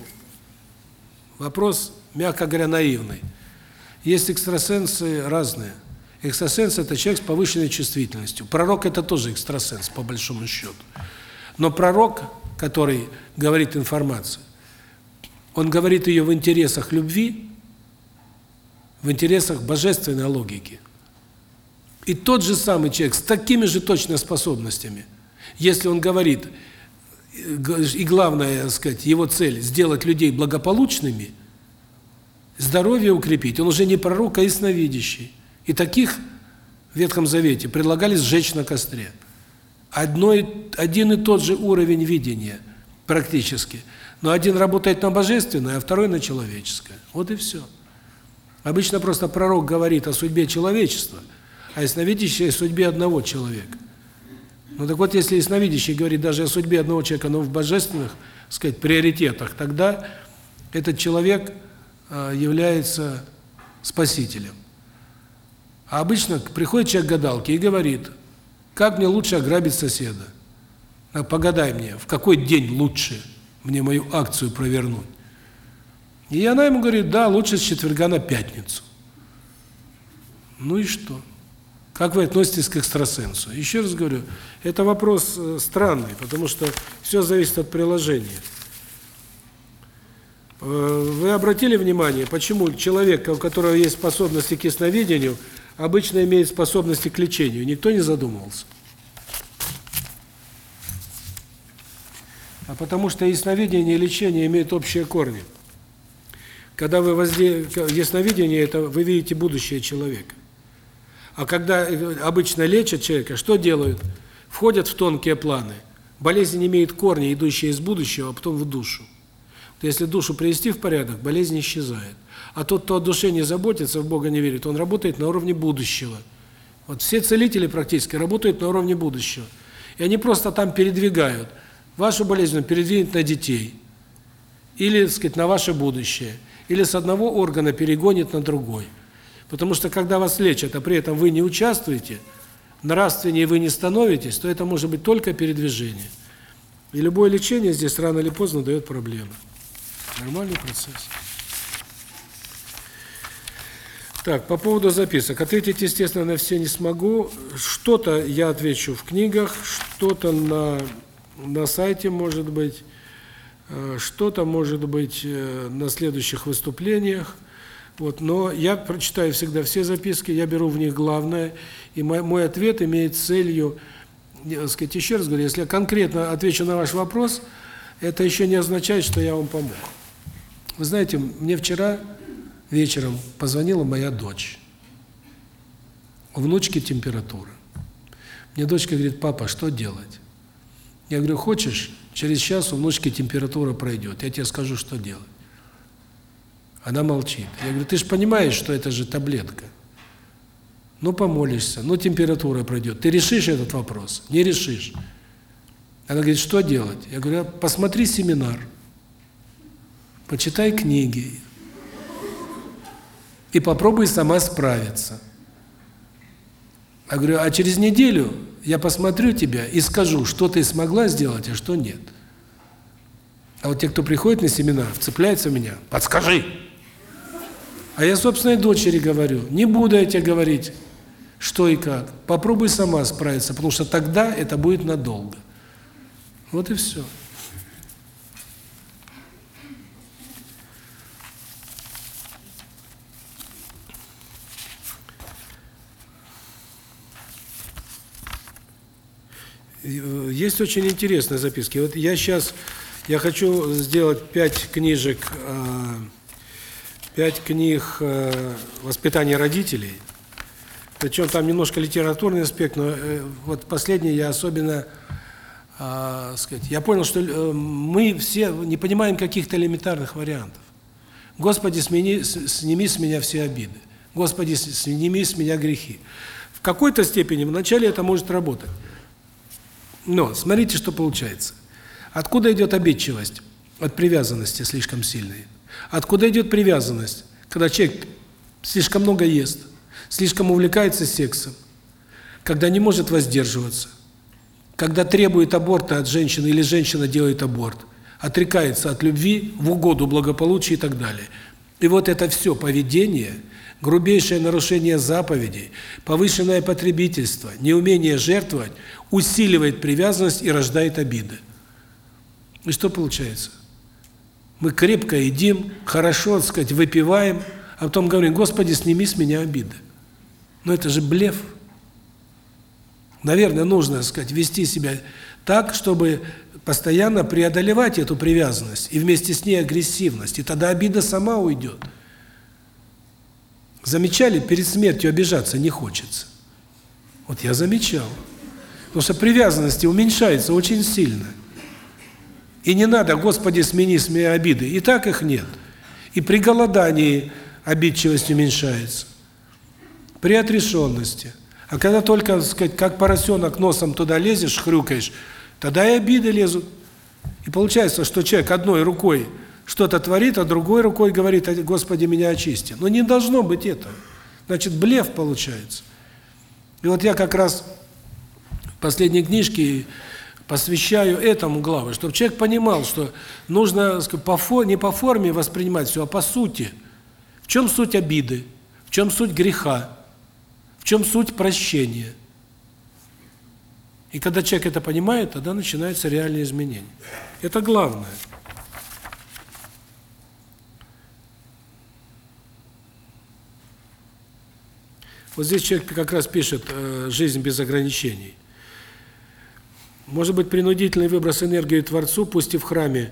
вопрос, мягко говоря, наивный. Есть экстрасенсы разные. Экстрасенс – это человек с повышенной чувствительностью. Пророк – это тоже экстрасенс, по большому счету. Но пророк, который говорит информацию, он говорит ее в интересах любви, в интересах божественной логики. И тот же самый человек с такими же точно способностями, если он говорит, и главное, так сказать, его цель сделать людей благополучными, здоровье укрепить, он уже не пророк, а ясновидящий. И таких в Ветхом Завете предлагали сжечь на костре. Одной один и тот же уровень видения практически. Но один работает на божественное, а второй на человеческое. Вот и все. Обычно просто пророк говорит о судьбе человечества, а ясновидящий о судьбе одного человека. Ну так вот, если ясновидящий говорит даже о судьбе одного человека, но в божественных, так сказать, приоритетах, тогда этот человек э, является спасителем. А обычно приходит человек к гадалке и говорит, как мне лучше ограбить соседа? Погадай мне, в какой день лучше мне мою акцию провернуть? И она ему говорит, да, лучше с четверга на пятницу. Ну и что? Как вы относитесь к экстрасенсу? Еще раз говорю, это вопрос э, странный, потому что все зависит от приложения. Э, вы обратили внимание, почему человек, у которого есть способности к ясновидению, обычно имеет способности к лечению? Никто не задумывался. А потому что ясновидение и лечение имеют общие корни. Когда вы возде... ясновидение это вы видите будущее человека. А когда обычно лечат человека, что делают? Входят в тонкие планы. Болезнь имеет корни, идущие из будущего, а потом в душу. То если душу привести в порядок, болезнь исчезает. А тот, кто о душе не заботится, в Бога не верит, он работает на уровне будущего. Вот все целители практически работают на уровне будущего. И они просто там передвигают. Вашу болезнь он передвинет на детей. Или, так сказать, на ваше будущее. Или с одного органа перегонит на другой. Потому что когда вас лечат, а при этом вы не участвуете, нравственнее вы не становитесь, то это может быть только передвижение. И любое лечение здесь рано или поздно дает проблемы. Нормальный процесс. Так, по поводу записок. Ответить, естественно, на все не смогу. Что-то я отвечу в книгах, что-то на на сайте, может быть, э, что-то, может быть, э, на следующих выступлениях. Вот, но я прочитаю всегда все записки, я беру в них главное, и мой, мой ответ имеет целью, так сказать, еще раз говорю, если я конкретно отвечу на ваш вопрос, это еще не означает, что я вам помог. Вы знаете, мне вчера вечером позвонила моя дочь. У внучки температура. Мне дочка говорит, папа, что делать? Я говорю, хочешь, через час у внучки температура пройдет, я тебе скажу, что делать. Она молчит. Я говорю, ты же понимаешь, что это же таблетка. Ну, помолишься, ну, температура пройдет. Ты решишь этот вопрос? Не решишь. Она говорит, что делать? Я говорю, посмотри семинар, почитай книги и попробуй сама справиться. Я говорю, а через неделю я посмотрю тебя и скажу, что ты смогла сделать, а что нет. А вот те, кто приходит на семинар, вцепляются в меня, подскажи. А я собственной дочери говорю, не буду я тебе говорить, что и как. Попробуй сама справиться, потому что тогда это будет надолго. Вот и все. Есть очень интересные записки. Вот я сейчас я хочу сделать пять книжек, э, пять книг э, воспитания родителей. Причем там немножко литературный аспект, но вот последний я особенно, сказать, я понял, что мы все не понимаем каких-то элементарных вариантов. Господи, смени, сними с меня все обиды. Господи, сними с меня грехи. В какой-то степени вначале это может работать. Но смотрите, что получается. Откуда идет обидчивость? От привязанности слишком сильной. Откуда идет привязанность? Когда человек слишком много ест, слишком увлекается сексом, когда не может воздерживаться, когда требует аборта от женщины или женщина делает аборт, отрекается от любви в угоду благополучию и так далее. И вот это все поведение – грубейшее нарушение заповедей, повышенное потребительство, неумение жертвовать усиливает привязанность и рождает обиды. И что получается? Мы крепко едим, хорошо, так сказать, выпиваем, а потом говорим, Господи, сними с меня обиды. Но это же блеф. Наверное, нужно, так сказать, вести себя так, чтобы постоянно преодолевать эту привязанность и вместе с ней агрессивность, и тогда обида сама уйдет. Замечали, перед смертью обижаться не хочется. Вот я замечал. Потому что привязанности уменьшается очень сильно. И не надо, Господи, смени с меня обиды. И так их нет. И при голодании обидчивость уменьшается. При отрешенности. А когда только, так сказать, как поросенок носом туда лезешь, хрюкаешь, тогда и обиды лезут. И получается, что человек одной рукой что-то творит, а другой рукой говорит, Господи, меня очисти. Но не должно быть этого. Значит, блеф получается. И вот я как раз последней книжке посвящаю этому главы, чтобы человек понимал, что нужно по не по форме воспринимать все, а по сути. В чем суть обиды? В чем суть греха? В чем суть прощения? И когда человек это понимает, тогда начинаются реальные изменения. Это главное. Вот здесь человек как раз пишет э, «Жизнь без ограничений». Может быть, принудительный выброс энергии Творцу, пусть и в храме,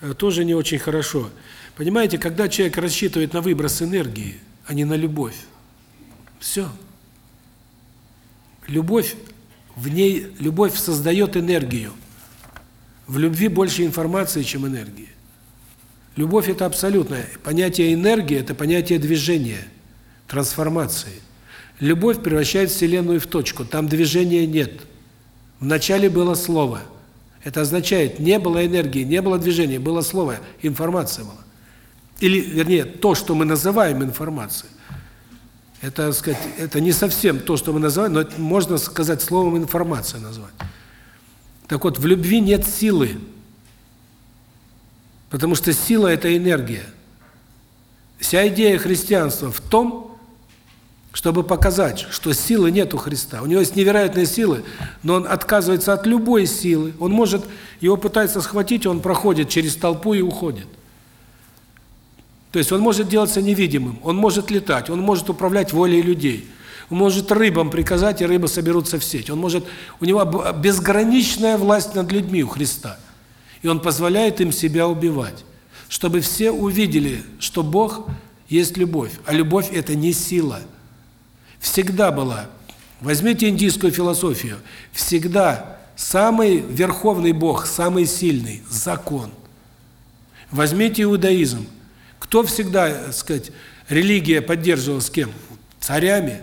э, тоже не очень хорошо. Понимаете, когда человек рассчитывает на выброс энергии, а не на любовь, все. Любовь, в ней, любовь создает энергию. В любви больше информации, чем энергии. Любовь – это абсолютное. Понятие энергии – это понятие движения, трансформации. Любовь превращает Вселенную в точку, там движения нет. Вначале было слово. Это означает, не было энергии, не было движения, было слово, информация была. Или, вернее, то, что мы называем информацией. Это, сказать, это не совсем то, что мы называем, но это можно сказать словом информация назвать. Так вот, в любви нет силы. Потому что сила – это энергия. Вся идея христианства в том, чтобы показать, что силы нет у Христа. У него есть невероятные силы, но он отказывается от любой силы. Он может, его пытается схватить, он проходит через толпу и уходит. То есть он может делаться невидимым, он может летать, он может управлять волей людей. Он может рыбам приказать, и рыбы соберутся в сеть. Он может, у него безграничная власть над людьми у Христа. И он позволяет им себя убивать, чтобы все увидели, что Бог есть любовь, а любовь это не сила. Всегда была. Возьмите индийскую философию. Всегда самый верховный Бог, самый сильный закон. Возьмите иудаизм. Кто всегда, так сказать, религия поддерживала с кем? Царями.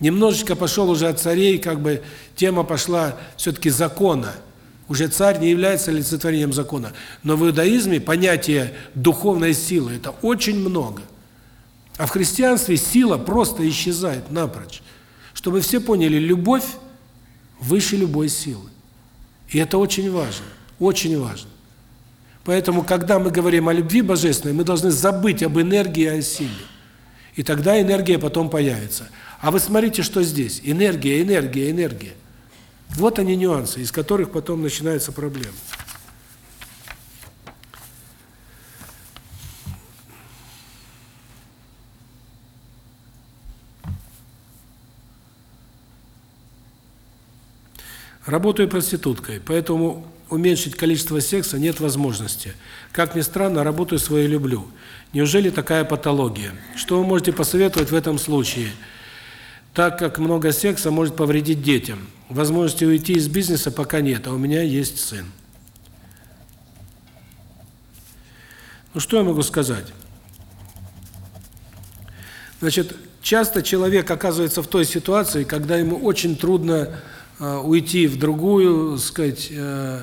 Немножечко пошел уже от царей, как бы тема пошла все-таки закона. Уже царь не является олицетворением закона. Но в иудаизме понятие духовной силы – это очень много. А в христианстве сила просто исчезает напрочь. Чтобы все поняли, любовь выше любой силы. И это очень важно, очень важно. Поэтому, когда мы говорим о любви божественной, мы должны забыть об энергии и о силе. И тогда энергия потом появится. А вы смотрите, что здесь. Энергия, энергия, энергия. Вот они нюансы, из которых потом начинаются проблемы. Работаю проституткой, поэтому уменьшить количество секса нет возможности. Как ни странно, работаю свою люблю. Неужели такая патология? Что вы можете посоветовать в этом случае? Так как много секса может повредить детям. Возможности уйти из бизнеса пока нет, а у меня есть сын. Ну что я могу сказать? Значит, часто человек оказывается в той ситуации, когда ему очень трудно уйти в другую, сказать, э,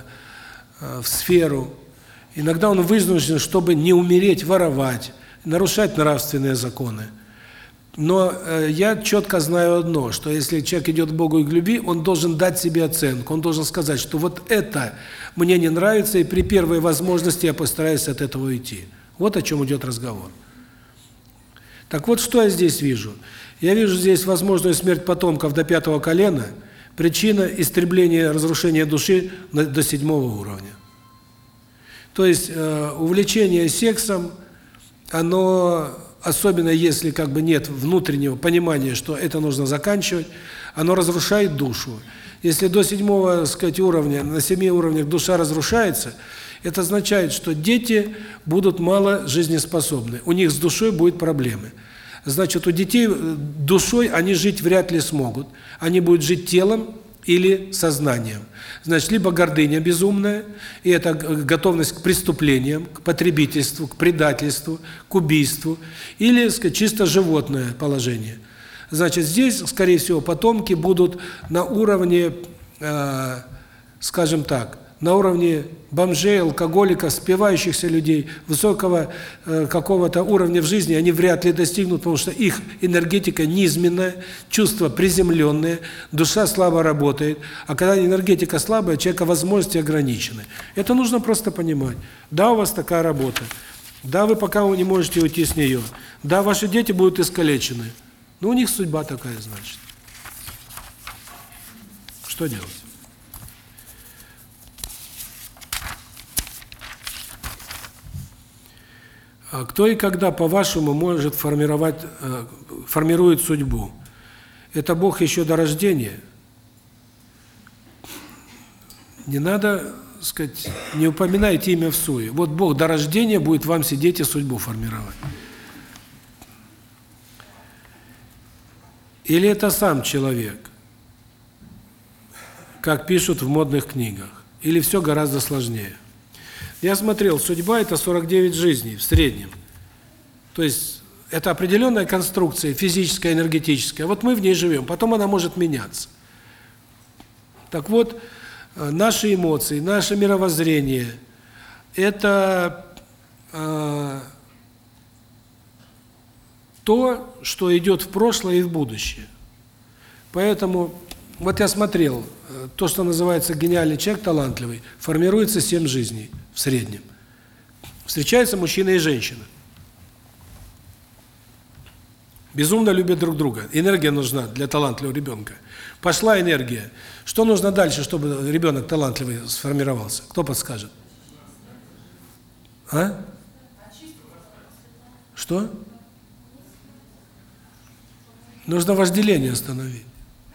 э, в сферу. Иногда он вынужден, чтобы не умереть, воровать, нарушать нравственные законы. Но я четко знаю одно, что если человек идет к Богу и к любви, он должен дать себе оценку, он должен сказать, что вот это мне не нравится, и при первой возможности я постараюсь от этого уйти. Вот о чем идет разговор. Так вот, что я здесь вижу? Я вижу здесь возможную смерть потомков до пятого колена – Причина истребления, разрушения души до седьмого уровня. То есть э, увлечение сексом, оно, особенно если как бы нет внутреннего понимания, что это нужно заканчивать, оно разрушает душу. Если до седьмого, сказать, уровня, на семи уровнях душа разрушается, это означает, что дети будут мало жизнеспособны, у них с душой будут проблемы. Значит, у детей э, душой они жить вряд ли смогут. Они будут жить телом или сознанием. Значит, либо гордыня безумная, и это готовность к преступлениям, к потребительству, к предательству, к убийству, или, сказать, чисто животное положение. Значит, здесь, скорее всего, потомки будут на уровне, э, скажем так, на уровне бомжей, алкоголиков, спивающихся людей, высокого э, какого-то уровня в жизни они вряд ли достигнут, потому что их энергетика низменная, чувства приземленные, душа слабо работает, а когда энергетика слабая, человека возможности ограничены. Это нужно просто понимать. Да, у вас такая работа. Да, вы пока не можете уйти с нее. Да, ваши дети будут искалечены. Но у них судьба такая, значит. Что делать? Кто и когда, по-вашему, может формировать, э, формирует судьбу? Это Бог еще до рождения? Не надо, сказать, не упоминайте имя в суе. Вот Бог до рождения будет вам сидеть и судьбу формировать. Или это сам человек, как пишут в модных книгах? Или все гораздо сложнее? Я смотрел, судьба – это 49 жизней в среднем. То есть, это определенная конструкция, физическая, энергетическая. Вот мы в ней живем, потом она может меняться. Так вот, э, наши эмоции, наше мировоззрение – это э, то, что идет в прошлое и в будущее. Поэтому, вот я смотрел, э, то, что называется гениальный человек, талантливый, формируется семь жизней в среднем. Встречаются мужчина и женщина. Безумно любят друг друга. Энергия нужна для талантливого ребенка. Пошла энергия. Что нужно дальше, чтобы ребенок талантливый сформировался? Кто подскажет? А? Что? Нужно вожделение остановить.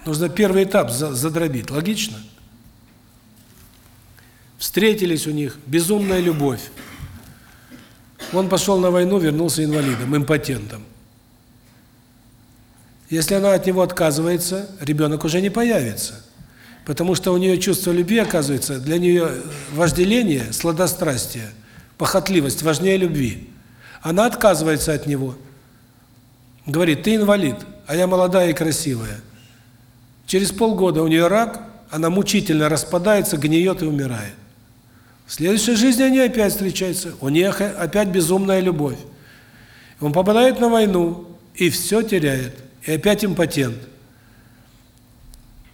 Нужно первый этап задробить. Логично? Встретились у них, безумная любовь. Он пошел на войну, вернулся инвалидом, импотентом. Если она от него отказывается, ребенок уже не появится. Потому что у нее чувство любви, оказывается, для нее вожделение, сладострастие, похотливость важнее любви. Она отказывается от него. Говорит, ты инвалид, а я молодая и красивая. Через полгода у нее рак, она мучительно распадается, гниет и умирает. В следующей жизни они опять встречаются, у них опять безумная любовь. Он попадает на войну и все теряет и опять импотент.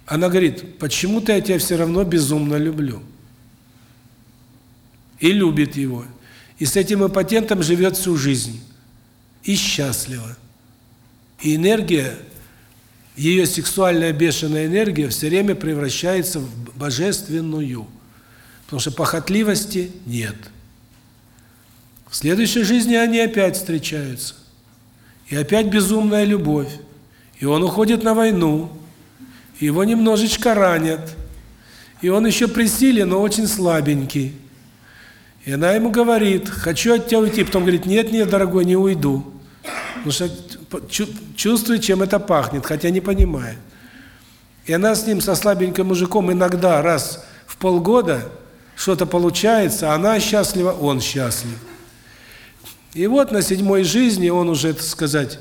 Она говорит, почему-то я тебя все равно безумно люблю. И любит его. И с этим импотентом живет всю жизнь. И счастлива. И энергия, ее сексуальная бешеная энергия все время превращается в божественную. Потому что похотливости нет. В следующей жизни они опять встречаются. И опять безумная любовь. И он уходит на войну, его немножечко ранят, и он еще при силе, но очень слабенький. И она ему говорит, хочу от тебя уйти, потом говорит, нет, нет, дорогой, не уйду. Потому что чувствует, чем это пахнет, хотя не понимает. И она с ним, со слабеньким мужиком, иногда раз в полгода что-то получается, она счастлива, он счастлив. И вот на седьмой жизни он уже, так сказать,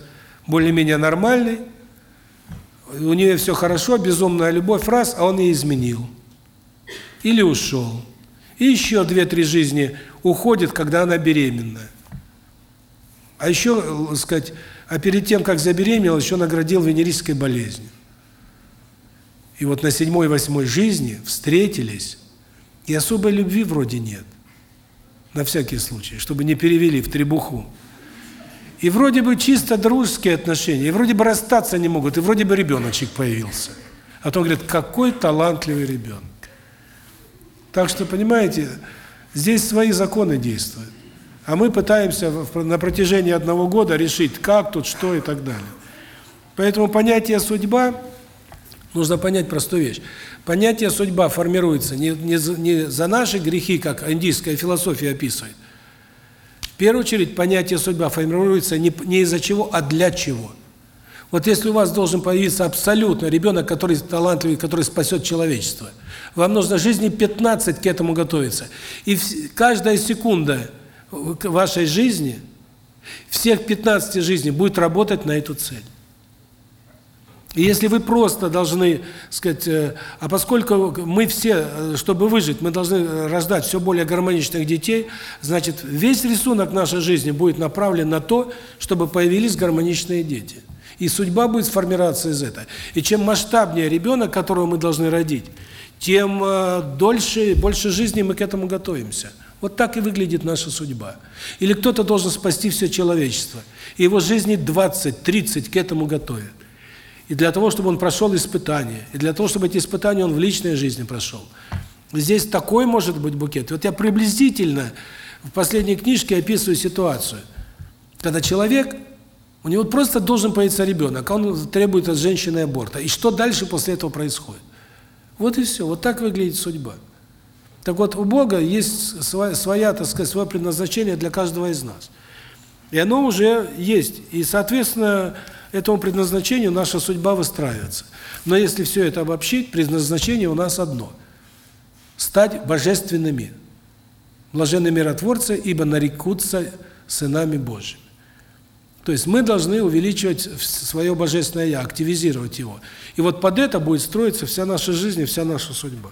более-менее нормальный, у нее все хорошо, безумная любовь, раз, а он ей изменил. Или ушел. И еще две-три жизни уходит, когда она беременна. А еще, так сказать, а перед тем, как забеременел, еще наградил венерической болезнью. И вот на седьмой-восьмой жизни встретились, и особой любви вроде нет. На всякий случай, чтобы не перевели в требуху. И вроде бы чисто дружеские отношения, и вроде бы расстаться не могут, и вроде бы ребеночек появился. А то говорит, какой талантливый ребенок. Так что, понимаете, Здесь свои законы действуют. А мы пытаемся в- на протяжении одного года решить, как тут, что и так далее. Поэтому понятие «судьба» нужно понять простую вещь. Понятие «судьба» формируется не, не, не за наши грехи, как индийская философия описывает. В первую очередь понятие «судьба» формируется не, не из-за чего, а для чего. Вот если у вас должен появиться абсолютно ребенок, который талантливый, который спасет человечество, вам нужно жизни 15 к этому готовиться. И вс- каждая секунда в- вашей жизни, всех 15 жизней будет работать на эту цель. И если вы просто должны, сказать, э, а поскольку мы все, э, чтобы выжить, мы должны э, рождать все более гармоничных детей, значит, весь рисунок нашей жизни будет направлен на то, чтобы появились гармоничные дети. И судьба будет сформироваться из этого. И чем масштабнее ребенок, которого мы должны родить, тем дольше, больше жизни мы к этому готовимся. Вот так и выглядит наша судьба. Или кто-то должен спасти все человечество. И его жизни 20-30 к этому готовят. И для того, чтобы он прошел испытания, и для того, чтобы эти испытания он в личной жизни прошел. Здесь такой может быть букет. Вот я приблизительно в последней книжке описываю ситуацию, когда человек, у него просто должен появиться ребенок, а он требует от женщины аборта. И что дальше после этого происходит? Вот и все. Вот так выглядит судьба. Так вот, у Бога есть своя, своя, так сказать, свое предназначение для каждого из нас. И оно уже есть. И, соответственно, этому предназначению наша судьба выстраивается. Но если все это обобщить, предназначение у нас одно – стать божественными, блаженны миротворцы, ибо нарекутся сынами Божьими. То есть мы должны увеличивать свое божественное «я», активизировать его. И вот под это будет строиться вся наша жизнь и вся наша судьба.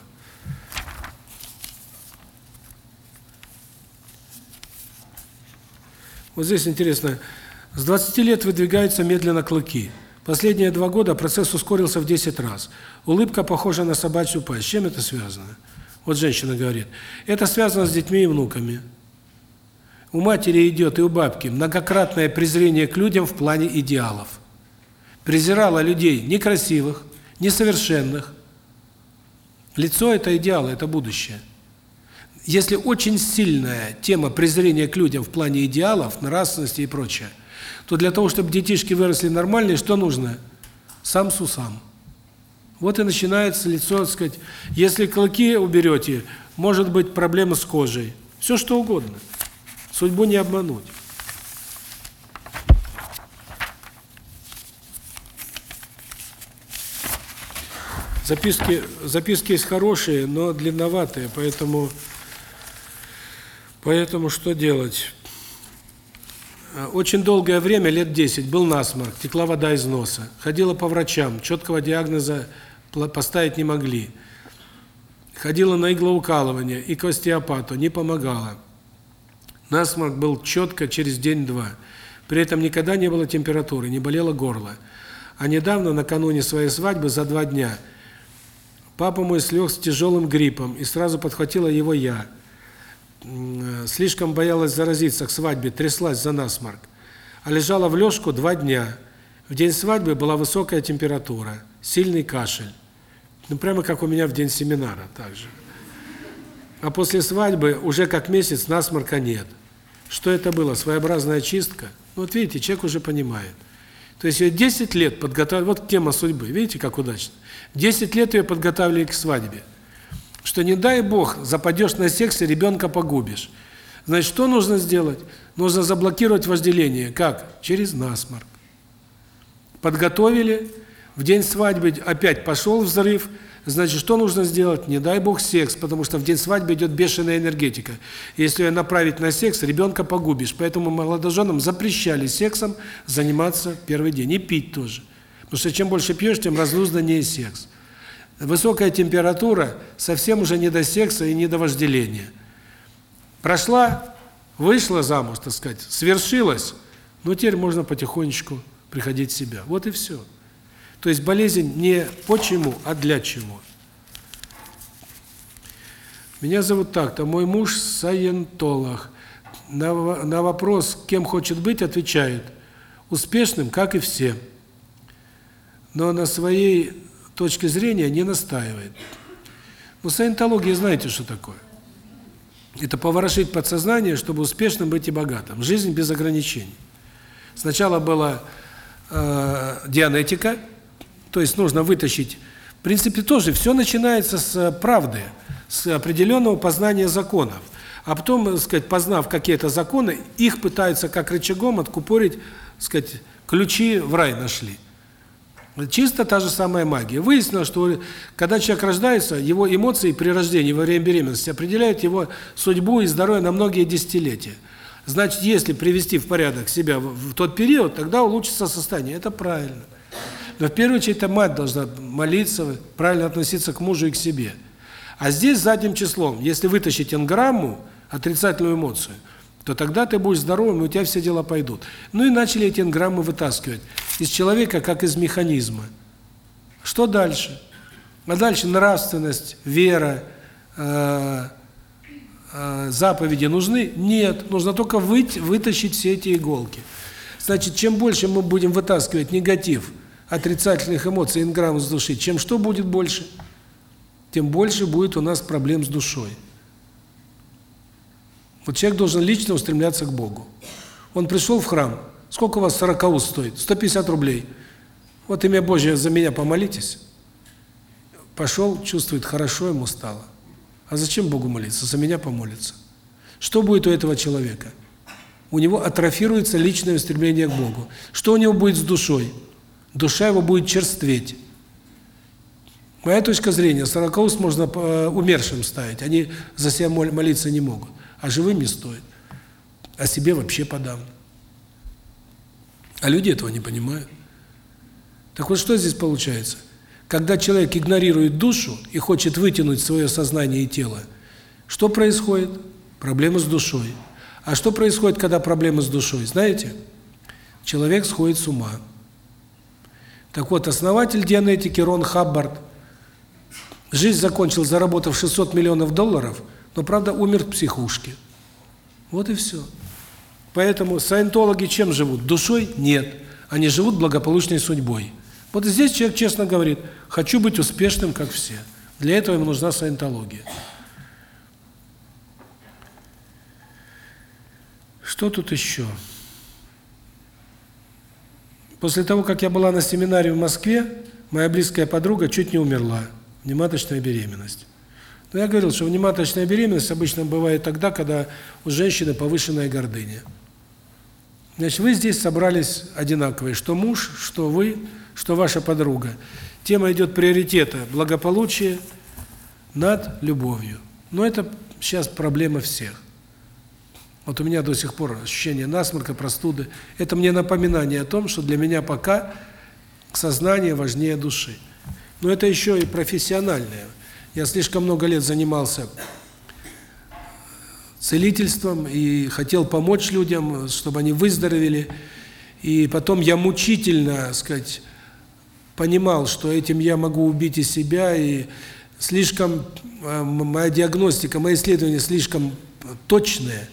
Вот здесь интересно, с 20 лет выдвигаются медленно клыки. Последние два года процесс ускорился в 10 раз. Улыбка похожа на собачью пасть. С чем это связано? Вот женщина говорит. Это связано с детьми и внуками. У матери идет и у бабки многократное презрение к людям в плане идеалов. Презирала людей некрасивых, несовершенных. Лицо – это идеалы, это будущее. Если очень сильная тема презрения к людям в плане идеалов, нравственности и прочее, то для того, чтобы детишки выросли нормальные, что нужно? Сам с усам. Вот и начинается лицо, так сказать, если клыки уберете, может быть проблема с кожей. Все что угодно. Судьбу не обмануть. Записки, записки есть хорошие, но длинноватые, поэтому поэтому что делать? Очень долгое время, лет 10, был насморк, текла вода из носа. Ходила по врачам, четкого диагноза поставить не могли. Ходила на иглоукалывание и к остеопату, не помогало. Насморк был четко через день-два. При этом никогда не было температуры, не болело горло. А недавно, накануне своей свадьбы, за два дня, папа мой слег с тяжелым гриппом, и сразу подхватила его я. Слишком боялась заразиться к свадьбе, тряслась за насморк. А лежала в лёжку два дня. В день свадьбы была высокая температура, сильный кашель. Ну, прямо как у меня в день семинара, так же. А после свадьбы уже как месяц насморка нет. Что это было? Своеобразная чистка? Ну, вот видите, человек уже понимает. То есть ее 10 лет подготовили, вот тема судьбы, видите, как удачно. 10 лет ее подготавливали к свадьбе. Что не дай Бог, западешь на сексе, ребенка погубишь. Значит, что нужно сделать? Нужно заблокировать вожделение. Как? Через насморк. Подготовили, в день свадьбы опять пошел взрыв, значит, что нужно сделать? Не дай Бог секс, потому что в день свадьбы идет бешеная энергетика. Если ее направить на секс, ребенка погубишь. Поэтому молодоженам запрещали сексом заниматься первый день. И пить тоже. Потому что чем больше пьешь, тем разнузнаннее секс. Высокая температура совсем уже не до секса и не до вожделения. Прошла, вышла замуж, так сказать, свершилась, но теперь можно потихонечку приходить в себя. Вот и все. То есть болезнь не почему, а для чего. Меня зовут так-то, мой муж саентолог. На, на вопрос, кем хочет быть, отвечает, успешным, как и все. Но на своей точке зрения не настаивает. Ну, саентология, знаете, что такое? Это поворошить подсознание, чтобы успешным быть и богатым. Жизнь без ограничений. Сначала была э, дианетика, то есть нужно вытащить... В принципе, тоже все начинается с э, правды, с определенного познания законов. А потом, так сказать, познав какие-то законы, их пытаются как рычагом откупорить, сказать, ключи в рай нашли. Чисто та же самая магия. Выяснилось, что когда человек рождается, его эмоции при рождении во время беременности определяют его судьбу и здоровье на многие десятилетия. Значит, если привести в порядок себя в, тот период, тогда улучшится состояние. Это правильно. Но в первую очередь эта мать должна молиться, правильно относиться к мужу и к себе. А здесь задним числом, если вытащить энграмму, отрицательную эмоцию, то тогда ты будешь здоровым, и у тебя все дела пойдут. Ну и начали эти энграммы вытаскивать из человека, как из механизма. Что дальше? А дальше нравственность, вера, э, э, заповеди нужны? Нет, нужно только выть, вытащить все эти иголки. Значит, чем больше мы будем вытаскивать негатив, отрицательных эмоций, энграмм с души, чем что будет больше? Тем больше будет у нас проблем с душой. Вот человек должен лично устремляться к Богу. Он пришел в храм. Сколько у вас сорокаус стоит? 150 рублей. Вот имя Божье за меня помолитесь. Пошел, чувствует, хорошо ему стало. А зачем Богу молиться? За меня помолиться. Что будет у этого человека? У него атрофируется личное устремление к Богу. Что у него будет с душой? Душа его будет черстветь. Моя точка зрения, сорокаус можно э, умершим ставить. Они за себя молиться не могут а живым не стоит. А себе вообще подавно. А люди этого не понимают. Так вот, что здесь получается? Когда человек игнорирует душу и хочет вытянуть свое сознание и тело, что происходит? Проблемы с душой. А что происходит, когда проблемы с душой? Знаете? Человек сходит с ума. Так вот, основатель дианетики Рон Хаббард жизнь закончил, заработав 600 миллионов долларов – но, правда, умер в психушке. Вот и все. Поэтому саентологи чем живут? Душой? Нет. Они живут благополучной судьбой. Вот здесь человек честно говорит, хочу быть успешным, как все. Для этого ему нужна саентология. Что тут еще? После того, как я была на семинаре в Москве, моя близкая подруга чуть не умерла. Внематочная беременность. Но я говорил, что внематочная беременность обычно бывает тогда, когда у женщины повышенная гордыня. Значит, вы здесь собрались одинаковые, что муж, что вы, что ваша подруга. Тема идет приоритета благополучие над любовью. Но это сейчас проблема всех. Вот у меня до сих пор ощущение насморка, простуды. Это мне напоминание о том, что для меня пока сознание важнее души. Но это еще и профессиональное. Я слишком много лет занимался целительством и хотел помочь людям, чтобы они выздоровели. И потом я мучительно, сказать, понимал, что этим я могу убить и себя, и слишком э, моя диагностика, мои исследования слишком точные,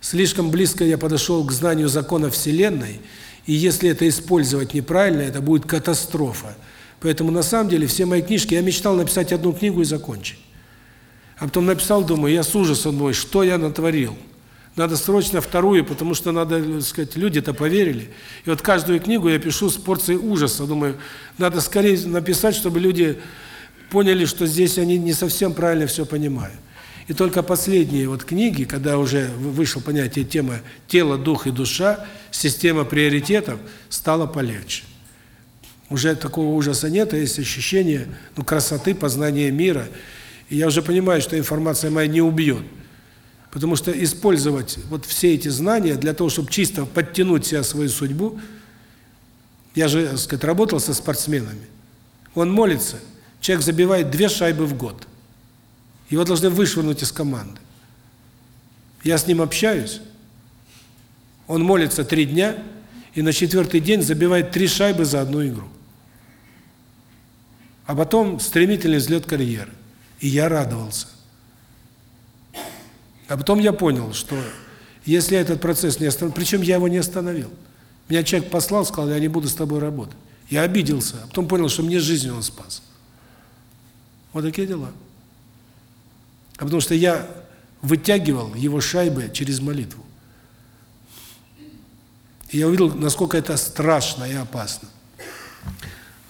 слишком близко я подошел к знанию закона Вселенной, и если это использовать неправильно, это будет катастрофа. Поэтому на самом деле все мои книжки, я мечтал написать одну книгу и закончить. А потом написал, думаю, я с ужасом думаю, что я натворил. Надо срочно вторую, потому что надо, так сказать, люди-то поверили. И вот каждую книгу я пишу с порцией ужаса. Думаю, надо скорее написать, чтобы люди поняли, что здесь они не совсем правильно все понимают. И только последние вот книги, когда уже вышло понятие тема тело, дух и душа, система приоритетов, стало полегче. Уже такого ужаса нет, а есть ощущение ну, красоты, познания мира. И я уже понимаю, что информация моя не убьет. Потому что использовать вот все эти знания для того, чтобы чисто подтянуть себя свою судьбу, я же, так сказать, работал со спортсменами. Он молится, человек забивает две шайбы в год. Его должны вышвырнуть из команды. Я с ним общаюсь. Он молится три дня, и на четвертый день забивает три шайбы за одну игру а потом стремительный взлет карьеры. И я радовался. А потом я понял, что если этот процесс не остановил, причем я его не остановил. Меня человек послал, сказал, я не буду с тобой работать. Я обиделся, а потом понял, что мне жизнь он спас. Вот такие дела. А потому что я вытягивал его шайбы через молитву. И я увидел, насколько это страшно и опасно.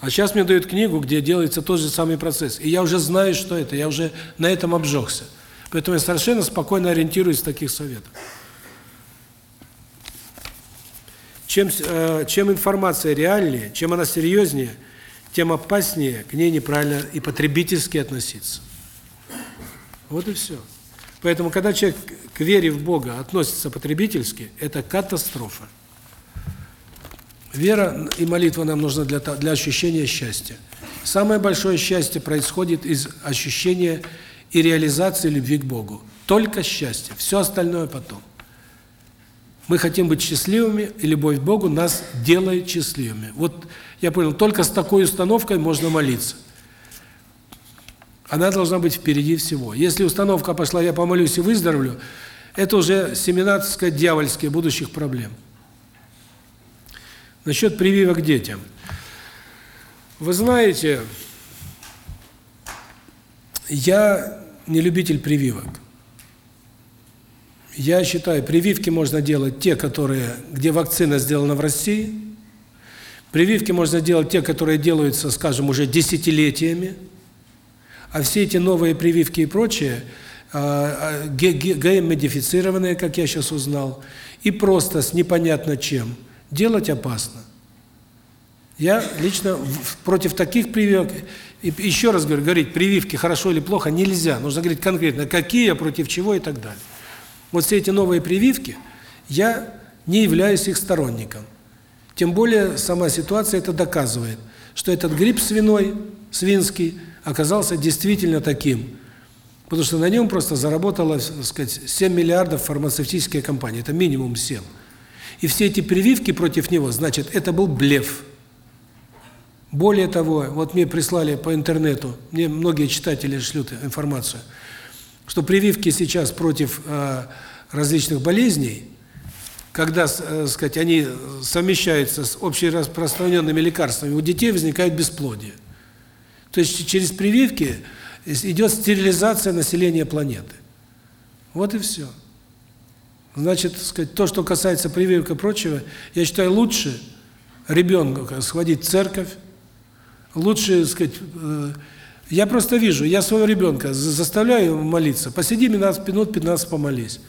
А сейчас мне дают книгу, где делается тот же самый процесс. И я уже знаю, что это, я уже на этом обжегся. Поэтому я совершенно спокойно ориентируюсь в таких советах. Чем, э, чем информация реальнее, чем она серьезнее, тем опаснее к ней неправильно и потребительски относиться. Вот и все. Поэтому, когда человек к вере в Бога относится потребительски, это катастрофа. Вера и молитва нам нужны для, для ощущения счастья. Самое большое счастье происходит из ощущения и реализации любви к Богу. Только счастье, все остальное потом. Мы хотим быть счастливыми, и любовь к Богу нас делает счастливыми. Вот я понял, только с такой установкой можно молиться. Она должна быть впереди всего. Если установка пошла «я помолюсь и выздоровлю», это уже семена, так дьявольские будущих проблем. Насчет прививок детям. Вы знаете, я не любитель прививок. Я считаю, прививки можно делать те, которые, где вакцина сделана в России. Прививки можно делать те, которые делаются, скажем, уже десятилетиями. А все эти новые прививки и прочее, а, а, ГМ-модифицированные, как я сейчас узнал, и просто с непонятно чем, делать опасно. Я лично против таких прививок, и еще раз говорю, говорить, прививки хорошо или плохо нельзя. Нужно говорить конкретно, какие, против чего и так далее. Вот все эти новые прививки, я не являюсь их сторонником. Тем более сама ситуация это доказывает, что этот грипп свиной, свинский, оказался действительно таким. Потому что на нем просто заработало, так сказать, 7 миллиардов фармацевтическая компания, это минимум 7. И все эти прививки против него, значит, это был блеф. Более того, вот мне прислали по интернету, мне многие читатели шлют информацию – что прививки сейчас против э, различных болезней, когда, э, сказать, они совмещаются с общераспространенными лекарствами, у детей возникает бесплодие. То есть через прививки идет стерилизация населения планеты. Вот и все. Значит, сказать, то, что касается прививок и прочего, я считаю, лучше ребенка сходить в церковь, лучше, сказать, э, я просто вижу, я своего ребенка заставляю молиться. Посиди 15 минут, 15 помолись.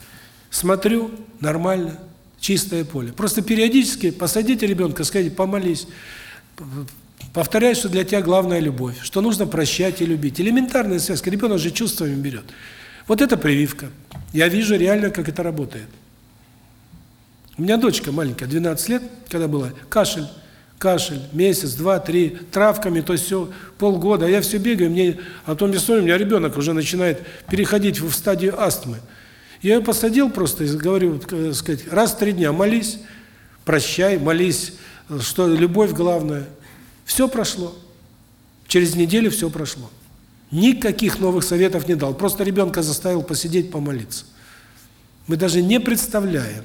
Смотрю, нормально, чистое поле. Просто периодически посадите ребенка, скажите, помолись. Повторяй, что для тебя главная любовь, что нужно прощать и любить. Элементарная связка, ребенок же чувствами берет. Вот это прививка. Я вижу реально, как это работает. У меня дочка маленькая, 12 лет, когда была, кашель кашель, месяц, два, три, травками, то все, полгода, а я все бегаю, мне, а потом весной у меня ребенок уже начинает переходить в стадию астмы. Я ее посадил просто и говорю, э, сказать, раз в три дня молись, прощай, молись, что любовь главная. Все прошло. Через неделю все прошло. Никаких новых советов не дал, просто ребенка заставил посидеть, помолиться. Мы даже не представляем,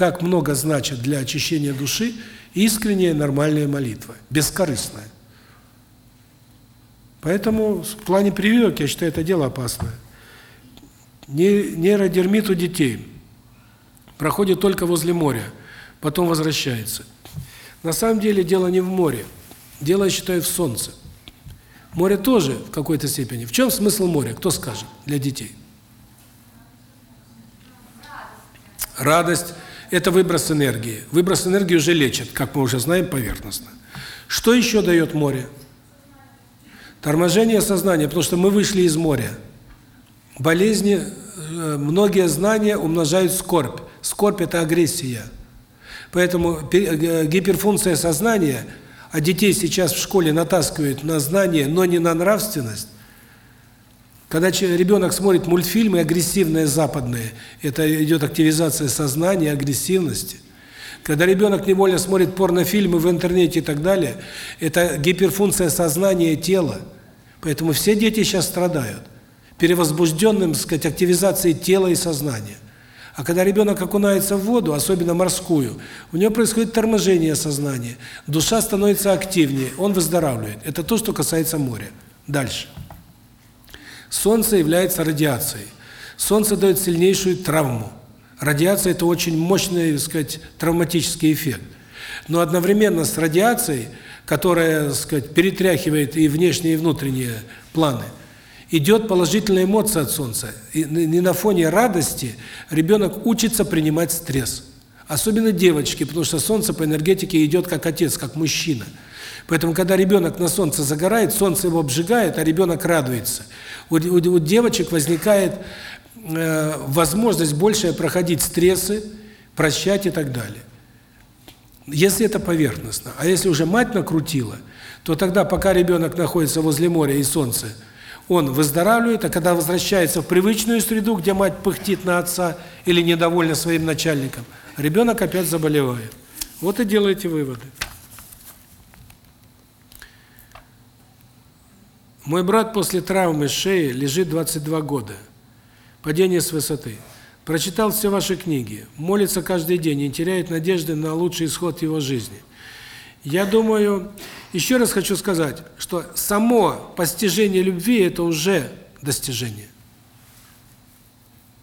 как много значит для очищения души искренняя нормальная молитва, бескорыстная. Поэтому в плане прививок я считаю это дело опасное. Нейродермит у детей проходит только возле моря, потом возвращается. На самом деле дело не в море, дело, я считаю, в солнце. Море тоже в какой-то степени. В чем смысл моря, кто скажет, для детей? Радость это выброс энергии. Выброс энергии уже лечит, как мы уже знаем, поверхностно. Что еще дает море? Торможение сознания, потому что мы вышли из моря. Болезни, э, многие знания умножают скорбь. Скорбь – это агрессия. Поэтому э, гиперфункция сознания, а детей сейчас в школе натаскивают на знание, но не на нравственность, когда ребенок смотрит мультфильмы агрессивные западные, это идет активизация сознания, агрессивности. Когда ребенок невольно смотрит порнофильмы в интернете и так далее, это гиперфункция сознания и тела. Поэтому все дети сейчас страдают перевозбужденным, сказать, активизацией тела и сознания. А когда ребенок окунается в воду, особенно морскую, у него происходит торможение сознания, душа становится активнее, он выздоравливает. Это то, что касается моря. Дальше. Солнце является радиацией. Солнце дает сильнейшую травму. Радиация – это очень мощный, так сказать, травматический эффект. Но одновременно с радиацией, которая, так сказать, перетряхивает и внешние, и внутренние планы, идет положительная эмоция от Солнца. И не на фоне радости ребенок учится принимать стресс. Особенно девочки, потому что Солнце по энергетике идет как отец, как мужчина. Поэтому, когда ребенок на Солнце загорает, Солнце его обжигает, а ребенок радуется. У, у, у девочек возникает э, возможность большая проходить стрессы, прощать и так далее. Если это поверхностно. А если уже мать накрутила, то тогда, пока ребенок находится возле моря и солнца, он выздоравливает, а когда возвращается в привычную среду, где мать пыхтит на отца или недовольна своим начальником, ребенок опять заболевает. Вот и делайте выводы. Мой брат после травмы шеи лежит 22 года. Падение с высоты. Прочитал все ваши книги, молится каждый день не теряет надежды на лучший исход его жизни. Я думаю, еще раз хочу сказать, что само постижение любви – это уже достижение.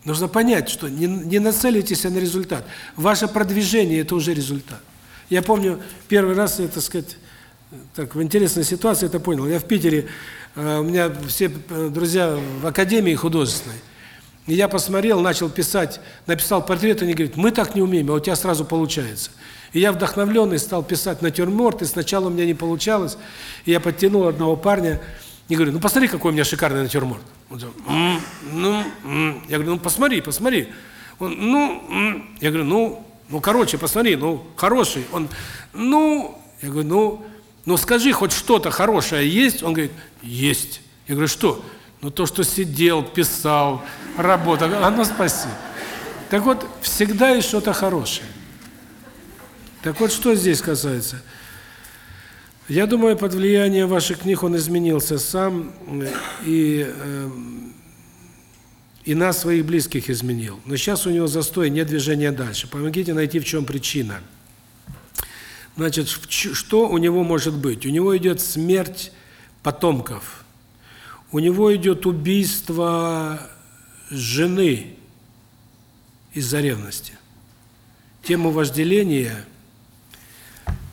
Нужно понять, что не, не нацелитесь на результат. Ваше продвижение – это уже результат. Я помню, первый раз, это сказать, так в интересной ситуации это понял. Я в Питере, у меня все э, друзья в академии художественной, и я посмотрел, начал писать, написал портрет, они говорят, мы так не умеем, а у тебя сразу получается. И я вдохновленный стал писать натюрморт, и сначала у меня не получалось, и я подтянул одного парня, и говорю, ну посмотри, какой у меня шикарный натюрморт. Он говорит, м ну, м я говорю, ну посмотри, посмотри. Он, ну, м я говорю, ну, ну, короче, посмотри, ну, хороший. Он, ну, я говорю, ну, ну скажи, хоть что-то хорошее есть? Он говорит, есть. Я говорю, что? Ну, то, что сидел, писал, работал. А ну, спасибо. Так вот, всегда есть что-то хорошее. Так вот, что здесь касается? Я думаю, под влиянием ваших книг он изменился сам и э, и нас, своих близких, изменил. Но сейчас у него застой, нет движения дальше. Помогите найти, в чем причина. Значит, что у него может быть? У него идет смерть потомков. У него идет убийство жены из-за ревности. Тему вожделения,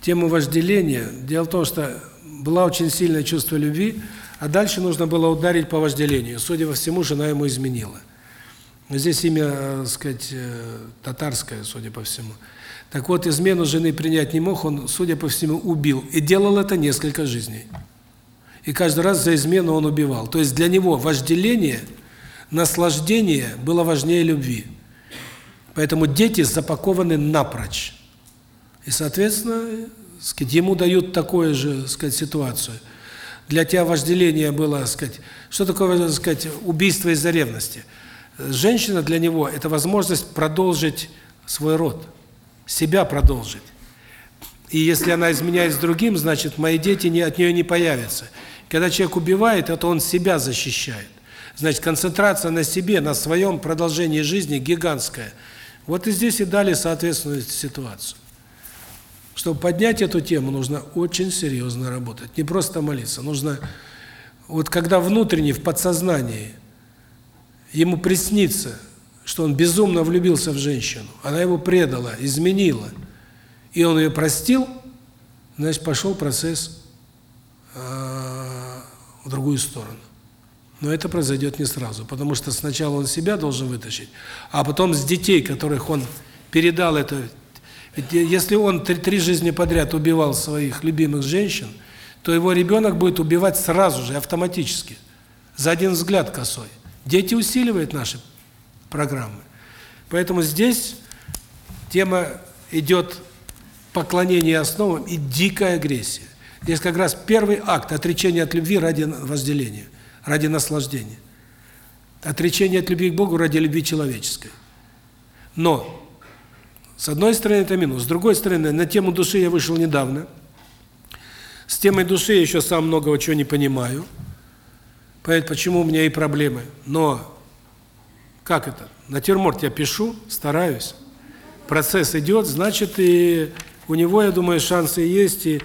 тему вожделения, дело в том, что была очень сильное чувство любви, а дальше нужно было ударить по вожделению. Судя по всему, жена ему изменила. Здесь имя, так э, сказать, э, татарское, судя по всему. Так вот, измену жены принять не мог, он, судя по всему, убил. И делал это несколько жизней. И каждый раз за измену он убивал. То есть для него вожделение, наслаждение было важнее любви. Поэтому дети запакованы напрочь. И, соответственно, сказать, ему дают такую же, сказать, ситуацию. Для тебя вожделение было, сказать, что такое, сказать, убийство из-за ревности? Женщина для него это возможность продолжить свой род, себя продолжить. И если она изменяет с другим, значит, мои дети не от нее не появятся. Когда человек убивает, это он себя защищает. Значит, концентрация на себе, на своем продолжении жизни гигантская. Вот и здесь и дали соответственную ситуацию. Чтобы поднять эту тему, нужно очень серьезно работать. Не просто молиться, нужно вот когда внутренне в подсознании ему приснится, что он безумно влюбился в женщину, она его предала, изменила, и он ее простил, значит, пошел процесс э, в другую сторону. Но это произойдет не сразу, потому что сначала он себя должен вытащить, а потом с детей, которых он передал это. Ведь если он три, три жизни подряд убивал своих любимых женщин, то его ребенок будет убивать сразу же, автоматически, за один взгляд косой. Дети усиливают наши программы. Поэтому здесь тема идет поклонение основам и дикая агрессия. Здесь как раз первый акт отречения от любви ради возделения, ради наслаждения. Отречение от любви к Богу ради любви человеческой. Но с одной стороны это минус, с другой стороны на тему души я вышел недавно. С темой души я еще сам многого чего не понимаю. Поэтому почему у меня и проблемы. Но как это? Натюрморт я пишу, стараюсь. Процесс идет, значит, и у него, я думаю, шансы есть, и,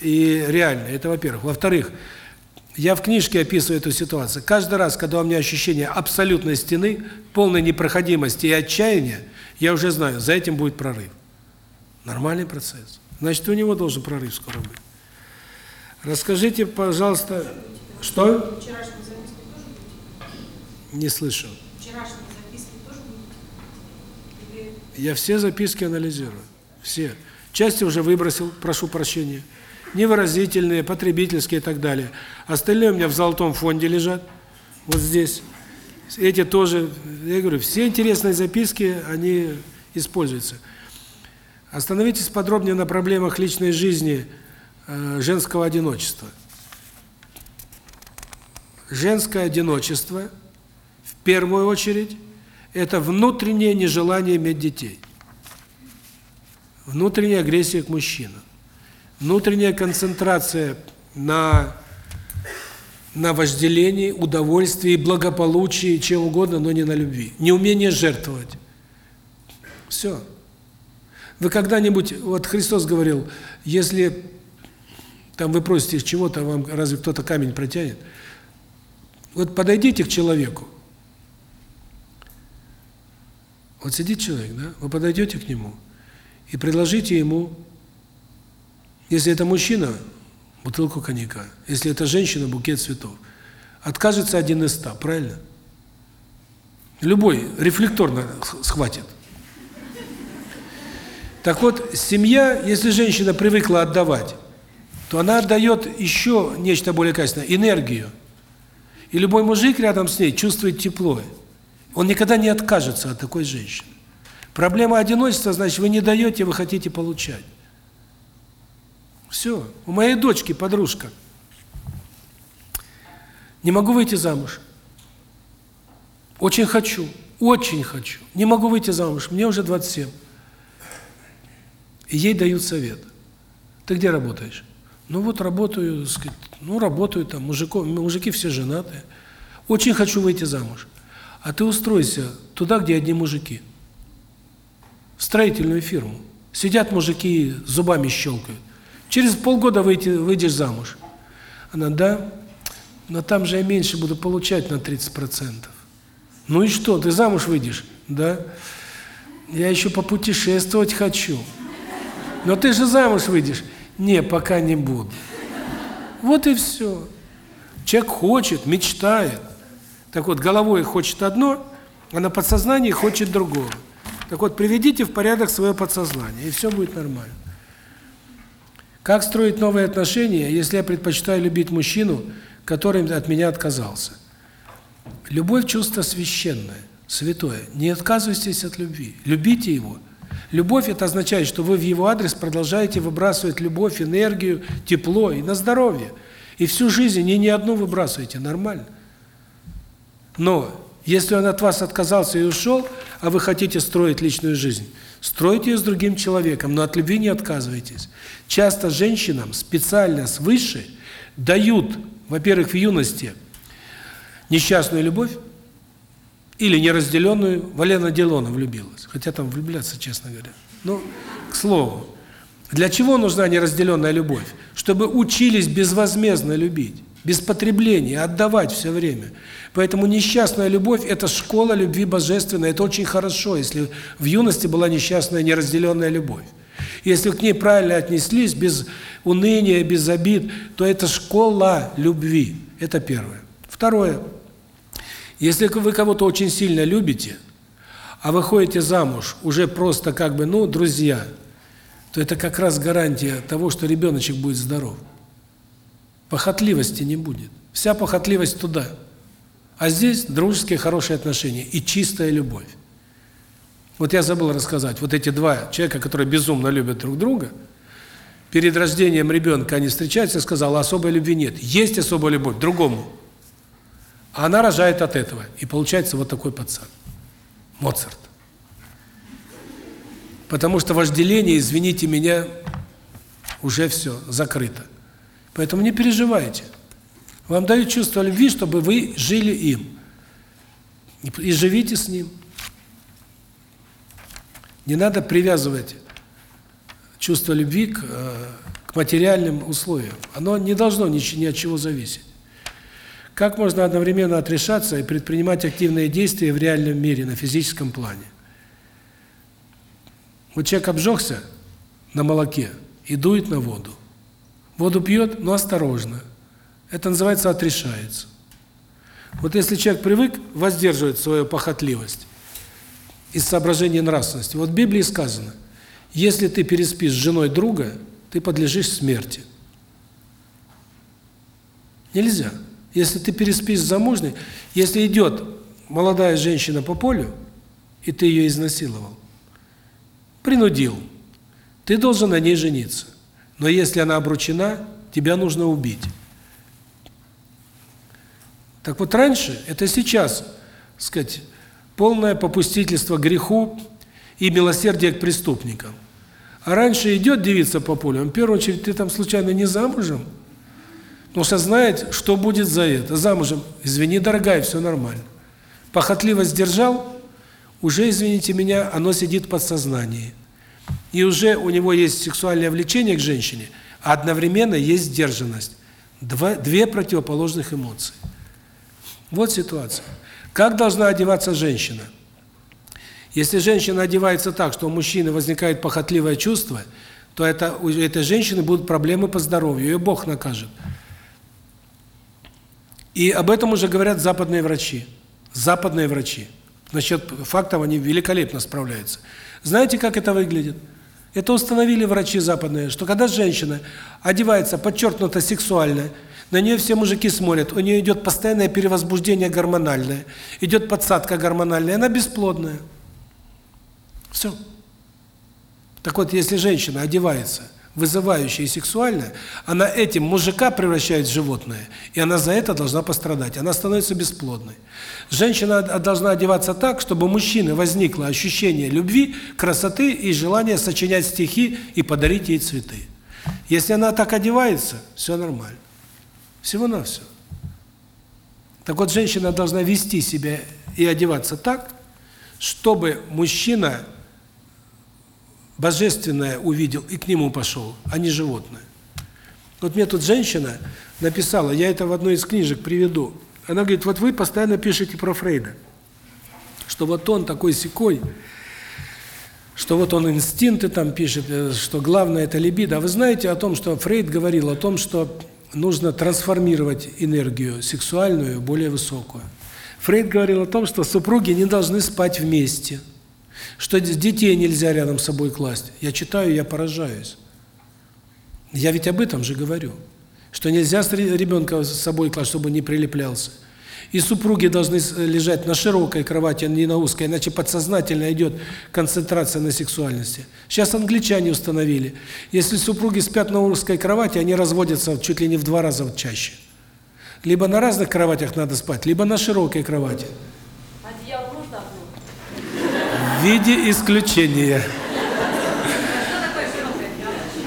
и реально. Это во-первых. Во-вторых, Я в книжке описываю эту ситуацию. Каждый раз, когда у меня ощущение абсолютной стены, полной непроходимости и отчаяния, я уже знаю, за этим будет прорыв. Нормальный процесс. Значит, у него должен прорыв скоро быть. Расскажите, пожалуйста, что? Не слышу. Я все записки анализирую. Все. Части уже выбросил, прошу прощения. Невыразительные, потребительские и так далее. Остальные у меня в золотом фонде лежат. Вот здесь. Эти тоже, я говорю, все интересные записки, они используются. Остановитесь подробнее на проблемах личной жизни э, женского одиночества. Женское одиночество, первую очередь, это внутреннее нежелание иметь детей. Внутренняя агрессия к мужчинам. Внутренняя концентрация на на вожделении, удовольствии, благополучии, чем угодно, но не на любви. Неумение жертвовать. Все. Вы когда-нибудь, вот Христос говорил, если там вы просите чего-то, вам разве кто-то камень протянет? Вот подойдите к человеку. Вот сидит человек, да? Вы подойдете к нему и предложите ему, если это мужчина, бутылку коньяка. Если это женщина, букет цветов. Откажется один из ста, правильно? Любой рефлекторно схватит. Так вот, семья, если женщина привыкла отдавать, то она отдает еще нечто более качественное – энергию. И любой мужик рядом с ней чувствует тепло. Он никогда не откажется от такой женщины. Проблема одиночества, значит, вы не даете, вы хотите получать. Все. У моей дочки подружка. Не могу выйти замуж. Очень хочу. Очень хочу. Не могу выйти замуж. Мне уже 27. И ей дают совет. Ты где работаешь? Ну вот работаю, сказать, ну работаю там, мужиков, мужики все женатые. Очень хочу выйти замуж. А ты устройся туда, где одни мужики. В строительную фирму. Сидят мужики, зубами щелкают. Через полгода выйти, выйдешь замуж. Она, да, но там же я меньше буду получать на 30%. Ну и что, ты замуж выйдешь? Да. Я еще попутешествовать хочу. Но ты же замуж выйдешь. Не, пока не буду. Вот и все. Человек хочет, мечтает. Так вот, головой хочет одно, а на подсознании хочет другого. Так вот, приведите в порядок свое подсознание, и все будет нормально. Как строить новые отношения, если я предпочитаю любить мужчину, который от меня отказался? Любовь – чувство священное, святое. Не отказывайтесь от любви. Любите его. Любовь – это означает, что вы в его адрес продолжаете выбрасывать любовь, энергию, тепло и на здоровье. И всю жизнь не ни одну выбрасываете, нормально. Но если он от вас отказался и ушел, а вы хотите строить личную жизнь, стройте ее с другим человеком, но от любви не отказывайтесь. Часто женщинам специально свыше дают, во-первых, в юности несчастную любовь или неразделенную. Валена Делона влюбилась. Хотя там влюбляться, честно говоря. Ну, к слову. Для чего нужна неразделенная любовь? Чтобы учились безвозмездно любить, без потребления, отдавать все время. Поэтому несчастная любовь – это школа любви божественной. Это очень хорошо, если в юности была несчастная неразделенная любовь. Если к ней правильно отнеслись, без уныния, без обид, то это школа любви. Это первое. Второе. Если вы кого-то очень сильно любите, а вы ходите замуж уже просто как бы, ну, друзья, то это как раз гарантия того, что ребеночек будет здоров. Похотливости не будет. Вся похотливость туда. А здесь дружеские, хорошие отношения и чистая любовь. Вот я забыл рассказать, вот эти два человека, которые безумно любят друг друга, перед рождением ребенка они встречаются и сказал, особой любви нет. Есть особая любовь другому. А она рожает от этого. И получается вот такой пацан. Моцарт. Потому что вожделение, извините меня, уже все, закрыто. Поэтому не переживайте. Вам дают чувство любви, чтобы вы жили им. И живите с ним. Не надо привязывать чувство любви к, э, к материальным условиям. Оно не должно ни, ни от чего зависеть. Как можно одновременно отрешаться и предпринимать активные действия в реальном мире, на физическом плане? Вот человек обжегся на молоке и дует на воду. Воду пьет, но осторожно. Это называется отрешается. Вот если человек привык воздерживать свою похотливость из соображений нравственности, вот в Библии сказано, если ты переспишь с женой друга, ты подлежишь смерти. Нельзя. Если ты переспишь с замужней, если идет молодая женщина по полю, и ты ее изнасиловал, принудил, ты должен на ней жениться. Но если она обручена, тебя нужно убить. Так вот раньше, это сейчас, сказать, полное попустительство греху и милосердие к преступникам. А раньше идет девица по полю, в первую очередь, ты там случайно не замужем? Потому что знает, что будет за это. Замужем, извини, дорогая, все нормально. Похотливость держал, уже, извините меня, оно сидит в подсознании. И уже у него есть сексуальное влечение к женщине, а одновременно есть сдержанность. Два, две противоположных эмоции. Вот ситуация. Как должна одеваться женщина? Если женщина одевается так, что у мужчины возникает похотливое чувство, то это у этой женщины будут проблемы по здоровью, ее Бог накажет. И об этом уже говорят западные врачи. Западные врачи. Насчет фактов они великолепно справляются. Знаете, как это выглядит? Это установили врачи западные, что когда женщина одевается подчеркнуто сексуально, на нее все мужики смотрят, у нее идет постоянное перевозбуждение гормональное, идет подсадка гормональная, она бесплодная. Все. Так вот, если женщина одевается вызывающе и сексуально, она этим мужика превращает в животное, и она за это должна пострадать. Она становится бесплодной. Женщина должна одеваться так, чтобы у мужчины возникло ощущение любви, красоты и желание сочинять стихи и подарить ей цветы. Если она так одевается, все нормально. Всего-навсего. Так вот, женщина должна вести себя и одеваться так, чтобы мужчина божественное увидел и к нему пошел, а не животное. Вот мне тут женщина написала, я это в одной из книжек приведу. Она говорит, вот вы постоянно пишете про Фрейда, что вот он такой секой, что вот он инстинкты там пишет, э, что главное это либидо. А вы знаете о том, что Фрейд говорил о том, что нужно трансформировать энергию сексуальную в более высокую. Фрейд говорил о том, что супруги не должны спать вместе – что детей нельзя рядом с собой класть. Я читаю, я поражаюсь. Я ведь об этом же говорю. Что нельзя ребенка с собой класть, чтобы не прилеплялся. И супруги должны лежать на широкой кровати, а не на узкой, иначе подсознательно идет концентрация на сексуальности. Сейчас англичане установили, если супруги спят на узкой кровати, они разводятся чуть ли не в два раза чаще. Либо на разных кроватях надо спать, либо на широкой кровати. В виде исключения.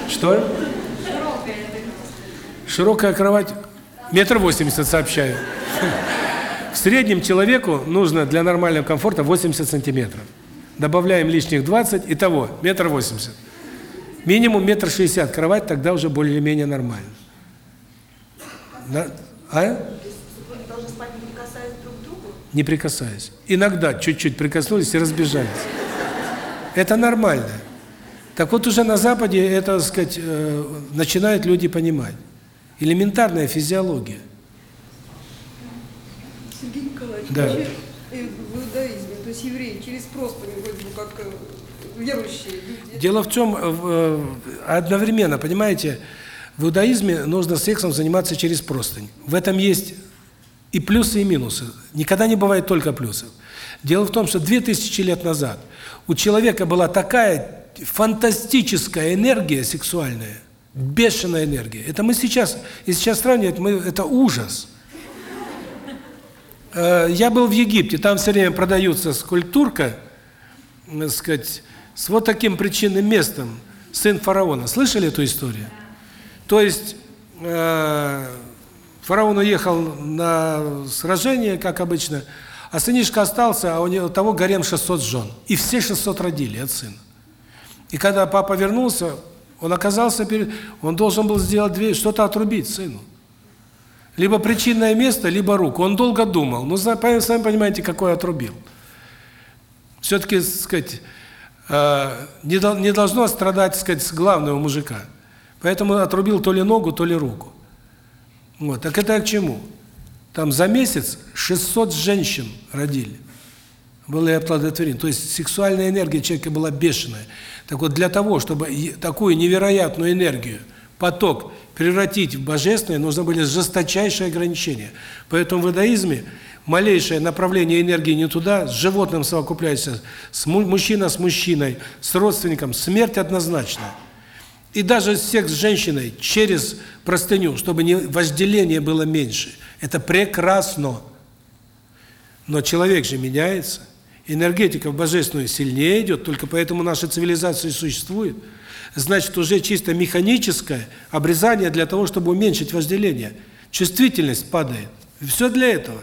Что? Широкая кровать метр восемьдесят, сообщаю. В среднем человеку нужно для нормального комфорта 80 сантиметров. Добавляем лишних 20, итого метр восемьдесят. Минимум метр шестьдесят кровать, тогда уже более-менее нормально. А? Супруги должны спать, не прикасаясь друг к другу? Не прикасаясь. Иногда чуть-чуть прикоснулись и разбежались. Это нормально. Так вот уже на Западе это, так сказать, э, начинают люди понимать. Элементарная физиология. Сергей Николаевич, Да. вообще, э, в иудаизме, то есть евреи через простыню вроде бы как э, верующие люди. Дело в чем, одновременно, понимаете, в иудаизме нужно сексом заниматься через простынь. В этом есть и плюсы, и минусы. Никогда не бывает только плюсов. Дело в том, что 2000 лет назад у человека была такая фантастическая энергия сексуальная, бешеная энергия. Это мы сейчас, и сейчас сравнивать, мы, это ужас. Э, Я был в Египте, там все время продаются скульптурка, так сказать, с вот таким причинным местом, сын фараона. Слышали эту историю? То есть э, фараон уехал на сражение, как обычно, а сынишка остался, а у него того гарем 600 жен. И все 600 родили от сына. И когда папа вернулся, он оказался перед... Он должен был сделать две... что-то отрубить сыну. Либо причинное место, либо руку. Он долго думал. Ну, сами понимаете, какой отрубил. Все-таки, сказать, э, не, дол- не должно страдать, сказать, главного мужика. Поэтому отрубил то ли ногу, то ли руку. Вот. Так это к чему? Там за месяц 600 женщин родили. Было и оплодотворение. То есть сексуальная энергия человека была бешеная. Так вот, для того, чтобы такую невероятную энергию, поток превратить в божественное, нужно были жесточайшие ограничения. Поэтому в иудаизме малейшее направление энергии не туда, с животным совокупляется, с му- мужчина с мужчиной, с родственником, смерть однозначная. И даже секс с женщиной через простыню, чтобы не вожделение было меньше. Это прекрасно. Но человек же меняется. Энергетика в божественную сильнее идет, только поэтому наша цивилизация существует. Значит, уже чисто механическое обрезание для того, чтобы уменьшить вожделение. Чувствительность падает. Все для этого.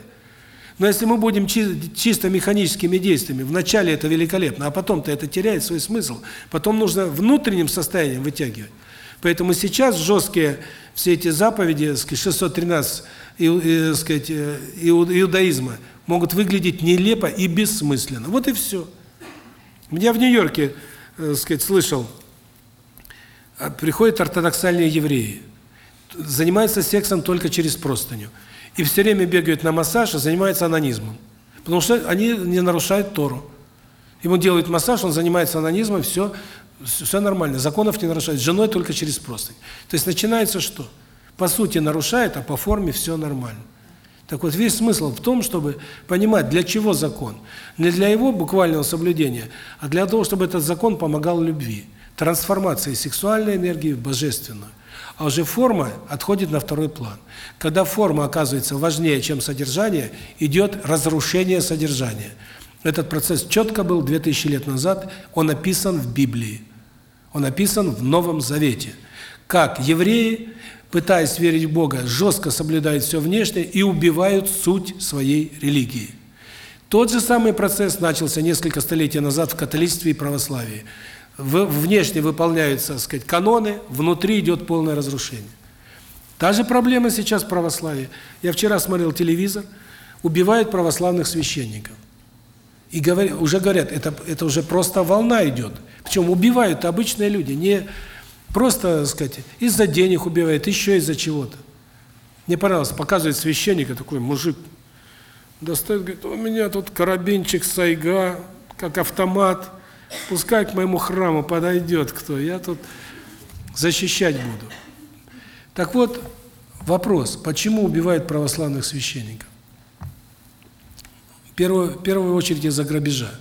Но если мы будем чи- чисто механическими действиями, вначале это великолепно, а потом-то это теряет свой смысл. Потом нужно внутренним состоянием вытягивать. Поэтому сейчас жесткие все эти заповеди, так сказать, 613 иу- э, так сказать, э, иу- иудаизма могут выглядеть нелепо и бессмысленно. Вот и все. Я в Нью-Йорке, э, сказать, слышал, а, приходят ортодоксальные евреи, занимаются сексом только через простыню. И все время бегают на массаж и занимаются анонизмом. Потому что они не нарушают Тору. Ему делают массаж, он занимается анонизмом, все, все нормально, законов не нарушает, женой только через простынь. То есть начинается что? По сути нарушает, а по форме все нормально. Так вот, весь смысл в том, чтобы понимать, для чего закон. Не для его буквального соблюдения, а для того, чтобы этот закон помогал любви. Трансформации сексуальной энергии в божественную. А уже форма отходит на второй план. Когда форма оказывается важнее, чем содержание, идет разрушение содержания. Этот процесс четко был 2000 лет назад, он описан в Библии. Он описан в Новом Завете. Как евреи, пытаясь верить в Бога, жестко соблюдают все внешнее и убивают суть своей религии. Тот же самый процесс начался несколько столетий назад в католичестве и православии. Внешне выполняются, так сказать, каноны, внутри идет полное разрушение. Та же проблема сейчас в православии. Я вчера смотрел телевизор, убивают православных священников. И говорят, уже говорят, это, это уже просто волна идет. Причем убивают обычные люди, не просто, так сказать, из-за денег убивают, еще из-за чего-то. Мне понравилось, показывает священника, такой мужик, достает, говорит, у меня тут карабинчик Сайга, как автомат, пускай к моему храму подойдет кто, я тут защищать буду. Так вот, вопрос, почему убивают православных священников? В первую, в первую очередь из-за грабежа.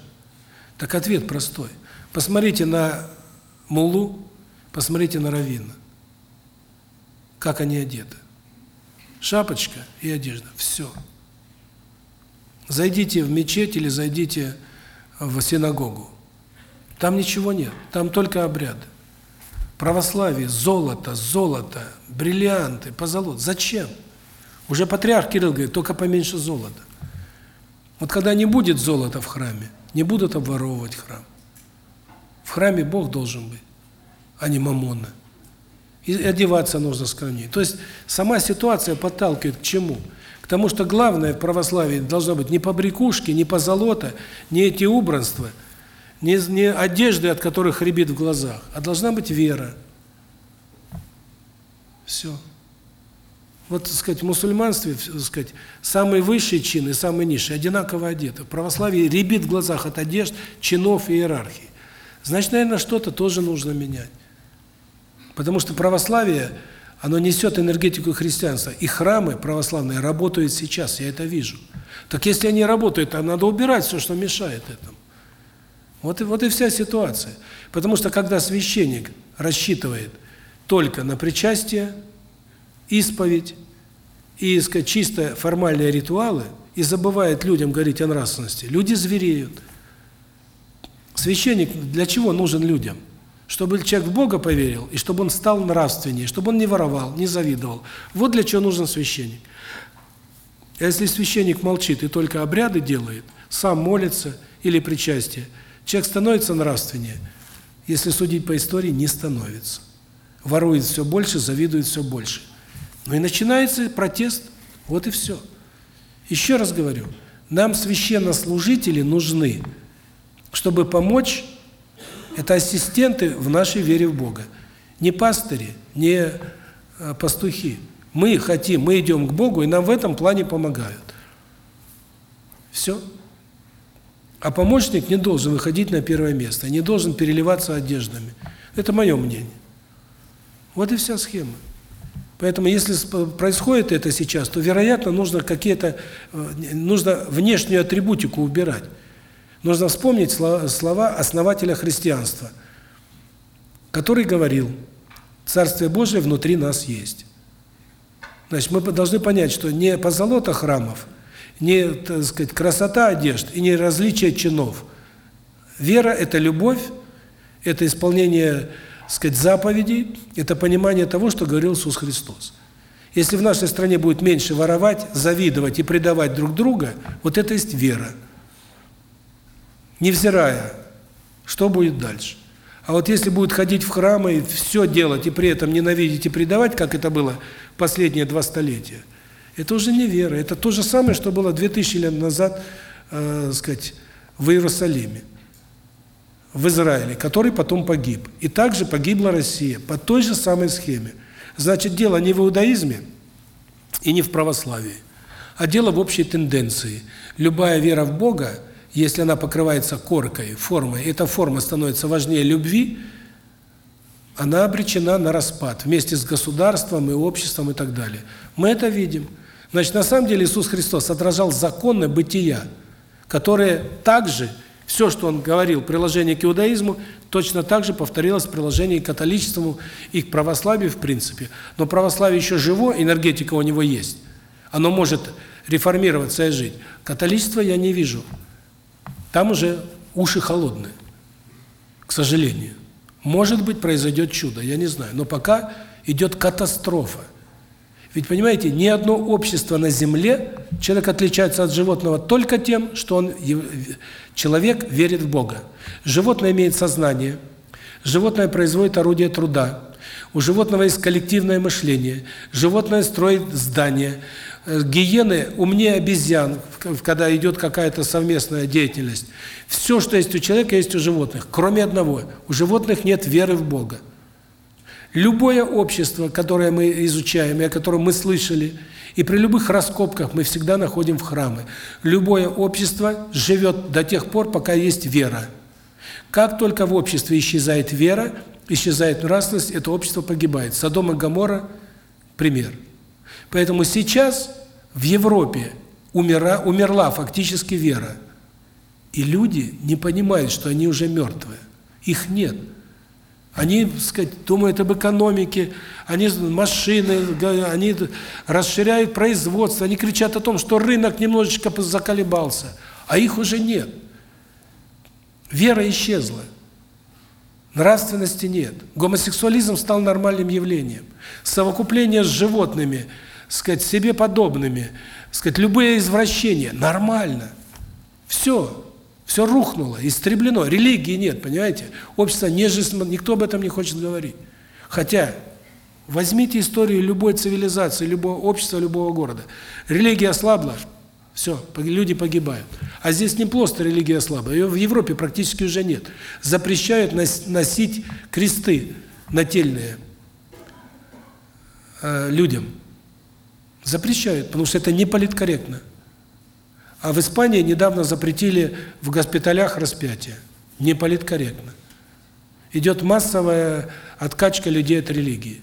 Так ответ простой. Посмотрите на муллу, посмотрите на раввина. Как они одеты. Шапочка и одежда. Все. Зайдите в мечеть или зайдите в синагогу. Там ничего нет, там только обряды. Православие, золото, золото, бриллианты, позолот. Зачем? Уже патриарх Кирилл говорит, только поменьше золота. Вот когда не будет золота в храме, не будут обворовывать храм. В храме Бог должен быть, а не мамонна. И одеваться нужно скромнее. То есть сама ситуация подталкивает к чему? К тому, что главное в православии должно быть не побрякушки, не позолота, не эти убранства, не, не одежды, от которых рябит в глазах, а должна быть вера. Все. Вот, так сказать, в мусульманстве, так сказать, самый высший чин и самый одинаково одеты. В православии рябит в глазах от одежд, чинов и иерархии. Значит, наверное, что-то тоже нужно менять. Потому что православие, оно несет энергетику христианства. И храмы православные работают сейчас, я это вижу. Так если они работают, то надо убирать все, что мешает этому. Вот и, вот и вся ситуация. Потому что когда священник рассчитывает только на причастие, исповедь и, сказать, чисто формальные ритуалы, и забывает людям говорить о нравственности, люди звереют. Священник для чего нужен людям? Чтобы человек в Бога поверил, и чтобы он стал нравственнее, чтобы он не воровал, не завидовал. Вот для чего нужен священник. А если священник молчит и только обряды делает, сам молится или причастие, человек становится нравственнее. Если судить по истории, не становится. Ворует все больше, завидует все больше. Ну и начинается протест. Вот и все. Еще раз говорю, нам священнослужители нужны, чтобы помочь, это ассистенты в нашей вере в Бога. Не пастыри, не э, пастухи. Мы хотим, мы идем к Богу, и нам в этом плане помогают. Все. А помощник не должен выходить на первое место, не должен переливаться одеждами. Это мое мнение. Вот и вся схема. Поэтому если происходит это сейчас, то, вероятно, нужно какие-то э, нужно внешнюю атрибутику убирать. Нужно вспомнить слова, основателя христианства, который говорил: "Царствие Божие внутри нас есть". Значит, мы должны понять, что не позолота храмов, не, так сказать, красота одежд и не различие чинов. Вера это любовь, это исполнение, так сказать, заповедей, это понимание того, что говорил Иисус Христос. Если в нашей стране будет меньше воровать, завидовать и предавать друг друга, вот это есть вера. Невзирая, что будет дальше. А вот если будет ходить в храмы и все делать, и при этом ненавидеть и предавать, как это было последние два столетия, это уже не вера. Это то же самое, что было 2000 лет назад, э, сказать, в Иерусалиме, в Израиле, который потом погиб. И также погибла Россия по той же самой схеме. Значит, дело не в иудаизме и не в православии, а дело в общей тенденции. Любая вера в Бога, если она покрывается коркой, формой, эта форма становится важнее любви, она обречена на распад вместе с государством и обществом и так далее. Мы это видим. Значит, на самом деле Иисус Христос отражал законы бытия, которые также, все, что Он говорил в приложении к иудаизму, точно так же повторилось в приложении к католичеству и к православию в принципе. Но православие еще живо, энергетика у него есть. Оно может реформироваться и жить. Католичество я не вижу. Там уже уши холодные, к сожалению. Может быть, произойдет чудо, я не знаю. Но пока идет катастрофа. Ведь, понимаете, ни одно общество на Земле, человек отличается от животного только тем, что он, человек верит в Бога. Животное имеет сознание, животное производит орудие труда, у животного есть коллективное мышление, животное строит здания, гиены умнее обезьян, когда идет какая-то совместная деятельность. Все, что есть у человека, есть у животных, кроме одного. У животных нет веры в Бога. Любое общество, которое мы изучаем и о котором мы слышали, и при любых раскопках мы всегда находим в храмы. Любое общество живет до тех пор, пока есть вера. Как только в обществе исчезает вера, исчезает нравственность, это общество погибает. Содом и Гоморра – пример. Поэтому сейчас в Европе умера, умерла фактически вера. И люди не понимают, что они уже мертвые. Их нет. Они, сказать, думают об экономике, они машины, они расширяют производство, они кричат о том, что рынок немножечко заколебался, а их уже нет. Вера исчезла. Нравственности нет. Гомосексуализм стал нормальным явлением. Совокупление с животными, сказать, себе подобными, сказать, любые извращения нормально. Все. Все рухнуло, истреблено, религии нет, понимаете? Общество не никто об этом не хочет говорить. Хотя возьмите историю любой цивилизации, любого общества, любого города. Религия ослабла, все, люди погибают. А здесь не просто религия ослабла, ее в Европе практически уже нет. Запрещают носить кресты нательные э, людям. Запрещают, потому что это не политкорректно. А в Испании недавно запретили в госпиталях распятие. Не политкорректно. Идет массовая откачка людей от религии.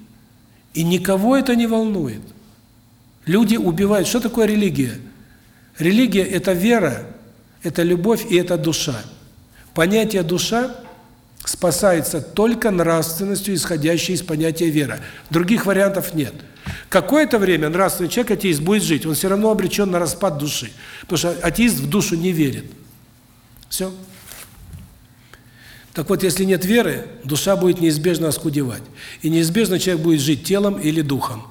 И никого это не волнует. Люди убивают. Что такое религия? Религия – это вера, это любовь и это душа. Понятие «душа» спасается только нравственностью, исходящей из понятия «вера». Других вариантов нет. Какое-то время нравственный человек, атеист, будет жить, он все равно обречен на распад души. Потому что атеист в душу не верит. Все. Так вот, если нет веры, душа будет неизбежно оскудевать. И неизбежно человек будет жить телом или духом.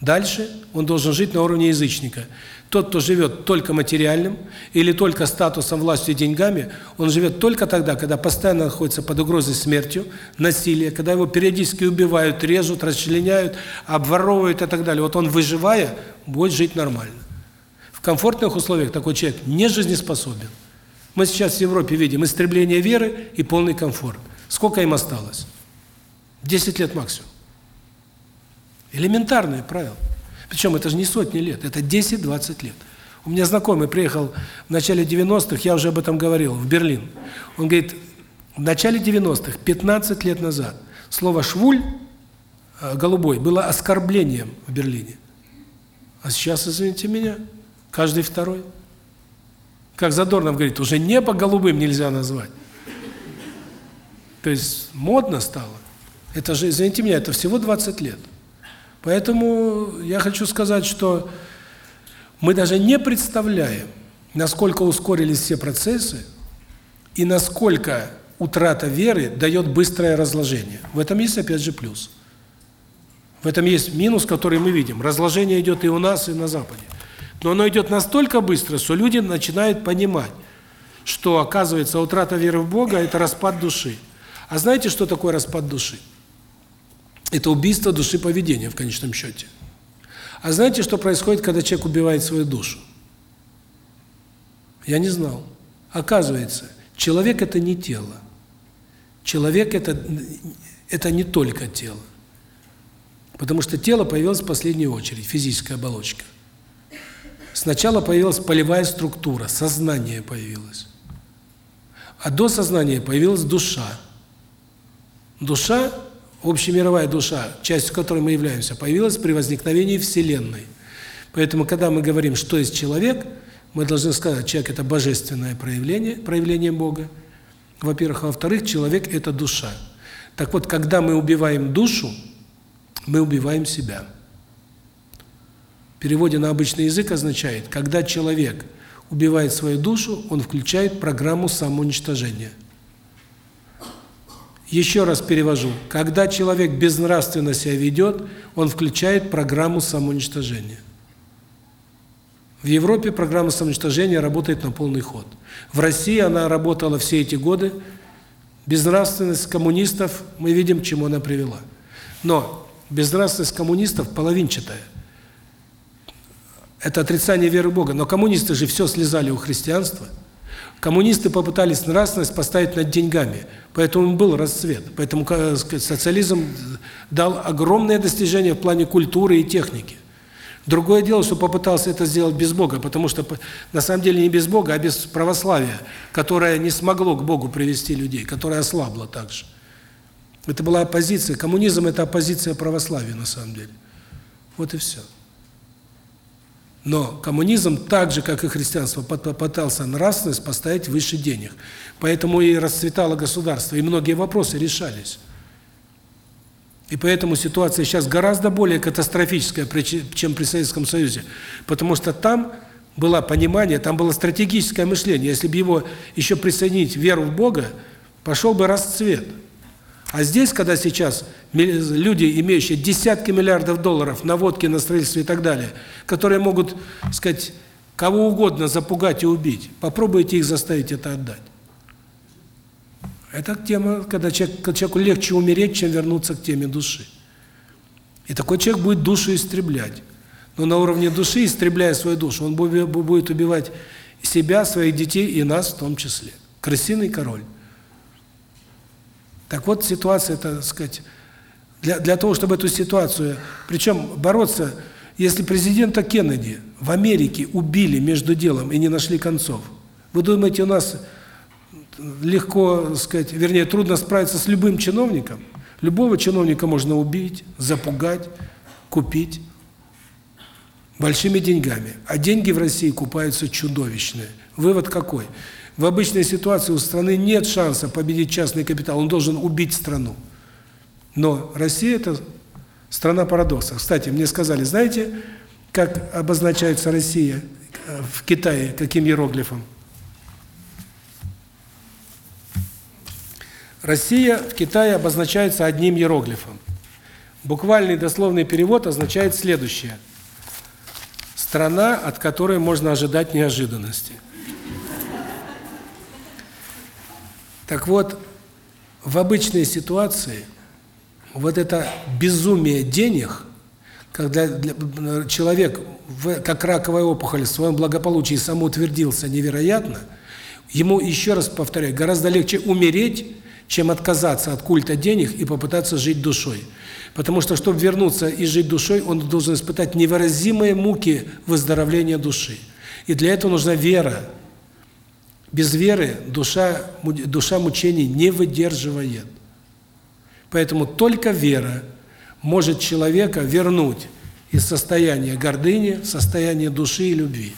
Дальше он должен жить на уровне язычника. Тот, кто живет только материальным или только статусом, властью и деньгами, он живет только тогда, когда постоянно находится под угрозой смертью, насилия, когда его периодически убивают, режут, расчленяют, обворовывают и так далее. Вот он, выживая, будет жить нормально. В комфортных условиях такой человек не жизнеспособен. Мы сейчас в Европе видим истребление веры и полный комфорт. Сколько им осталось? 10 лет максимум. Элементарное правило. Причем это же не сотни лет, это 10-20 лет. У меня знакомый приехал в начале 90-х, я уже об этом говорил, в Берлин. Он говорит, в начале 90-х, 15 лет назад, слово «швуль» э, голубой было оскорблением в Берлине. А сейчас, извините меня, каждый второй. Как Задорнов говорит, уже небо голубым нельзя назвать. То есть модно стало. Это же, извините меня, это всего 20 лет. Поэтому я хочу сказать, что мы даже не представляем, насколько ускорились все процессы и насколько утрата веры дает быстрое разложение. В этом есть опять же плюс. В этом есть минус, который мы видим. Разложение идет и у нас, и на Западе. Но оно идет настолько быстро, что люди начинают понимать, что, оказывается, утрата веры в Бога – это распад души. А знаете, что такое распад души? Это убийство души поведения в конечном счете. А знаете, что происходит, когда человек убивает свою душу? Я не знал. Оказывается, человек – это не тело. Человек – это это не только тело. Потому что тело появилось в последнюю очередь, физическая оболочка. Сначала появилась полевая структура, сознание появилось. А до сознания появилась душа. Душа общемировая душа, частью которой мы являемся, появилась при возникновении Вселенной. Поэтому, когда мы говорим, что есть человек, мы должны сказать, человек – это божественное проявление, проявление Бога, во-первых. А во-вторых, человек – это душа. Так вот, когда мы убиваем душу, мы убиваем себя. В переводе на обычный язык означает, когда человек убивает свою душу, он включает программу самоуничтожения – еще раз перевожу. Когда человек безнравственно себя ведет, он включает программу самоуничтожения. В Европе программа самоуничтожения работает на полный ход. В России она работала все эти годы. Безнравственность коммунистов, мы видим, к чему она привела. Но безнравственность коммунистов половинчатая. Это отрицание веры в Бога. Но коммунисты же все слезали у христианства – Коммунисты попытались нравственность поставить над деньгами, поэтому был расцвет. Поэтому сказать, социализм дал огромное достижение в плане культуры и техники. Другое дело, что попытался это сделать без Бога, потому что на самом деле не без Бога, а без православия, которое не смогло к Богу привести людей, которое ослабло также. Это была оппозиция. Коммунизм – это оппозиция православию на самом деле. Вот и все. Но коммунизм, так же, как и христианство, попытался нравственность поставить выше денег. Поэтому и расцветало государство, и многие вопросы решались. И поэтому ситуация сейчас гораздо более катастрофическая, чем при Советском Союзе. Потому что там было понимание, там было стратегическое мышление. Если бы его еще присоединить веру в Бога, пошел бы расцвет. А здесь, когда сейчас люди, имеющие десятки миллиардов долларов на водке, на строительстве и так далее, которые могут, сказать, кого угодно запугать и убить, попробуйте их заставить это отдать. Это тема, когда человек, человеку легче умереть, чем вернуться к теме души. И такой человек будет душу истреблять. Но на уровне души, истребляя свою душу, он будет убивать себя, своих детей и нас в том числе. Крысиный король. Так вот, ситуация, так сказать, для, для того, чтобы эту ситуацию, причем бороться, если президента Кеннеди в Америке убили между делом и не нашли концов, вы думаете, у нас легко, сказать, вернее, трудно справиться с любым чиновником? Любого чиновника можно убить, запугать, купить большими деньгами. А деньги в России купаются чудовищные. Вывод какой? В обычной ситуации у страны нет шанса победить частный капитал, он должен убить страну. Но Россия – это страна парадоксов. Кстати, мне сказали, знаете, как обозначается Россия э, в Китае, каким иероглифом? Россия в Китае обозначается одним иероглифом. Буквальный дословный перевод означает следующее. Страна, от которой можно ожидать неожиданности. Так вот, в обычной ситуации вот это безумие денег, когда человек, как раковая опухоль, в своем благополучии самоутвердился невероятно, ему, еще раз повторяю, гораздо легче умереть, чем отказаться от культа денег и попытаться жить душой. Потому что, чтобы вернуться и жить душой, он должен испытать невыразимые муки выздоровления души. И для этого нужна вера. Без веры душа, душа мучений не выдерживает. Поэтому только вера может человека вернуть из состояния гордыни в состояние души и любви.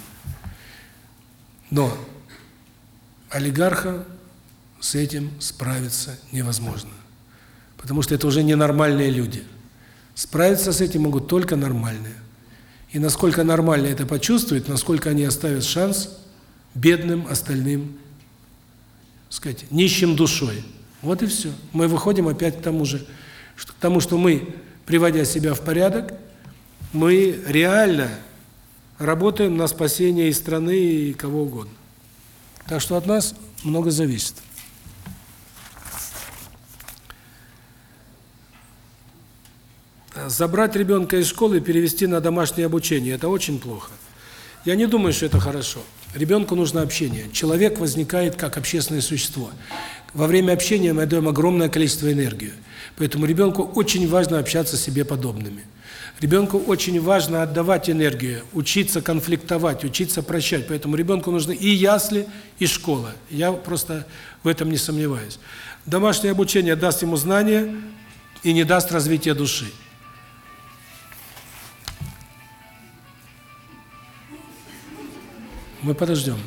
Но олигарха с этим справиться невозможно. Потому что это уже ненормальные люди. Справиться с этим могут только нормальные. И насколько нормально это почувствуют, насколько они оставят шанс бедным остальным, сказать, нищим душой. Вот и все. Мы выходим опять к тому же, что, к тому, что мы, приводя себя в порядок, мы реально работаем на спасение и страны, и кого угодно. Так что от нас много зависит. Забрать ребенка из школы и перевести на домашнее обучение – это очень плохо. Я не думаю, что это хорошо. Ребенку нужно общение. Человек возникает как общественное существо. Во время общения мы даем огромное количество энергии. Поэтому ребенку очень важно общаться с себе подобными. Ребенку очень важно отдавать энергию, учиться конфликтовать, учиться прощать. Поэтому ребенку нужны и ясли, и школа. Я просто в этом не сомневаюсь. Домашнее обучение даст ему знания и не даст развития души. Мы подождем.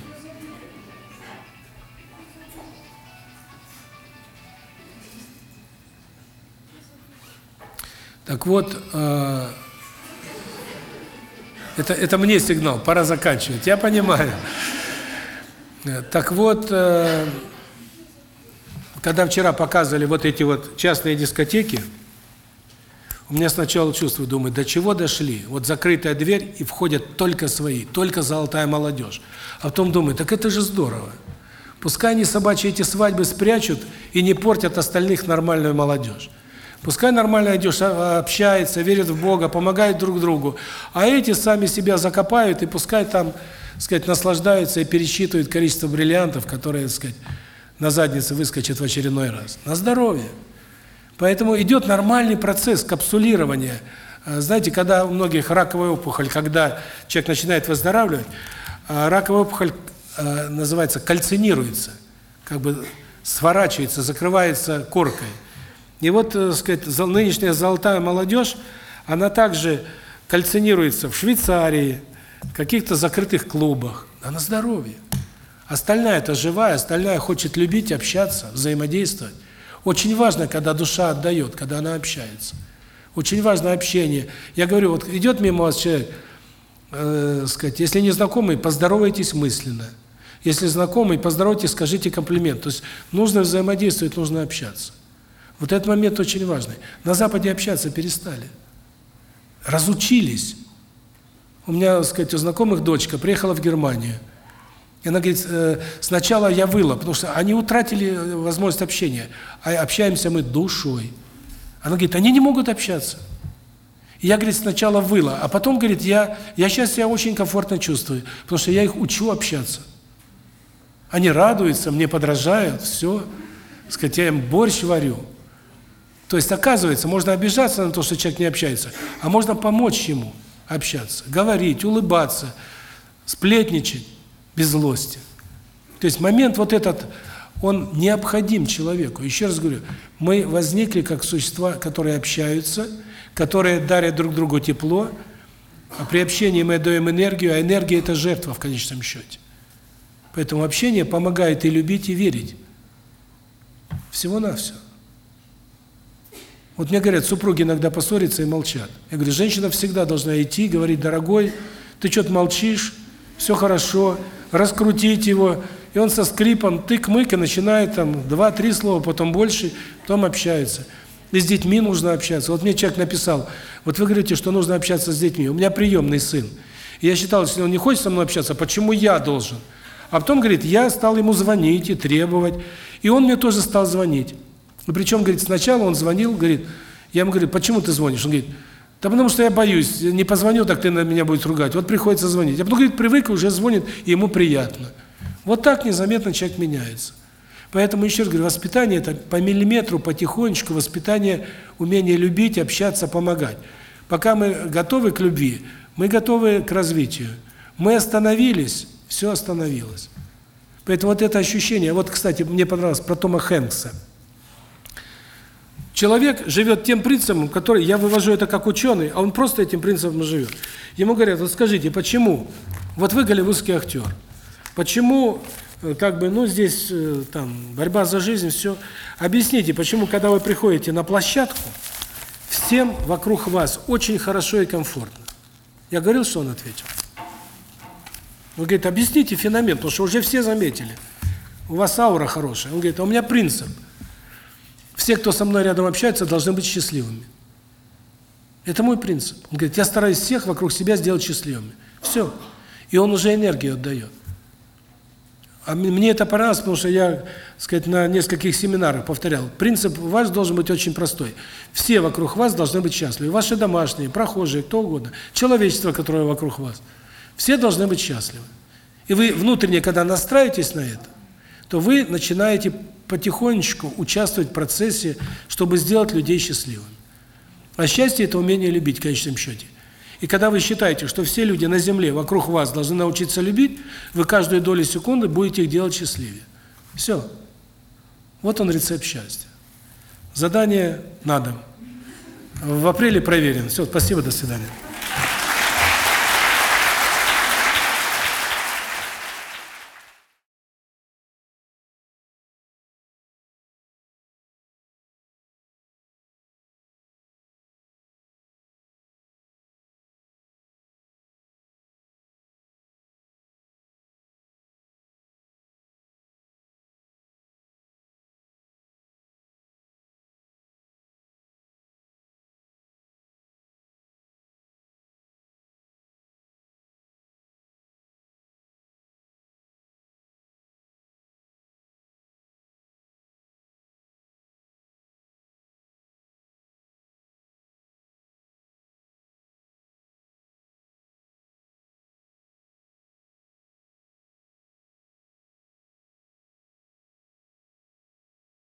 Так вот, э, это это мне сигнал, пора заканчивать. Я понимаю. Так вот, э, когда вчера показывали вот эти вот частные дискотеки, у меня сначала чувство, думаю, до чего дошли? Вот закрытая дверь, и входят только свои, только золотая молодежь. А потом думаю, так это же здорово. Пускай они собачьи эти свадьбы спрячут и не портят остальных нормальную молодежь. Пускай нормальная молодежь общается, верит в Бога, помогает друг другу. А эти сами себя закопают и пускай там, сказать, наслаждаются и пересчитывают количество бриллиантов, которые, сказать, на заднице выскочат в очередной раз. На здоровье. Поэтому идет нормальный процесс капсулирования. Знаете, когда у многих раковая опухоль, когда человек начинает выздоравливать, раковая опухоль называется кальцинируется, как бы сворачивается, закрывается коркой. И вот, так сказать, нынешняя золотая молодежь, она также кальцинируется в Швейцарии, в каких-то закрытых клубах, а на здоровье. Остальная-то живая, остальная хочет любить, общаться, взаимодействовать. Очень важно, когда душа отдает, когда она общается. Очень важно общение. Я говорю, вот идет мимо вас человек, э, сказать, если не знакомый, поздоровайтесь мысленно. Если знакомый, поздоровайтесь, скажите комплимент. То есть нужно взаимодействовать, нужно общаться. Вот этот момент очень важный. На Западе общаться перестали. Разучились. У меня, так сказать, у знакомых дочка приехала в Германию. И она говорит, э, сначала я выла, потому что они утратили возможность общения, а общаемся мы душой. Она говорит, они не могут общаться. И я, говорит, сначала выла, а потом, говорит, я, я сейчас себя очень комфортно чувствую, потому что я их учу общаться. Они радуются, мне подражают, все. Сказать, я им борщ варю. То есть, оказывается, можно обижаться на то, что человек не общается, а можно помочь ему общаться, говорить, улыбаться, сплетничать без злости. То есть момент вот этот, он необходим человеку. Еще раз говорю, мы возникли как существа, которые общаются, которые дарят друг другу тепло, а при общении мы даем энергию, а энергия – это жертва в конечном счете. Поэтому общение помогает и любить, и верить. Всего-навсего. Вот мне говорят, супруги иногда поссорятся и молчат. Я говорю, женщина всегда должна идти, говорить, дорогой, ты что-то молчишь, все хорошо, раскрутить его, и он со скрипом тык-мык и начинает там два-три слова, потом больше, потом общается. И с детьми нужно общаться. Вот мне человек написал, вот вы говорите, что нужно общаться с детьми. У меня приемный сын. И я считал, если он не хочет со мной общаться, почему я должен? А потом, говорит, я стал ему звонить и требовать. И он мне тоже стал звонить. И причем, говорит, сначала он звонил, говорит, я ему говорю, почему ты звонишь? Он говорит, да потому что я боюсь, не позвоню, так ты на меня будешь ругать. Вот приходится звонить. А потом, говорит, привык, уже звонит, и ему приятно. Вот так незаметно человек меняется. Поэтому, еще раз говорю, воспитание – это по миллиметру, потихонечку, воспитание, умение любить, общаться, помогать. Пока мы готовы к любви, мы готовы к развитию. Мы остановились, все остановилось. Поэтому вот это ощущение, вот, кстати, мне понравилось про Тома Хэнкса. Человек живет тем принципом, который, я вывожу это как ученый, а он просто этим принципом живет. Ему говорят, вот скажите, почему, вот вы голливудский актер, почему, э, как бы, ну, здесь, э, там, борьба за жизнь, все. Объясните, почему, когда вы приходите на площадку, всем вокруг вас очень хорошо и комфортно? Я говорил, что он ответил? Он говорит, объясните феномен, потому что уже все заметили. У вас аура хорошая. Он говорит, а у меня принцип. Все, кто со мной рядом общается, должны быть счастливыми. Это мой принцип. Он говорит, я стараюсь всех вокруг себя сделать счастливыми. Все. И он уже энергию отдает. А мне это понравилось, потому что я, так сказать, на нескольких семинарах повторял. Принцип ваш должен быть очень простой. Все вокруг вас должны быть счастливы. Ваши домашние, прохожие, кто угодно. Человечество, которое вокруг вас. Все должны быть счастливы. И вы внутренне, когда настраиваетесь на это, то вы начинаете потихонечку участвовать в процессе, чтобы сделать людей счастливыми. А счастье – это умение любить в конечном счете. И когда вы считаете, что все люди на земле вокруг вас должны научиться любить, вы каждую долю секунды будете их делать счастливее. Все. Вот он рецепт счастья. Задание на дом. В апреле проверен. Все, спасибо, до свидания.